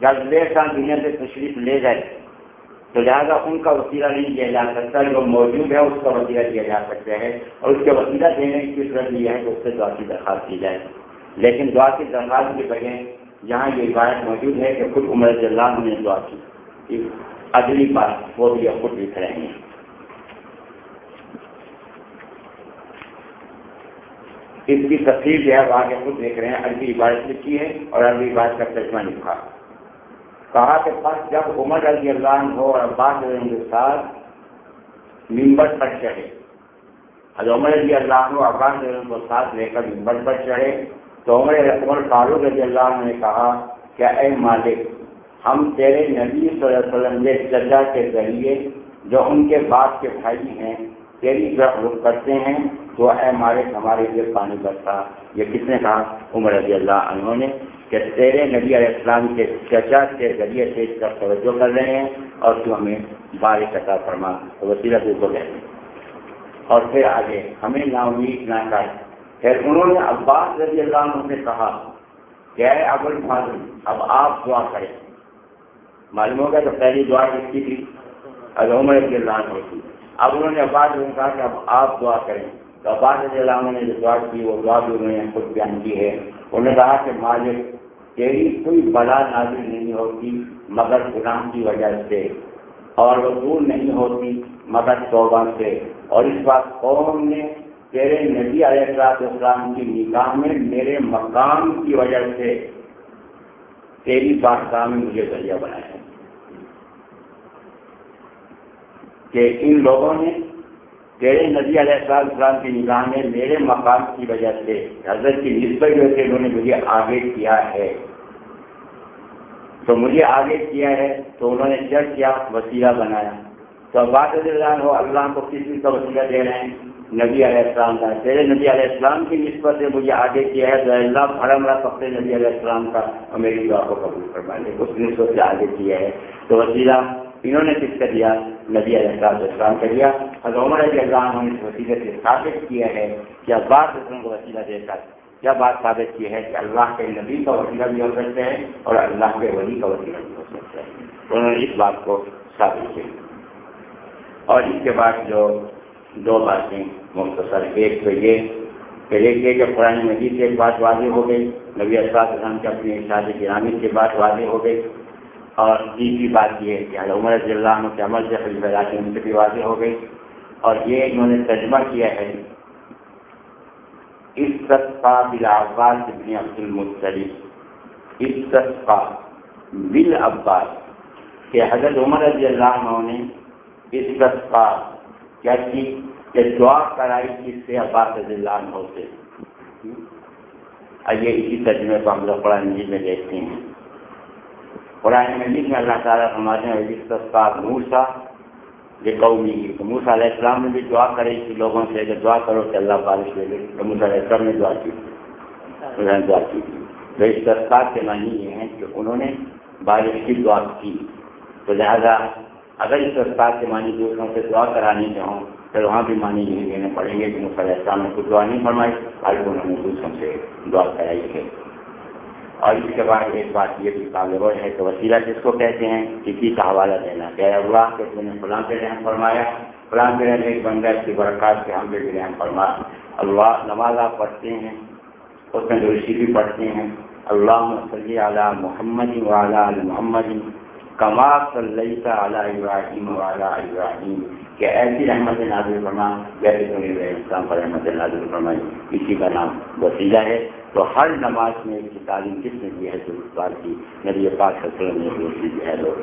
جب نبی السلام دنیا سے تشریف لے گئے۔ تو لہٰذا ان کا وسیلہ نہیں دیا جا سکتا، جو موجود ہے اس کا وسیلہ دیا جا سکتا ہے۔ اور اس کے وسیلہ دینے کی صورت یہ ہے کہ اس سے دعا کی درخواست کی جائے۔ لیکن دعا کی درخواست کے بغیر یہاں یہ عبادت موجود ہے کہ خود عمر رضی اللہ عنہ نے دعا کی۔ اگلی بات، وہ بھی خود لکھ رہے ہیں۔ اس کی تفصیل جو ہے وہ آگے خود دیکھ رہے ہیں، عربی عبادت لکھی ہے اور عربی عبادت کا ترجمہ لکھا۔ کہا کہ پس جب عمر رضی اللہ عنہ اور عباس کے ساتھ ممبر پر چڑھے۔ حضرت عمر رضی اللہ عنہ عباس کو ساتھ لے کر ممبر پر چڑھے۔ تو عمر عمر فاروق رضی اللہ عنہ نے کہا کہ اے مالک، ہم تیرے نبی صلی اللہ علیہ وسلم کے چچا کے ذریعے جو ان کے باپ کے بھائی ہیں تیری طرف رخ کرتے ہیں، تو اے مالک ہمارے لیے پانی برتا یہ کس نے کہا؟ عمر رضی اللہ عنہ نے کہ تیرے نبی علیہ السلام کے چچا کے ذریعے سے اس طرف توجہ کر رہے ہیں اور تو ہمیں بارش عطا فرما۔ تو وسیلہ کو کہتے ہیں اور پھر آگے، ہمیں نا امید نہ کر پھر انہوں نے عباس رضی اللہ عنہ سے کہا کہ اے ابل معلوم اب آپ دعا کریں۔ معلوم ہوگا تو پہلی دعا کس کی تھی؟ اب عمر رضی اللہ عنہ کی۔ اب انہوں نے عباس نے کہا کہ اب آپ دعا کریں۔ تو عباس رضی اللہ عنہ نے جو دعا کی، وہ دعا بھی انہوں نے خود بیان کی ہے۔ انہوں نے کہا کہ مالک، تیری کوئی بلا نازل نہیں ہوتی مگر گناہ کی وجہ سے، اور وہ دور نہیں ہوتی مگر توبہ سے۔ اور اس بات قوم نے تیرے نبی علیہ السلاط اسلام کی نکاح میں میرے مقام کی وجہ سے تیری بادشاہ میں مجھے ذریعہ بنایا۔ ہے کہ ان لوگوں نے تیرے نبی علیہ السلام اسلام کی نگاہ میں میرے مقام کی وجہ سے حضرت کی نسبت جو ہے انہوں نے مجھے آگے کیا ہے۔ تو مجھے آگے کیا ہے تو انہوں نے کیا کیا؟ وسیلہ بنایا۔ تو بات اللہ ہو، اللہ کو کس چیز کا وسیلہ دے رہے ہیں؟ نبی علیہ السلام کا۔ تیرے نبی علیہ السلام کی نسبت سے مجھے آگے کیا ہے؟ تو اللہ بھرم رہا اپنے نبی علیہ السلام کا اور میری دعا کو قبول کروا لے اس نسبت سے آگے کیا ہے۔ تو وسیلہ انہوں نے کس کا دیا نبی علیہ السلام کا دیا اور عمر علیہ اللہ نے اس وسیلے سے ثابت کیا ہے کہ عباس اسلم کو وسیلہ دے کر کیا بات ثابت یہ ہے کہ اللہ کے نبی کا وسیلہ بھی ہو سکتا ہے اور اللہ کے ولی کا وسیلہ بھی ہو سکتا ہے انہوں نے اس بات کو ثابت کی اور اس کے بعد جو دو باتیں مختصر ایک تو یہ کہ دیکھیے کہ قرآن مجید سے ایک بات واضح ہو گئی نبی اسلام کے اپنی ارشاد گرامی سے بات واضح ہو گئی اور تیسری بات یہ ہے کہ عمر رضی اللہ عنہ کے عمل سے خلیفہ راشد ان سے بھی واضح ہو گئی اور یہ انہوں نے ترجمہ کیا ہے استفا بلا عباس ابن عبد المطلف استفا بل عباس کہ حضرت عمر رضی اللہ عنہ نے استفا کیا کی کہ دعا کرائی جس سے عباس رضی اللہ عنہ سے۔ آئیے اسی ترجمے کو ہم لوگ قرآن مجید میں دیکھتے ہیں۔ قرآن مجید میں اللہ تعالیٰ ہمارے ہیں استفا موسا یہ قومی تو موسا علیہ السلام نے بھی دعا کری تھی لوگوں سے کہ دعا کرو کہ اللہ بارش لے لے۔ تو موسا علیہ السلام نے دعا کی۔ تھی انہوں نے دعا کی۔ تھی تو اس دستار کے معنی یہ ہیں کہ انہوں نے بارش کی دعا کی۔ تو لہذا اگر اس دستار کے معنی دوسروں سے دعا کرانے کے ہوں، پھر وہاں بھی معنی یہ دینے پڑیں گے کہ موسا علیہ السلام نے کچھ دعا نہیں فرمائی، بلکہ انہوں نے دوسروں سے دعا کرائی ہے۔ اور اس کے بعد ایک بات یہ بھی قابل ہے کہ وسیلہ جس کو کہتے ہیں، کسی کا حوالہ دینا۔ کہ اللہ، کہ تم نے فلاں پہ رحم فرمایا۔ فلاں پہ رہنے ایک بندہ کی برکات سے ہم پہ بھی رحم فرمایا اللہ نماز آپ پڑھتے ہیں، اس میں دوشی بھی پڑھتے ہیں۔ اللہ صلی علی محمد وعلیٰ محمد کما صلی علی ابراہیم وعلیٰ ابراہیم۔ کہ ایسی رحمت نازل فرما، جیسے تم اسلام پر رحمت نازل فرمائی۔ اسی کا نام وسیلہ ہے۔ تو ہر نماز میں اس کی تعلیم کس نے دی ہے تو اس بات کی نبی پاک صلی وسلم نے جو ہے؟ لوگ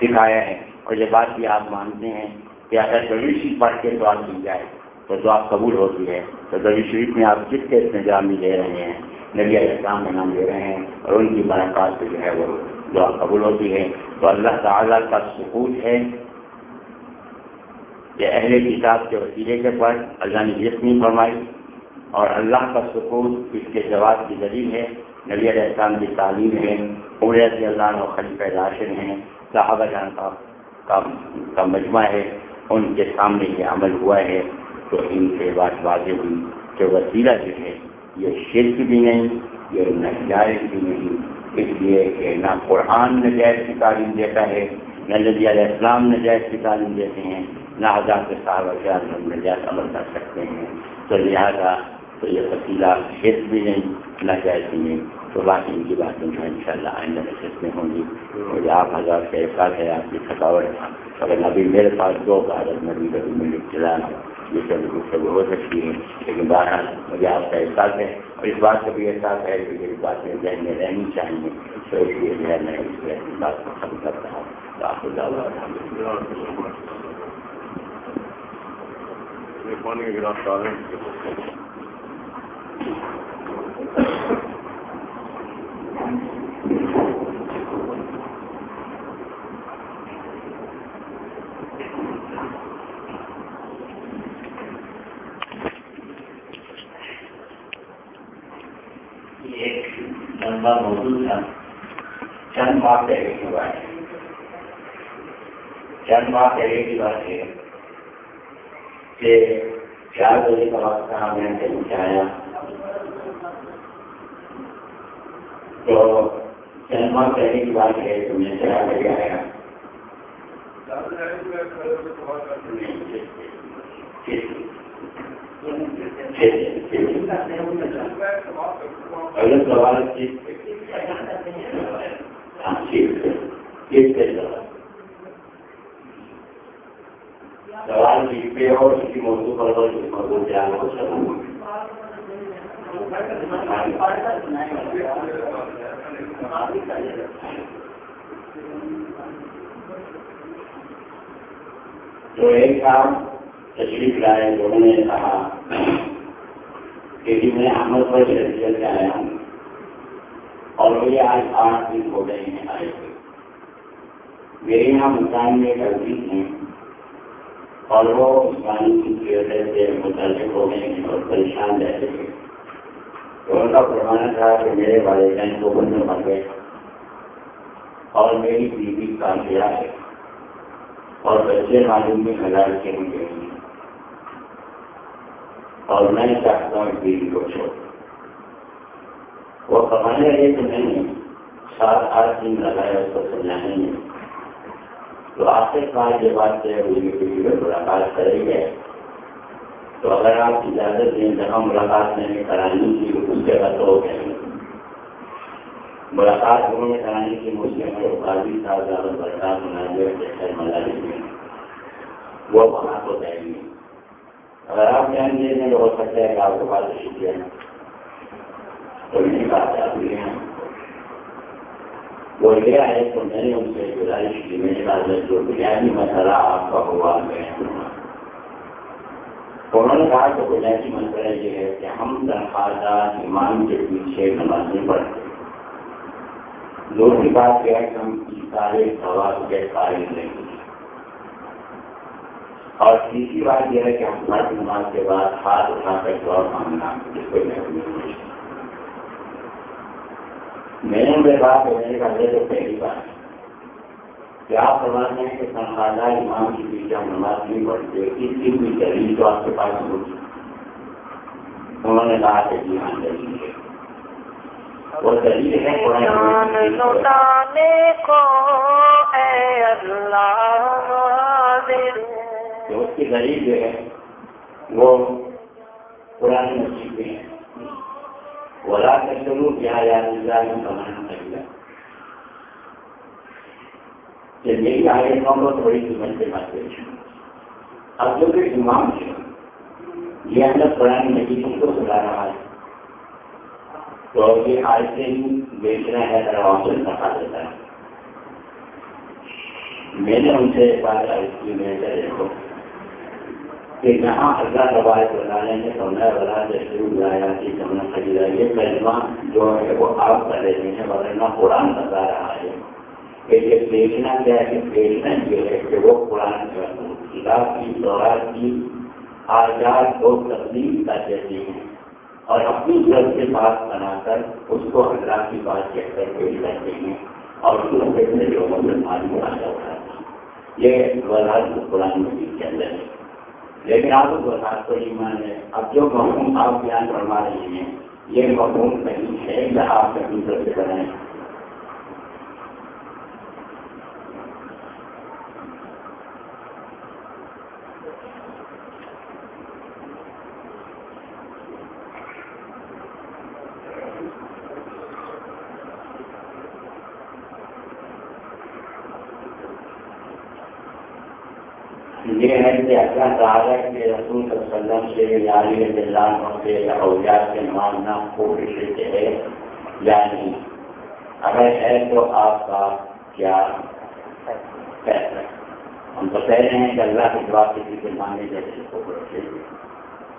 سکھایا ہے۔ اور یہ بات بھی آپ مانتے ہیں کہ اگر دبی شریف پڑھ کے دعا کی جائے تو دعا قبول ہوتی ہے۔ تو دبی شریف میں آپ کس کے نظامی لے رہے ہیں؟ نبی علیہ السلام کا نام لے رہے ہیں اور ان کی برکات سے جو ہے وہ دعا قبول ہوتی ہے۔ تو اللہ تعالیٰ کا سکوت ہے کہ اہل کتاب کے وسیلے کے پر اللہ نے جسمی فرمائی اور اللہ کا سکون اس کے جواب کی دلیل ہے۔ نبی علیہ السلام کی تعلیم ہے، عمر رضی اللہ عنہ خلیفہ راشد ہیں، صحابہ جان کا کا مجمع ہے۔ ان کے سامنے یہ عمل ہوا ہے تو ان سے بات واضح ہوئی کہ وسیلہ جو ہے، یہ شرک بھی نہیں، یہ نجائز بھی نہیں۔ اس لیے کہ نہ قرآن نجائز کی تعلیم دیتا ہے، نہ نبی علیہ السلام نجائز کی تعلیم دیتے ہیں، نہ حضرات صاحب اجاز ہم نجائز عمل کر سکتے ہیں۔ تو لہٰذا تو یہ وسیلہ شرک بھی نہیں نہ جائز بھی نہیں تو باقی ان کی باتیں جو ہے ان شاء اللہ آئندہ نشست میں ہوں گی۔ مجھے آپ حضرات کا احساس ہے، آپ کی تھکاوٹ اگر ابھی میرے پاس دو عادت نبی کبھی مجھے چلانا یہ سب گفتگو ہو سکتی ہے، لیکن بہرحال مجھے آپ کا احساس ہے۔ اور اس بات کا بھی احساس ہے کہ یہ باتیں ذہن میں رہنی چاہیے۔ تو اس لیے جو ہے میں اس بات کو ختم کرتا ہوں۔ آپ پانی کا گلاس ایک تھا۔ چند ماہ پہلے کی بات ہے۔ چند ماہ پہلے کی بات ہے کہ چار بجے کا وقت تھا، میں نے پہنچایا تو چند ماہ پہلے کی بات ہے، تو میں چار آیا۔ سوال ہاں ٹھیک ہے سوال جیت پہ اور کسی موضوع پر کسی موضوع سے آنا ہو تو ایک کام تشریف لائے، لوگوں نے کہا کہ جی میں عمل پر شہریت سے آیا ہوں اور مجھے آج آٹھ دن ہو گئے ہیں آئے ہوئے۔ میرے یہاں مکان میں غلطی ہیں اور وہ عثمانی کی وجہ سے متعلق ہو گئے ہیں اور پریشان رہتے تھے تو ان کا فرمانا تھا کہ میرے والدین کو بند مر گئے اور میری بیوی کا گیا ہے اور بچے معلوم میں ہزار کے ہوں گے اور میں چاہتا ہوں بیوی کو چھوڑ وہ فرمانے لگے کہ میں نے سات آٹھ دن لگایا اس کو سمجھانے میں تو آخر کار یہ بات طے ہوئی کہ ملاقات کرے گئے تو اگر آپ اجازت دیں جہاں ملاقات میں نے کرانی کی اس جگہ تو ہو گئے ملاقات انہوں نے کرانے کی مجھے میں قاضی صاحب زیادہ برکات مناظر جیسے ملاقات میں وہ وہاں کو جائیں گے اگر آپ دھیان دیں گے تو ہو سکتا ہے کہ آپ کو بات شکریہ تو میری بات چاہتی ہے۔ وہ یہ ہے تو میں نے ان سے گزارش کی میرے پاس جو بنیادی یعنی مسئلہ آپ کا ہوا ہے انہوں نے کہا کہ بنیادی مسئلہ یہ ہے کہ ہم تنخواہ دار امام کے پیچھے نماز نہیں پڑھتے دوسری بات یہ ہے کہ ہم سارے سوال کے قائم نہیں اور تیسری بات یہ ہے کہ ہم ہر نماز کے بعد ہاتھ اٹھا کر دعا مانگنا جس کو میں میں نے میرے بات میرے کا تو پہلی بات ہے کیا آپ فرماتے ہیں کہ تنخواہ امام کی پیچھے ہم نماز نہیں پڑھتے اس کی کوئی دلیل تو آپ کے پاس ہوگی انہوں نے کہا کہ جی ہاں دلیل ہے۔ وہ دلیل ہے لٹانے کو اے اللہ تو اس کی دلیل جو ہے وہ پرانی مسجد میں ہے۔ ولا کیا یا نظام دیا کہ میری آگے قوم کو تھوڑی قیمت سے بات کری اب جو کہ امام ہے یہ اندر پرانی مسجد کو سلا رہا ہے۔ تو یہ آج سے ہی بیچنا ہے دروازوں سے دکھا دیتا ہے۔ میں نے ان سے بات آئی کی میں سے دیکھو، کہ جہاں اللہ تبارک بنانے نے سمجھا بنا سے شروع کہ سمجھنا خریدا یہ کلمہ جو ہے وہ آپ کر رہے ہیں ورنہ قرآن بتا رہا ہے۔ کہ یہ بیچنا کیا ہے بیچنا یہ ہے کہ وہ قرآن کتاب کی دورات کی آزاد کو تبدیل کر دیتے ہیں اور اپنی طرف سے بات بنا کر اس کو اللہ کی بات کہہ کر پیش کرتے ہیں اور دوسرے سے لوگوں میں معلوم اٹھاتا ہے یہ وضاحت قرآن مجید کے اندر ہے لیکن آپ کو وضاحت کو ایمان ہے اب جو مفہوم آپ بیان فرما رہے ہیں یہ مفہوم کہیں ہے یا آپ اپنی طرف سے بنائیں یہ ہے کہ اللہ تعالیٰ کے رسول صلی اللہ علیہ وسلم سے یا علی رضی اللہ عنہ سے یا اولیاء سے مانگنا کوئی شرک ہے یا نہیں؟ اگر ہے تو آپ کا کیا فیصلہ؟ ہم تو کہہ رہے ہیں کہ اللہ کے جواب کسی سے مانگنے جیسے کو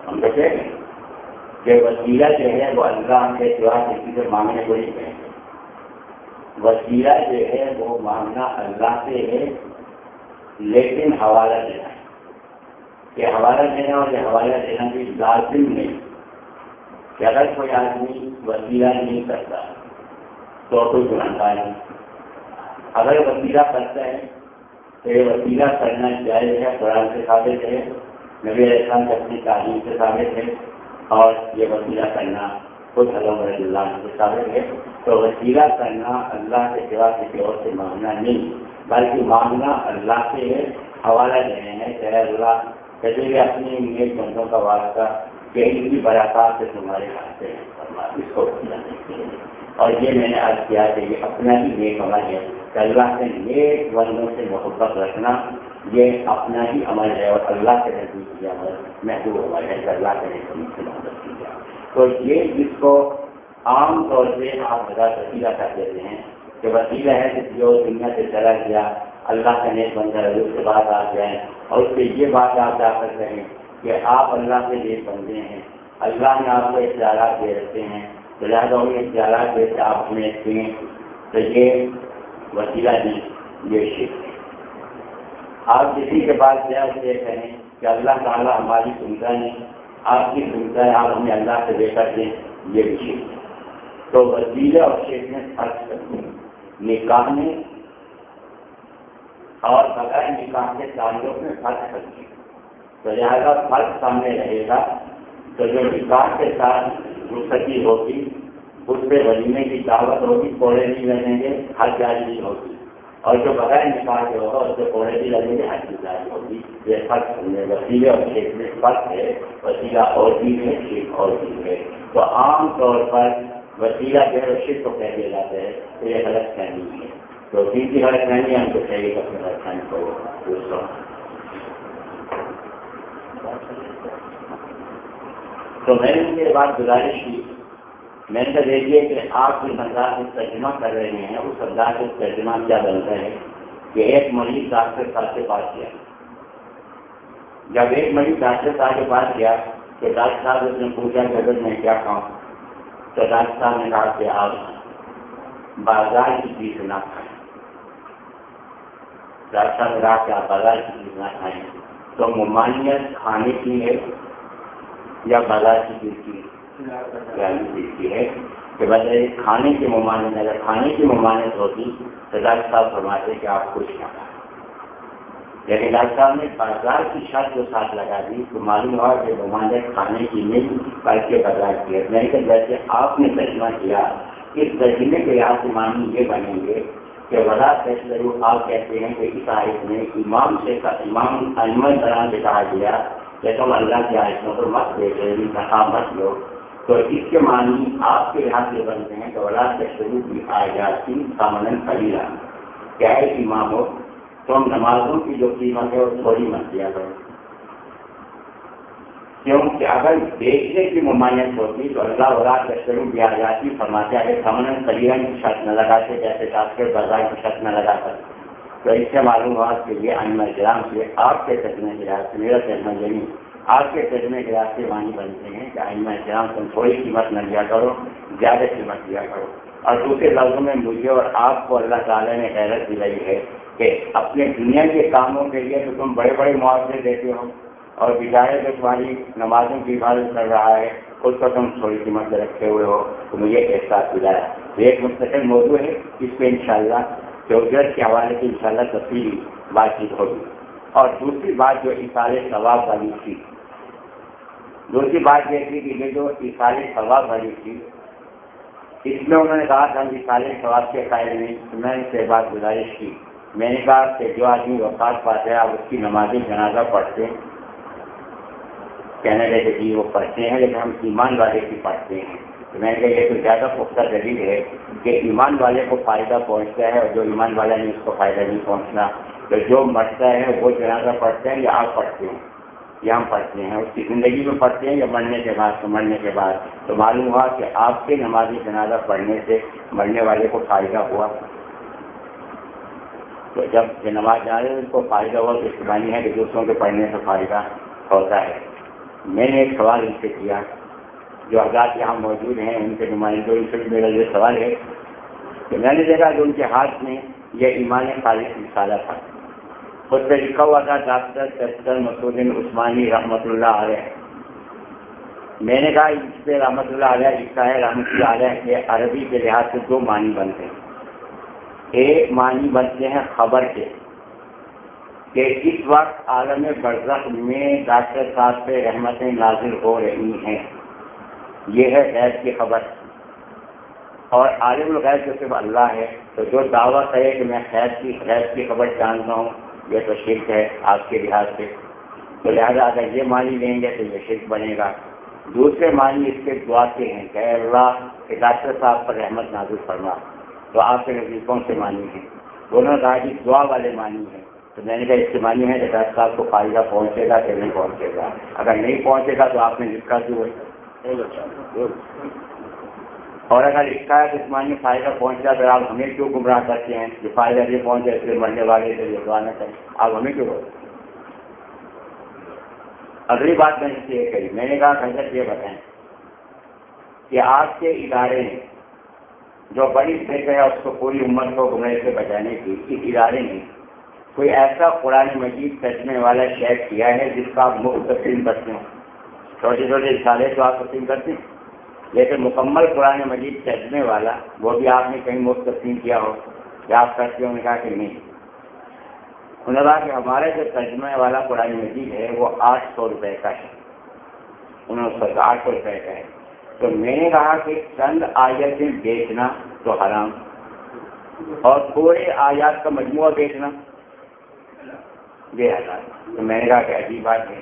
ہم تو کہہ رہے ہیں کہ وسیلہ جو ہے وہ اللہ کے جواب کسی سے مانگنے کو نہیں کہیں گے وسیلہ جو ہے وہ مانگنا اللہ سے ہے، لیکن حوالہ دینا۔ ہے کہ حوالہ دینا اور یہ حوالہ دینا بھی لازم نہیں کہ اگر کوئی آدمی وسیلہ نہیں کرتا تو کوئی گناہ نہیں۔ اگر وسیلہ کرتا ہے تو یہ وسیلہ کرنا جائز ہے، قرآن سے ثابت ہے، نبی احسان سے اپنی تعلیم سے ثابت ہے اور یہ وسیلہ کرنا خود حضرت رضی اللہ سے ثابت ہے۔ تو وسیلہ کرنا اللہ کے سوا کسی اور سے مانگنا نہیں، بلکہ مانگنا اللہ سے ہے، حوالہ دینے ہیں کہ اللہ کہتے کہ اپنی نیک بندوں کا واسطہ کہ ان کی برکات سے تمہارے ہاتھ سے اس کو اور یہ میں نے عرض کیا کہ یہ اپنا ہی نیک عمل ہے۔ کہ اللہ سے نیک بندوں سے محبت رکھنا، یہ اپنا ہی عمل ہے اور اللہ کے نزدیک یہ عمل محدود عمل ہے کہ اللہ کے نزدیک سے محبت کی جائے۔ تو یہ جس کو عام طور سے آپ بتا وسیلہ کر دیتے ہیں کہ وسیلہ ہے کہ جو دنیا سے چلا گیا اللہ کا نیک بندہ ہے، اس کے بعد آپ جائیں۔ اور اس سے یہ بات آپ جا کر کہیں کہ آپ اللہ کے نیک بندے ہیں۔ اللہ نے آپ کو اختیارات دے رکھے ہیں۔ لہٰذا ان اختیارات دے سے آپ ہمیں دیں۔ تو یہ وسیلہ نہیں یہ شکر ہے۔ آپ کسی کے پاس جا یہ کہیں کہ اللہ تعالیٰ ہماری سنتا نہیں، آپ کی سنتا ہے، آپ ہمیں اللہ سے لے کر دیں۔ یہ بھی شکر ہے۔ تو وسیلہ اور شیخ میں فرق کرتے ہیں۔ نکاح میں اور بغیر نکاح کے تعلق میں فرق کرتے ہیں تو لہٰذا فرق سامنے رہے گا تو جو نکاح کے ساتھ رخصتی ہوگی، اس پہ ولیمے کی دعوت ہوگی کوڑے نہیں لگیں گے، ہر جاری نہیں ہوگی۔ اور جو بغیر نکال کے ہوگا، اس پہ کوڑے بھی لگیں گے، ہر چیز جاری ہوگی۔ یہ فرق سمجھے وسیلے اور کھیت میں فرق ہے۔ وسیلہ اور چیز ہے، کھیت اور چیز ہے۔ تو عام طور پر وسیلہ جو ہے شرک کو کہہ دیا جاتا ہے تو یہ غلط فہمی ہے۔ تو تین کی غلط فہمی ہم کو چاہیے اپنے غلط فہمی کو دوسروں تو میں نے ان کے بعد گزارش کی۔ میں نے دیکھیے کہ آپ جس انداز سے ترجمہ کر رہے ہیں، اس انداز سے ترجمہ کیا بنتا ہے کہ ایک مریض ڈاکٹر صاحب کے پاس گیا۔ جب ایک مریض ڈاکٹر صاحب کے پاس گیا تو ڈاکٹر صاحب اس نے پوچھا کہ اگر میں کیا کہوں، تو ڈاکٹر صاحب نے کہا کہ آپ بازار کی چیز نہ کھائیں۔ ڈاکٹر صاحب نے بازار کی چیز نہ کھائیں تو ممانعت کھانے کی ہے یا بازار کی چیز کی کی ہے کہ بجائے کھانے کی ممانعت، اگر کھانے کی ممانعت ہوتی تو ڈاکٹر صاحب فرماتے کہ آپ کچھ نہ کھائیں لیکن یعنی ڈاکٹر صاحب نے بازار کی شرط جو ساتھ لگا دی تو معلوم ہوا کہ ممانعت کھانے کی نہیں، بلکہ بازار کی ہے۔ میں کہ جیسے آپ نے ترجمہ کیا، اس ترجمے کے لحاظ سے معنی یہ بنیں گے کہ وضاح فیصلہ آپ کہتے ہیں کہ اس آیت میں امام سے امام علم طرح سے کہا گیا کہ تم اللہ کی آیتوں پر مت دیکھے کہا مت لو تو اس کے معنی آپ کے لحاظ سے بنتے ہیں کہ ولا فیصلوں کی آیاتی سامن خلیلا کیا ہے امام ہو؟ تو ہم نمازوں کی جو قیمت ہے وہ تھوڑی مت دیا کرو۔ کیونکہ اگر دیکھنے کی ممانعت ہوتی تو اللہ ولا تشکروں کی آزادی فرماتے اگر سمن خلیہ کی شرط نہ لگاتے جیسے ڈاکٹر بازار کی شرط نہ لگا کر تو اس سے معلوم ہوا کہ یہ انم اجرام سے آپ کے تجمے کے لحاظ سے میرا تجمہ یعنی آپ کے تجمے کے لحاظ سے معنی بنتے ہیں کہ انم اجرام تم تھوڑی قیمت نہ دیا کرو، زیادہ قیمت دیا کرو۔ اور دوسرے لفظوں میں مجھے اور آپ کو اللہ تعالیٰ نے حیرت دلائی ہے کہ اپنے دنیا کے کاموں کے لیے تو تم بڑے بڑے معاوضے دیتے ہو۔ اور بچارے جو تمہاری نمازوں کی حفاظت کر رہا ہے، اس کو تم تھوڑی قیمت رکھے ہوئے ہو تو مجھے احساس ملایا ایک مستقل موضوع ہے، اس پہ انشاءاللہ چوجر کے حوالے سے انشاءاللہ تفصیلی بات چیت ہوگی۔ اور دوسری بات جو اثار ثواب والی تھی۔ دوسری بات یہ تھی کہ یہ جو اثار ثواب والی تھی، اس میں انہوں نے کہا کہ ہم اثار ثواب کے قائل نہیں میں نے سے بات گزارش کی۔ میں نے کہا کہ جو آدمی وفات پاتے ہیں، آپ اس کی نماز جنازہ پڑھتے ہیں کہنے لگے کہ جی وہ پڑھتے ہیں لیکن ہم ایمان والے کی پڑھتے ہیں۔ تو میں نے کہا یہ تو زیادہ پختہ دلیل ہے کہ ایمان والے کو فائدہ پہنچتا ہے اور جو ایمان والا نہیں اس کو فائدہ نہیں پہنچنا تو جو مرتا ہے وہ جنازہ پڑھتے ہیں یا آپ پڑھتے ہیں؟ یا ہم پڑھتے ہیں۔ اس کی زندگی میں پڑھتے ہیں یا مرنے کے بعد؟ تو مرنے کے بعد۔ تو معلوم ہوا کہ آپ کے نمازی جنازہ پڑھنے سے مرنے والے کو فائدہ ہوا۔ تو جب یہ نماز جا رہے ہیں ان کو فائدہ ہوا تو اس معنی ہے کہ دوسروں کے پڑھنے سے فائدہ ہوتا ہے۔ میں نے ایک سوال ان سے کیا جو حضرات یہاں موجود ہیں، ان کے نمائندوں، ان سے بھی میرا یہ سوال ہے کہ میں نے دیکھا کہ ان کے ہاتھ میں یہ ایمان خالص رسالہ تھا۔ خود پہ لکھا ہوا تھا، ڈاکٹر ڈاکٹر مسعودین عثمانی رحمۃ اللہ علیہ۔ میں نے کہا، اس پہ رحمۃ اللہ علیہ لکھا ہے، رحمۃ اللہ علیہ کے عربی کے لحاظ سے دو معنی بنتے ہیں۔ ایک معنی بنتے ہیں خبر کے۔ کہ اس وقت عالم برزخ میں ڈاکٹر صاحب پہ رحمتیں نازل ہو رہی ہیں۔ یہ ہے غیر کی خبر۔ اور عالم الغیر جو صرف اللہ ہے، تو جو دعویٰ کرے کہ میں خیر کی غیر کی خبر جانتا ہوں، یہ تو شرک ہے آپ کے لحاظ سے۔ تو لہٰذا اگر یہ معنی لیں گے تو یہ شرک بنے گا۔ دوسرے معنی اس کے دعا کے ہیں کہ اللہ، کہ ڈاکٹر صاحب پر رحمت نازل فرما۔ تو آپ کے نزدیکوں سے معنی ہے دونوں کہا کہ دعا والے معنی ہیں۔ تو میں نے کہا اس معنی ہے کہ ڈاکٹر صاحب کو فائدہ پہنچے گا کہ نہیں پہنچے گا۔ اگر نہیں پہنچے گا تو آپ نے لکھا کیوں اور اگر لکھا ہے تو اس معنی فائدہ پہنچ جائے تو آپ ہمیں کیوں گمراہ کرتے ہیں؟ جو فائدہ نہیں پہنچے پھر مرنے والے سے نہ کریں۔ آپ ہمیں کیوں اگلی بات میں نے یہ کہی میں نے کہا حضرت یہ بتائیں کہ آپ کے ادارے نے جو بڑی فکر ہے اس کو پوری امت کو گمراہ سے بچانے کی اس ادارے نے کوئی ایسا قرآن مجید ترجمے والا شیئر کیا ہے جس کا آپ مفت تقسیم کرتے ہیں چھوٹے چھوٹے اشارے تو آپ تقسیم کرتے ہیں لیکن مکمل قرآن مجید ترجمے والا وہ بھی آپ نے کہیں مفت تقسیم کیا ہو یا آپ کرتے ہو نے کہا کہ نہیں؟ انہوں نے کہا کہ ہمارا جو ترجمے والا قرآن مجید ہے وہ آٹھ سو روپے کا ہے۔ انہوں نے آٹھ سو روپے کا ہے۔ تو میں نے کہا کہ چند آیتیں بیچنا تو حرام اور تھوڑے آیات کا مجموعہ بیچنا۔ بے حرام تو میں نے کہا کہ عجیب بات ہے۔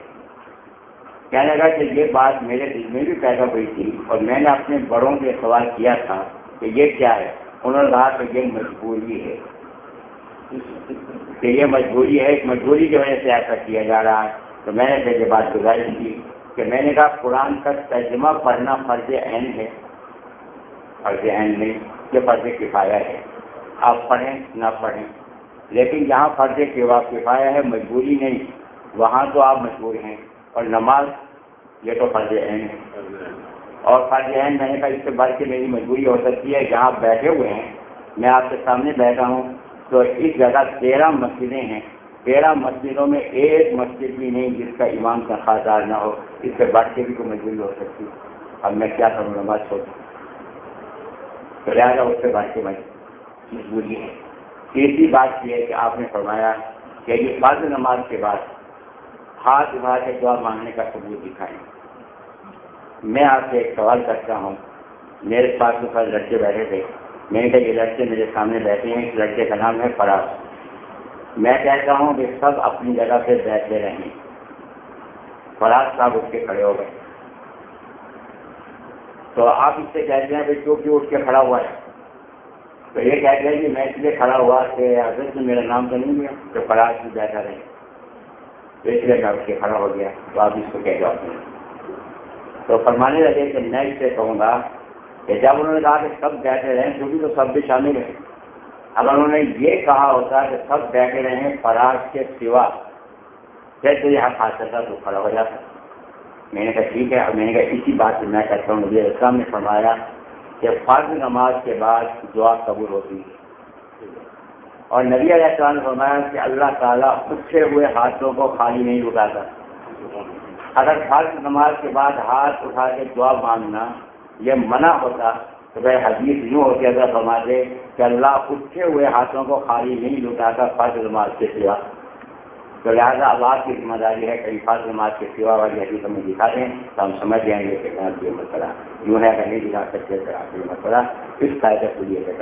کہنے لگا کہ یہ بات میرے دل میں بھی پیدا ہوئی تھی اور میں نے اپنے بڑوں سے سوال کیا تھا کہ یہ کیا ہے؟ انہوں نے کہا کہ یہ مجبوری ہے۔ کہ یہ مجبوری ہے مجبوری کی وجہ سے ایسا کیا جا رہا ہے۔ تو میں نے پھر یہ بات گزارش کی کہ میں نے کہا قرآن کا ترجمہ پڑھنا فرض عین ہے۔ فرض عین نہیں، یہ فرض کفایا ہے۔ آپ پڑھیں نہ پڑھیں۔ لیکن جہاں فرض کفایا ہے، مجبوری نہیں۔ وہاں تو آپ مجبور ہیں۔ اور نماز، یہ تو فرض عین ہے۔ اور فرض عین میں نے کہا اس سے بڑھ کے میری مجبوری ہو سکتی ہے۔ جہاں بیٹھے ہوئے ہیں، میں آپ کے سامنے بیٹھا ہوں۔ تو اس جگہ تیرہ مسجدیں ہیں۔ تیرہ مسجدوں میں ایک مسجد بھی نہیں جس کا امام کا خاصار نہ ہو۔ اس سے بڑھ کے بھی کوئی مجبوری ہو سکتی۔ اب میں کیا کروں؟ نماز چھوڑ تو لہٰذا اس سے بڑھ کے مجبوری ہے۔ تیسری بات یہ ہے کہ آپ نے فرمایا کہ یہ فرض نماز کے بعد ہاتھ اٹھا کے دعا مانگنے کا ثبوت دکھائیں۔ میں آپ سے ایک سوال کرتا ہوں۔ میرے پاس تو کل لڑکے بیٹھے تھے۔ میں نے کہا، یہ لڑکے میرے سامنے بیٹھے ہیں، اس لڑکے کا نام ہے فراز۔ میں کہتا ہوں کہ سب اپنی جگہ سے بیٹھے رہیں۔ فراز صاحب اٹھ کے کھڑے ہو گئے۔ تو آپ اس سے کہتے ہیں کہ کیوں کیوں اٹھ کے کھڑا ہوا ہے۔ تو یہ کہتے ہیں کہ میں اس لیے کھڑا ہوا کہ حضرت نے میرا نام تو نہیں لیا، کہ فراز بھی بیٹھا رہے۔ تو اس لیے میں اٹھ کے کھڑا ہو گیا۔ تو آپ اس کو کہہ جاتے ہیں تو فرمانے لگے کہ میں اس سے کہوں گا کہ جب انہوں نے کہا کہ سب بیٹھے رہیں کیونکہ تو سب بھی شامل ہیں۔ اب انہوں نے یہ کہا ہوتا کہ سب بیٹھے رہیں فراز کے سوا۔ پھر تو یہاں خاص تھا تو کھڑا ہو جاتا۔ میں نے کہا ٹھیک ہے، اور میں نے کہا اسی بات سے میں کہتا ہوں۔ مجھے اسلام نے فرمایا کہ فرض نماز کے بعد دعا قبول ہوتی ہے۔ اور نبی علیہ السلام نے فرمایا کہ اللہ تعالیٰ اٹھے ہوئے ہاتھوں کو خالی نہیں اٹھاتا۔ اگر فرض نماز کے بعد ہاتھ اٹھا کے دعا مانگنا یہ منع ہوتا تو بھائی حدیث یوں ہوتی اگر فرما دے کہ اللہ اٹھے ہوئے ہاتھوں کو خالی نہیں لٹاتا فرض نماز کے سوا۔ تو لہٰذا اب آپ کی ذمہ داری ہے کہ فرض نماز کے سوا والی حدیث ہمیں دکھا دیں تو ہم سمجھ جائیں گے کہ کہاں یہ مسئلہ یوں ہے کہ نہیں دکھا سکتے تو آپ یہ مسئلہ اس قاعدے کو لیے کے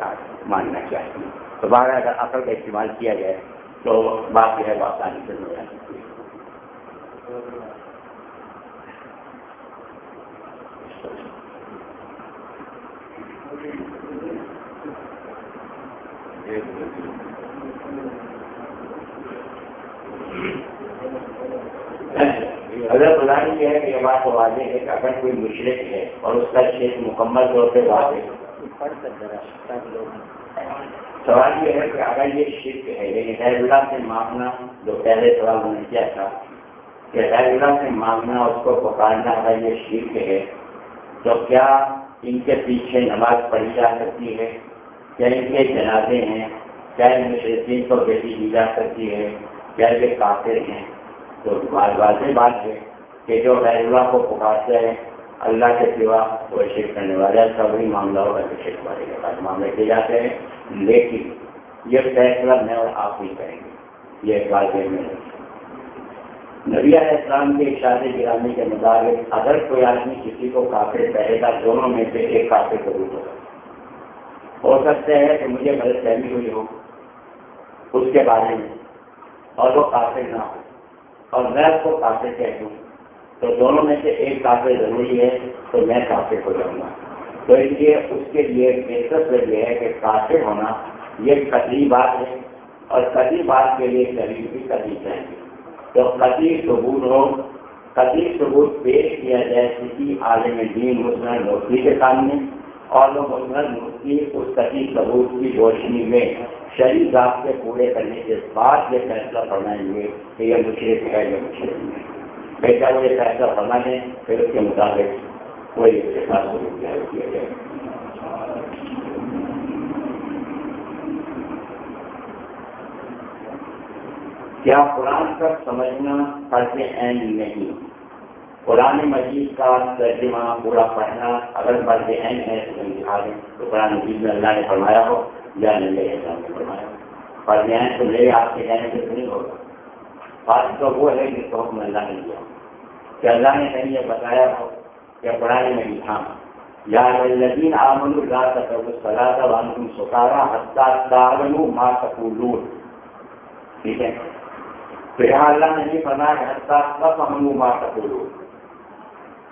ماننا چاہیے تو بار اگر عقل کا استعمال کیا جائے تو بات جو ہے وہ آسانی سے ہو جا سکتی ہے اگر بلانی یہ ہے کہ یہ بات واضح ہے کہ اگر کوئی مشرق ہے اور اس کا شیخ مکمل طور پہ واضح سوال یہ ہے کہ اگر یہ شرک ہے یعنی غیر اللہ سے مانگنا جو پہلے سوال میں کیا تھا، کہ غیر اللہ سے مانگنا، اس کو پکارنا اگر یہ شرک ہے، تو کیا ان کے پیچھے نماز پڑھی جا سکتی ہے؟ کیا ان کے جنازے ہیں؟ کیا ان مشرقین کو بیٹی دی جا سکتی ہے؟ کیا یہ کافر ہیں۔ تو واضح بات ہے کہ جو غیر اللہ کو پکارتے ہیں، اللہ کے سوا وہ شرک کرنے والے ایسا وہی معاملہ ہوگا کہ شرک والے کے پاس معاملے کیے جاتے ہیں۔ لیکن یہ فیصلہ میں اور آپ ہی کریں گے۔ یہ واضح میں نبی علیہ السلام کے اشارے گرانے کے مطابق اگر کوئی آدمی کسی کو کافر کہے گا، دونوں میں سے ایک کافر ضرور ہوگا۔ ہو سکتے ہیں کہ مجھے غلط فہمی ہوئی ہو، اس کے بارے میں۔ اور وہ کافر نہ ہو۔ اور میں اس کو کافر کہہ دوں تو دونوں میں سے ایک کافر ضروری ہے، تو میں کافر ہو جاؤں گا۔ تو اس لیے اس کے لیے بہتر یہ ہے کہ کافر ہونا یہ قدری بات ہے۔ اور قدری بات کے لیے شریر بھی کرنی چاہیے تو قطعی ثبوت ہو۔ قطعی ثبوت پیش کیا جائے کسی عالم دین مسلم نوکری کے سامنے، اور وہ مسلم نوکری اس قطعی ثبوت کی روشنی میں شریف ضابطے پورے کرنے کے بعد یہ فیصلہ فرمائیں گے کہ یہ مشرق ہے یہ مشرق ہے۔ بیٹا وہ یہ فیصلہ فرما دیں پھر اس کے مطابق کوئی اس کے ساتھ ثبوت کیا جائے۔ کیا قرآن کا سمجھنا فرض عین نہیں؟ قرآن مجید کا ترجمہ پورا پڑھنا اگر فرض عین ہے۔ تو قرآن مجید میں اللہ نے فرمایا ہو یا نہیں اسلام فرمایا ہو فرض تو میرے آپ کے کہنے سے نہیں ہوگا فرض تو وہ ہے جس کو حکم اللہ نے دیا کہ اللہ نے کہیں یہ بتایا ہو کہ قرآن مجید ہاں یا الذین آمنوا لا تقربوا الصلاة وانتم سکارا حتی تعلموا ما تقولون۔ ٹھیک ہے؟ تو یہاں اللہ نے یہ فرمایا حتی تفهموا ما تقولون۔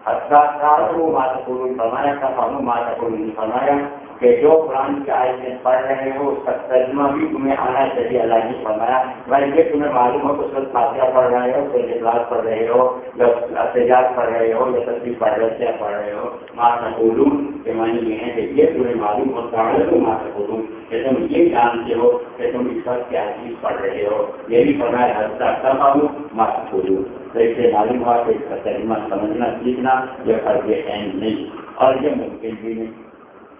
حتی تعلموا ما تقولون۔ فرمایا تفهموا ما تقولون۔ فرمایا کہ جو قرآن کی آیتیں پڑھ رہے ہو، اس کا ترجمہ بھی تمہیں آنا چاہیے، اللہ نے فرمایا۔ بھائی، یہ تمہیں معلوم ہو کہ سر فاتحہ پڑھ رہے ہو سر اخلاص پڑھ رہے ہو، یا احتجاج پڑھ رہے ہو، یا تصویر پڑھ رہے پڑھ رہے ہو؟ ماں نقولون کے معنی یہ ہے کہ یہ تمہیں معلوم ہوتا ہے تو ماں نقولون کہ تم یہ جانتے ہو کہ تم اس وقت کیا چیز پڑھ رہے ہو۔ یہ بھی فرمایا حضرت کب آؤں ماں نقولون تو اس سے معلوم ہوا کہ اس کا ترجمہ سمجھنا، سیکھنا، یہ فرض عین نہیں۔ اور یہ ممکن بھی نہیں۔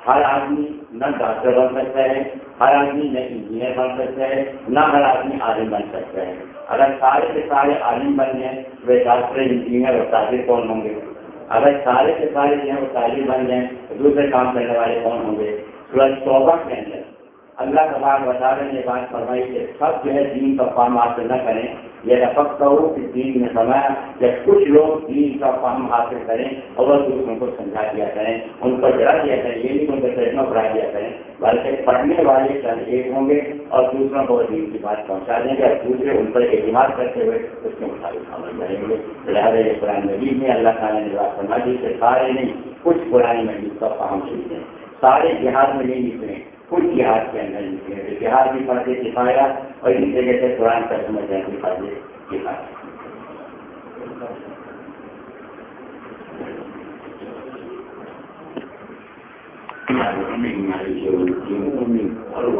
ہر آدمی نہ ڈاکٹر بن سکتا ہے، ہر آدمی نہ انجینئر بن سکتا ہے، نہ ہر آدمی عالم بن سکتا ہے۔ اگر سارے کے سارے عالم بن جائیں، وہ ڈاکٹر، انجینئر اور تاجر کون ہوں گے؟ اگر سارے کے سارے جو ہیں وہ تعلیم بن جائیں، تو دوسرے کام کرنے والے کون ہوں گے؟ سورج توبہ کے اندر۔ اللہ کا بات بتا رہے ہیں بات فرمائی کہ سب جو ہے دین کا فام حاصل نہ کریں۔ یہ رفق کرو کہ دین میں فرمایا کہ کچھ لوگ دین کا فام حاصل کریں اور وہ دوسروں کو سمجھا دیا کریں، ان کو ڈرا دیا کریں، یہ نہیں ان کا چشمہ پڑھا دیا کریں، بلکہ پڑھنے والے چند ایک ہوں گے اور دوسروں کو دین کی بات پہنچا دیں گے اور دوسرے ان پر اعتماد کرتے ہوئے اس کے مطابق عمل کریں گے۔ لہٰذا یہ قرآن مجید میں اللہ تعالیٰ نے بات فرما دی کہ سارے نہیں، کچھ قرآن مجید کا فہم سیکھیں سارے جہاد میں نہیں نکلیں۔ کچھ جہاد کے اندر نکلے جہاد بھی پڑھتے سکھایا اور اس جگہ سے قرآن کا سمجھ جائیں بھی پڑھتے سکھایا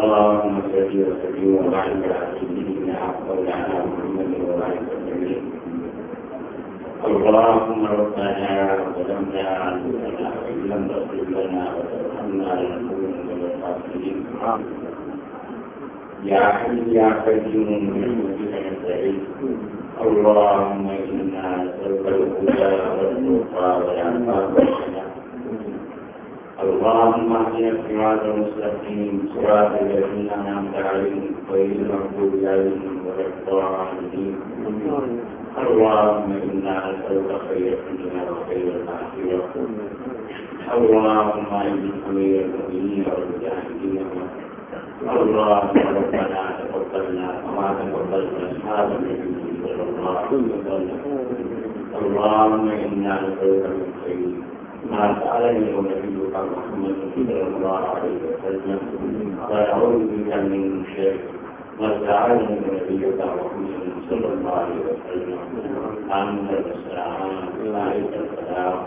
اللهم صل وسلم وبارك على سيدنا مولانا محمد وعلى اله اللهم ربنا ظلمنا انفسنا وان لم تغفر لنا وترحمنا لنكونن من الخاسرين يا حي يا برحمتك نستعين اللهم أنا نسالك الهدى والتقى والعفاف اللهم اهدنا الصراط المستقيم صراط الذين انعمت عليهم غير المغضوب عليهم ولا الضالين اللهم إنا نسألك خير الدنيا وخير الآخرة. اللهم اجعل خير المؤمنين والمجاهدين اللهم ربنا تقبلنا كما تقبلت أصحاب النبي صلى الله عليه وسلم. اللهم إنا نسألك من خير ما سألني نبيك محمد صلى الله عليه وسلم. ونعوذ بك من شر وسألني نبيك محمد صلى الله عليه وسلم أنت المستعان عليك السلام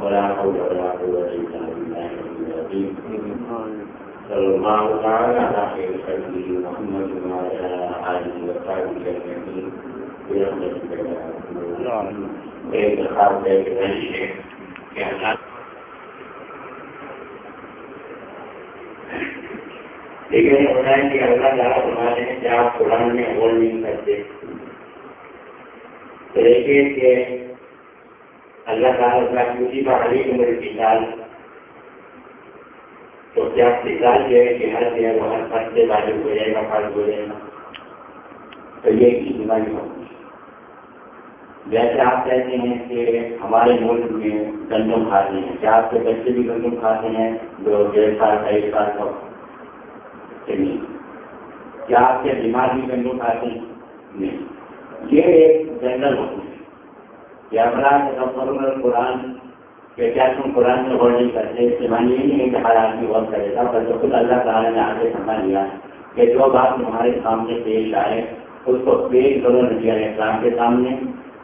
ولا حول ولا قوة إلا بالله العظيم صلى الله تعالى على خير خلقه محمد وعلى آله وصحبه أجمعين برحمتك يا رب العالمين. ایک خاص ہے کہ اللہ لیکن بتائیں کہ اللہ تعالیٰ فرماتے ہیں کہ آپ قرآن میں غور نہیں کرتے۔ لیکن کہ اللہ تعالیٰ کا کسی پر علی عمر کی سال تو کیا مثال جو ہے کہ ہر جو ہے وہ ہر فرد سے واجب ہو جائے گا فرض ہو جائے گا تو یہ ایک بیماری ہوگی جیسے آپ کہتے ہیں کہ ہمارے ملک میں گندم کھاتے ہیں، کیا آپ کے بچے بھی گندم کھاتے ہیں؟ جو ڈیڑھ سال کا ایک سال کا کہ نہیں۔ کیا آپ کے بیمار بھی گندم کھاتے ہیں؟ نہیں۔ یہ ایک جنرل ہوتی ہے۔ کہ افراد قرآن کہ کیا تم قرآن میں غور نہیں کرتے اس سے معنی یہ نہیں ہے کہ ہر آدمی غور کرے گا، بلکہ خود اللہ تعالیٰ نے آگے سمجھا لیا کہ جو بات تمہارے سامنے پیش آئے، اس کو پیش کرو نبی علیہ السلام کے سامنے۔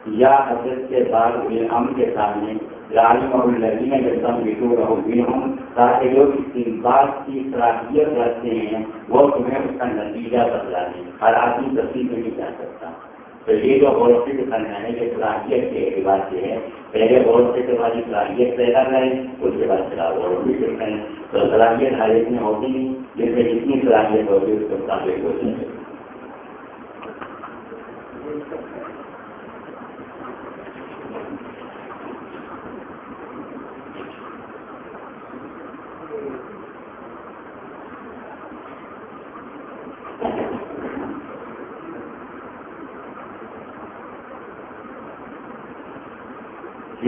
یا حضرت کے بعد ہم کے سامنے عالم اور لڑکی میں جب بٹو رہو بھی ہوں، تاکہ جو اس بات کی صلاحیت رکھتے ہیں، وہ تمہیں اس کا نتیجہ بدلا دیں ہر آدمی تصویر نہیں جا سکتا۔ تو یہ جو غور و فکر کرنا صلاحیت کے اعتبار سے ہے، پہلے غور و والی صلاحیت پیدا کریں اس کے بعد چلا غور و کریں۔ تو صلاحیت ہر ایک میں ہوتی نہیں جس میں جتنی صلاحیت ہوتی ہے، اس کے مطابق ہوتی ہے۔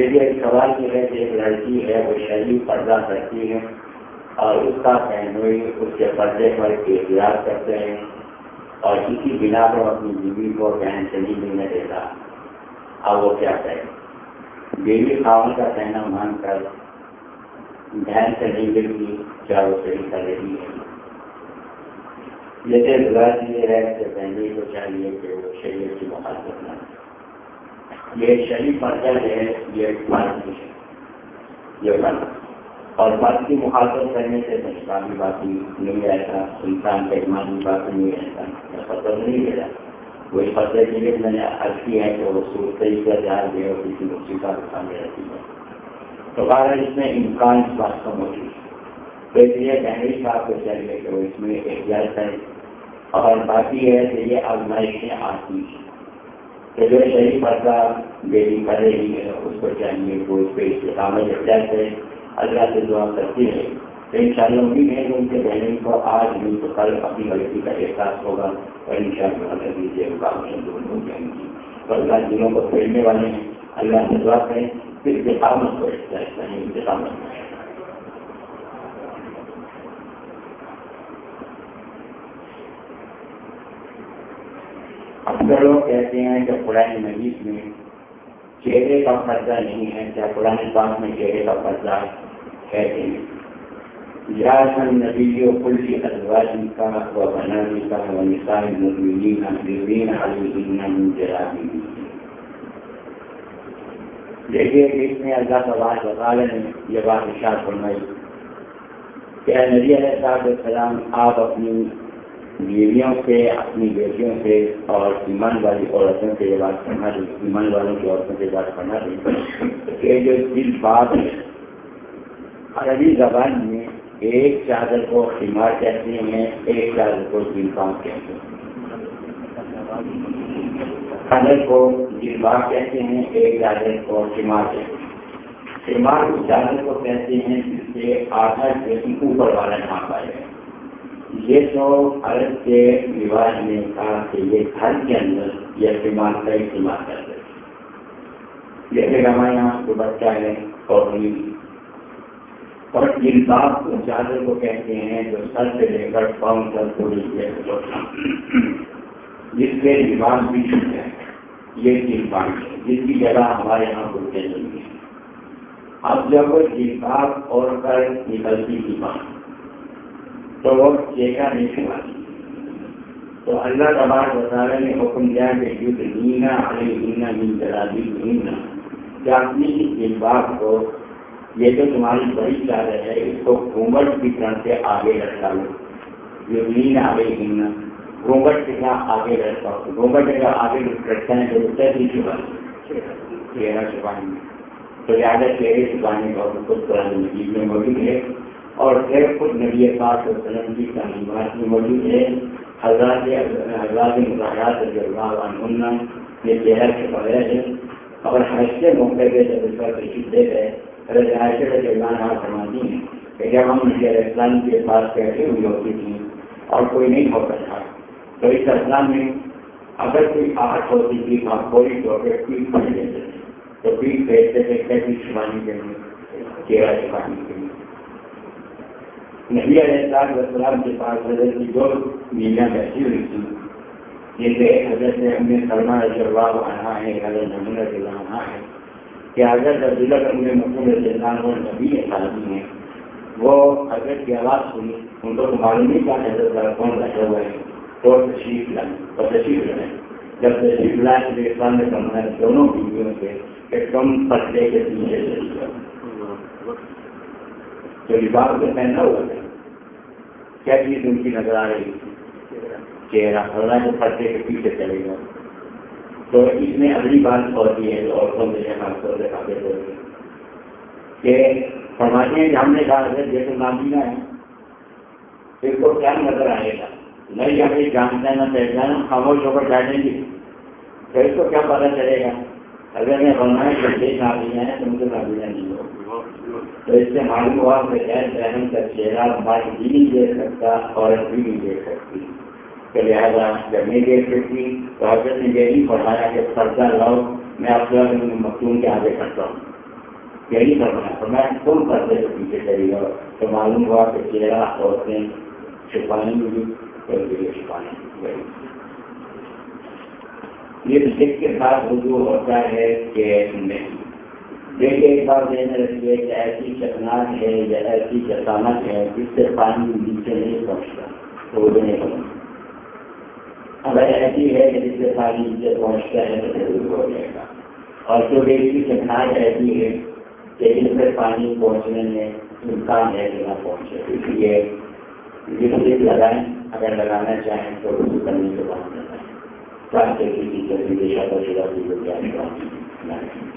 یہ ایک سوال یہ ہے کہ ایک لڑکی ہے، وہ شہری پردہ کرتی ہے اور اس کا پہنوئی اس کے پردے پر احتیاط کرتے ہیں اور اسی بنا پر اپنی بیوی کو بہن چلی نہیں دیتا اب وہ کیا کرے؟ بیوی خاون کا کہنا مان کر بہن سے نہیں ملتی کیا وہ صحیح کر رہی ہے؟ جیسے غلط یہ ہے کہ بہنوئی کو چاہیے کہ وہ شریعت کی مخالفت نہ یہ شریف پردہ ہے، یہ فرض ہے۔ یہ فرض اور مرد کی مخالفت کرنے سے اسلامی بات نہیں رہتا، انسان کا ایمان ایمانی بات نہیں رہتا پتہ نہیں ملا وہی پتہ کے لیے میں نے عرض کیا ہے کہ وہ صورت کا دھیان دے اور کسی مصیبت کا سامنے رہتی ہے۔ تو بہرحال اس میں امکان اس بات کا موجود تو اس لیے کہنے صاحب کو چاہیے کہ وہ اس میں احتیاط کرے اور باقی ہے کہ یہ آزمائشیں آتی ہیں۔ کہ جو شہری پردہ بیٹی کر رہی ہے اس کو چاہیے، وہ اس پہ استعمال اختیار کرے اللہ سے دعا کرتی ہے۔ تو ان شاء اللہ امید ہے کہ ان کے بہنوں کو آج نہیں تو کل اپنی غلطی کا احساس ہوگا اور ان شاء اللہ دیجیے مقابلے دور ہو جائیں گی تو اللہ دنوں کو پھیلنے والے ہیں، اللہ سے دعا کریں، پھر استقامت کو اختیار کریں استقامت کریں اکثر لوگ کہتے ہیں کہ قرآن مجید میں چہرے کا پردہ نہیں ہے، کیا قرآن پاک میں چہرے کا پردہ کہتے ہیں یا سن نبی و کلی ازواجی کا و بنانی کا و نساء المؤمنین بیرین علیہن من جرابی دیکھیے اس میں اللہ تبارک و نے یہ بات ارشاد فرمائی کہ نبی علیہ السلام آپ اپنی بیویوں سے، اپنی بیٹیوں سے اور ایمان والی عورتوں سے یہ بات کرنا رہی ایمان والوں کی عورتوں سے یہ بات کرنا رہی کہ جو دل بات ہے عربی زبان میں ایک چادر کو خمار کہتے ہیں، ایک چادر کو دل کہتے ہیں۔ چادر کو دل کہتے ہیں، ایک چادر کو خمار کہتے ہیں۔ خمار اس چادر کو کہتے ہیں جس سے آدھا جیسی اوپر والا نام آئے۔ یہ تو عرب کے رواج نے کہا کہ یہ گھر کے اندر یہ استعمال کا استعمال کرتے جیسے ہمارے یہاں جو بچہ ہے اور اور جلباب کو چادر کو کہتے ہیں جو سر سے لے کر پاؤں تک پوری جس کے لباس بھی چھوٹ ہے یہ جلباب ہے۔ جس کی جگہ ہمارے یہاں کرتے نہیں ہے۔ اب جب جلباب اور کر نکلتی کی بات۔ تو وہ چیکا نہیں چھپاتی تو اللہ تبار وزارہ نے حکم دیا کہ یدھ لینا علی لینا من جلابی لینا کہ اپنی اس بات کو، یہ جو تمہاری بڑی چادر ہے، اس کو گھونگٹ کی طرح سے آگے لٹکا لو جو لینا علی لینا گھونگٹ کے ساتھ آگے لٹکا ہو گھونگٹ کا آگے لٹکا ہے تو اس سے بھی چھپا چہرہ چھپائیں گے تو زیادہ چہرے چھپانے کا خود قرآن مجید میں موجود ہے۔ اور پھر خود نبی پاک وسلم کی تعلیمات میں موجود ہے۔ حضرات حضرات مظاہرات رضی اللہ عنہ یہ چہرہ کے بغیر ہے اور حج کے موقع پہ جب اس کا تشریف دے گئے، حضرت عائشہ رضی اللہ عنہ فرماتی ہیں کہ جب ہم نبی علیہ السلام کے پاس بیٹھی ہوئی ہوتی تھی اور کوئی نہیں ہوتا تھا، تو اس اسلام میں اگر کوئی آہٹ ہوتی تھی آپ کوئی تو پھر پیٹ پڑ لیتے تھے۔ تو پیٹ بھیجتے تھے کیسی چھپانے کے لیے چہرہ چھپانے کے لیے نبی علیہ السلام وسلام کے پاس حضرت کی دو میلیاں بیٹھی ہوئی تھی جیسے حضرت نے ہمیں سلمان رضی اللہ عنہ ہے حضرت نمون رضی اللہ عنہ ہے کہ حضرت عبداللہ ہمیں مقبول رضی اللہ عنہ نبی تعلیم ہیں۔ وہ حضرت کی آواز سنی، ان کو معلوم نہیں تھا حضرت کا کون بیٹھے ہوئے ہیں تو تشریف لائیں اور تشریف لائیں جب تشریف لائیں تو اسلام نے فرمایا دونوں بیویوں سے کہ تم پردے کے پیچھے چلی جاؤ جو لباس میں پہنا ہوا تھا کیا جی چیز ان کی نظر آ رہی تھی؟ چہرہ اللہ کے پردے کے پیچھے چلے گا تو اس میں اگلی بات ہوتی ہے عورتوں میں خاص طور سے قابل ہوتی ہے کہ فرماتے ہیں کہ ہم نے کہا اگر جیسے نابینا ہے۔ اس کو کیا نظر آئے گا؟ نہیں ہمیں جانتا ہے نہ پہچانا خاموش ہو کر بیٹھیں گے۔ تو اس کو کیا پتا چلے گا؟ اگر میں فرمایا کہ یہ نابینا ہے تو مجھے نابینا نہیں ہو تو اس سے معلوم ہوا کہ غیر بہن کا چہرہ ہماری بھی نہیں دیکھ سکتا، عورت بھی نہیں دیکھ سکتی۔ تو لہٰذا جب نہیں دیکھ سکتی، تو حضرت نے یہ نہیں کہ پردہ لاؤ، میں آپ مختون کے آگے کرتا ہوں۔ یہی کرنا تو میں تم کرتے تو پیچھے چلی گا تو معلوم ہوا کہ چہرہ عورتیں چھپائیں گی اور چھپانی بھی چھپانی یہ دیکھ کے ساتھ رجوع ہوتا ہے کہ نہیں۔ دیکھیے ایک بار دینے رکھیے کہ ایسی چکناٹ ہے یا ایسی چٹانت ہے جس سے پانی نیچے نہیں پہنچتا تو وہ نہیں پہنچتا اگر ایسی ہے کہ جس سے پانی نیچے پہنچتا ہے تو پھر رجوع ہو جائے گا۔ اور جو ایسی چکناٹ ایسی ہے لیکن پھر پانی پہنچنے میں امکان ہے کہ نہ پہنچے۔ اس لیے لپسٹک لگائیں، اگر لگانا چاہیں تو رسو کرنے کے بعد لگائیں۔ تاکہ کسی جلدی دشا کا شدہ کی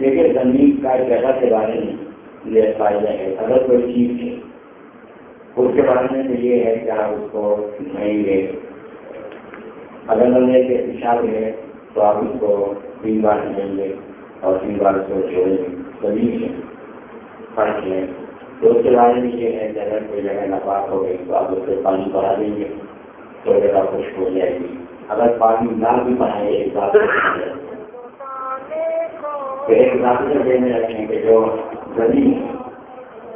دیکھیے زمین کا جگہ کے بارے میں یہ فائدہ ہے، اگر کوئی چیز ہے۔ اس کے بارے میں تو یہ ہے کہ آپ اس کو نہیں لے۔ اگر لگنے کے پیشاب ہے، تو آپ اس کو تین بار لیں گے اور تین بار اس کو چھوڑیں گے۔ زمین ہے، فرق ہے۔ تو اس کے بارے میں یہ ہے کہ اگر کوئی جگہ ناپاک ہو گئی تو آپ اس سے پانی بڑھا دیں گے، تو جگہ خشک ہو جائے گی۔ اگر پانی نہ بھی بڑھائے ایک بات ایک ڈاکٹر دینے رکھیں کہ جو زمین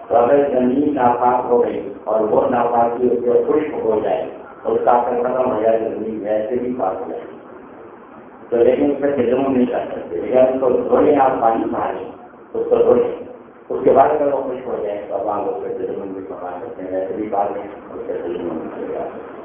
اگر زمین ناپاک ہو گئی اور وہ ناپاکی اس کو خشک ہو جائے اس کا اثر ختم ہو جائے زمین ویسے بھی پاک ہو جائے۔ تو لیکن اس میں فلموں نہیں کر سکتے۔ اگر اس کو دھوئے آپ پانی مارے اس کو دھوئے اس کے بعد اگر وہ خشک ہو جائے تو اب آپ اس کے فلموں بھی پکا سکتے ہیں ویسے بھی پاک ہے اس کے فلموں میں چلے سکتے۔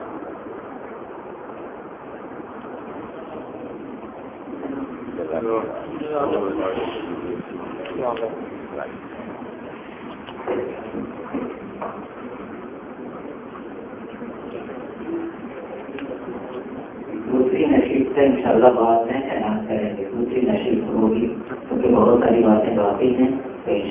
دوسری نشیب سے ان شاء اللہ بعد میں اعلان کریں گے دوسری نشیب ہوگی کیونکہ بہت ساری باتیں باقی ہیں تو ان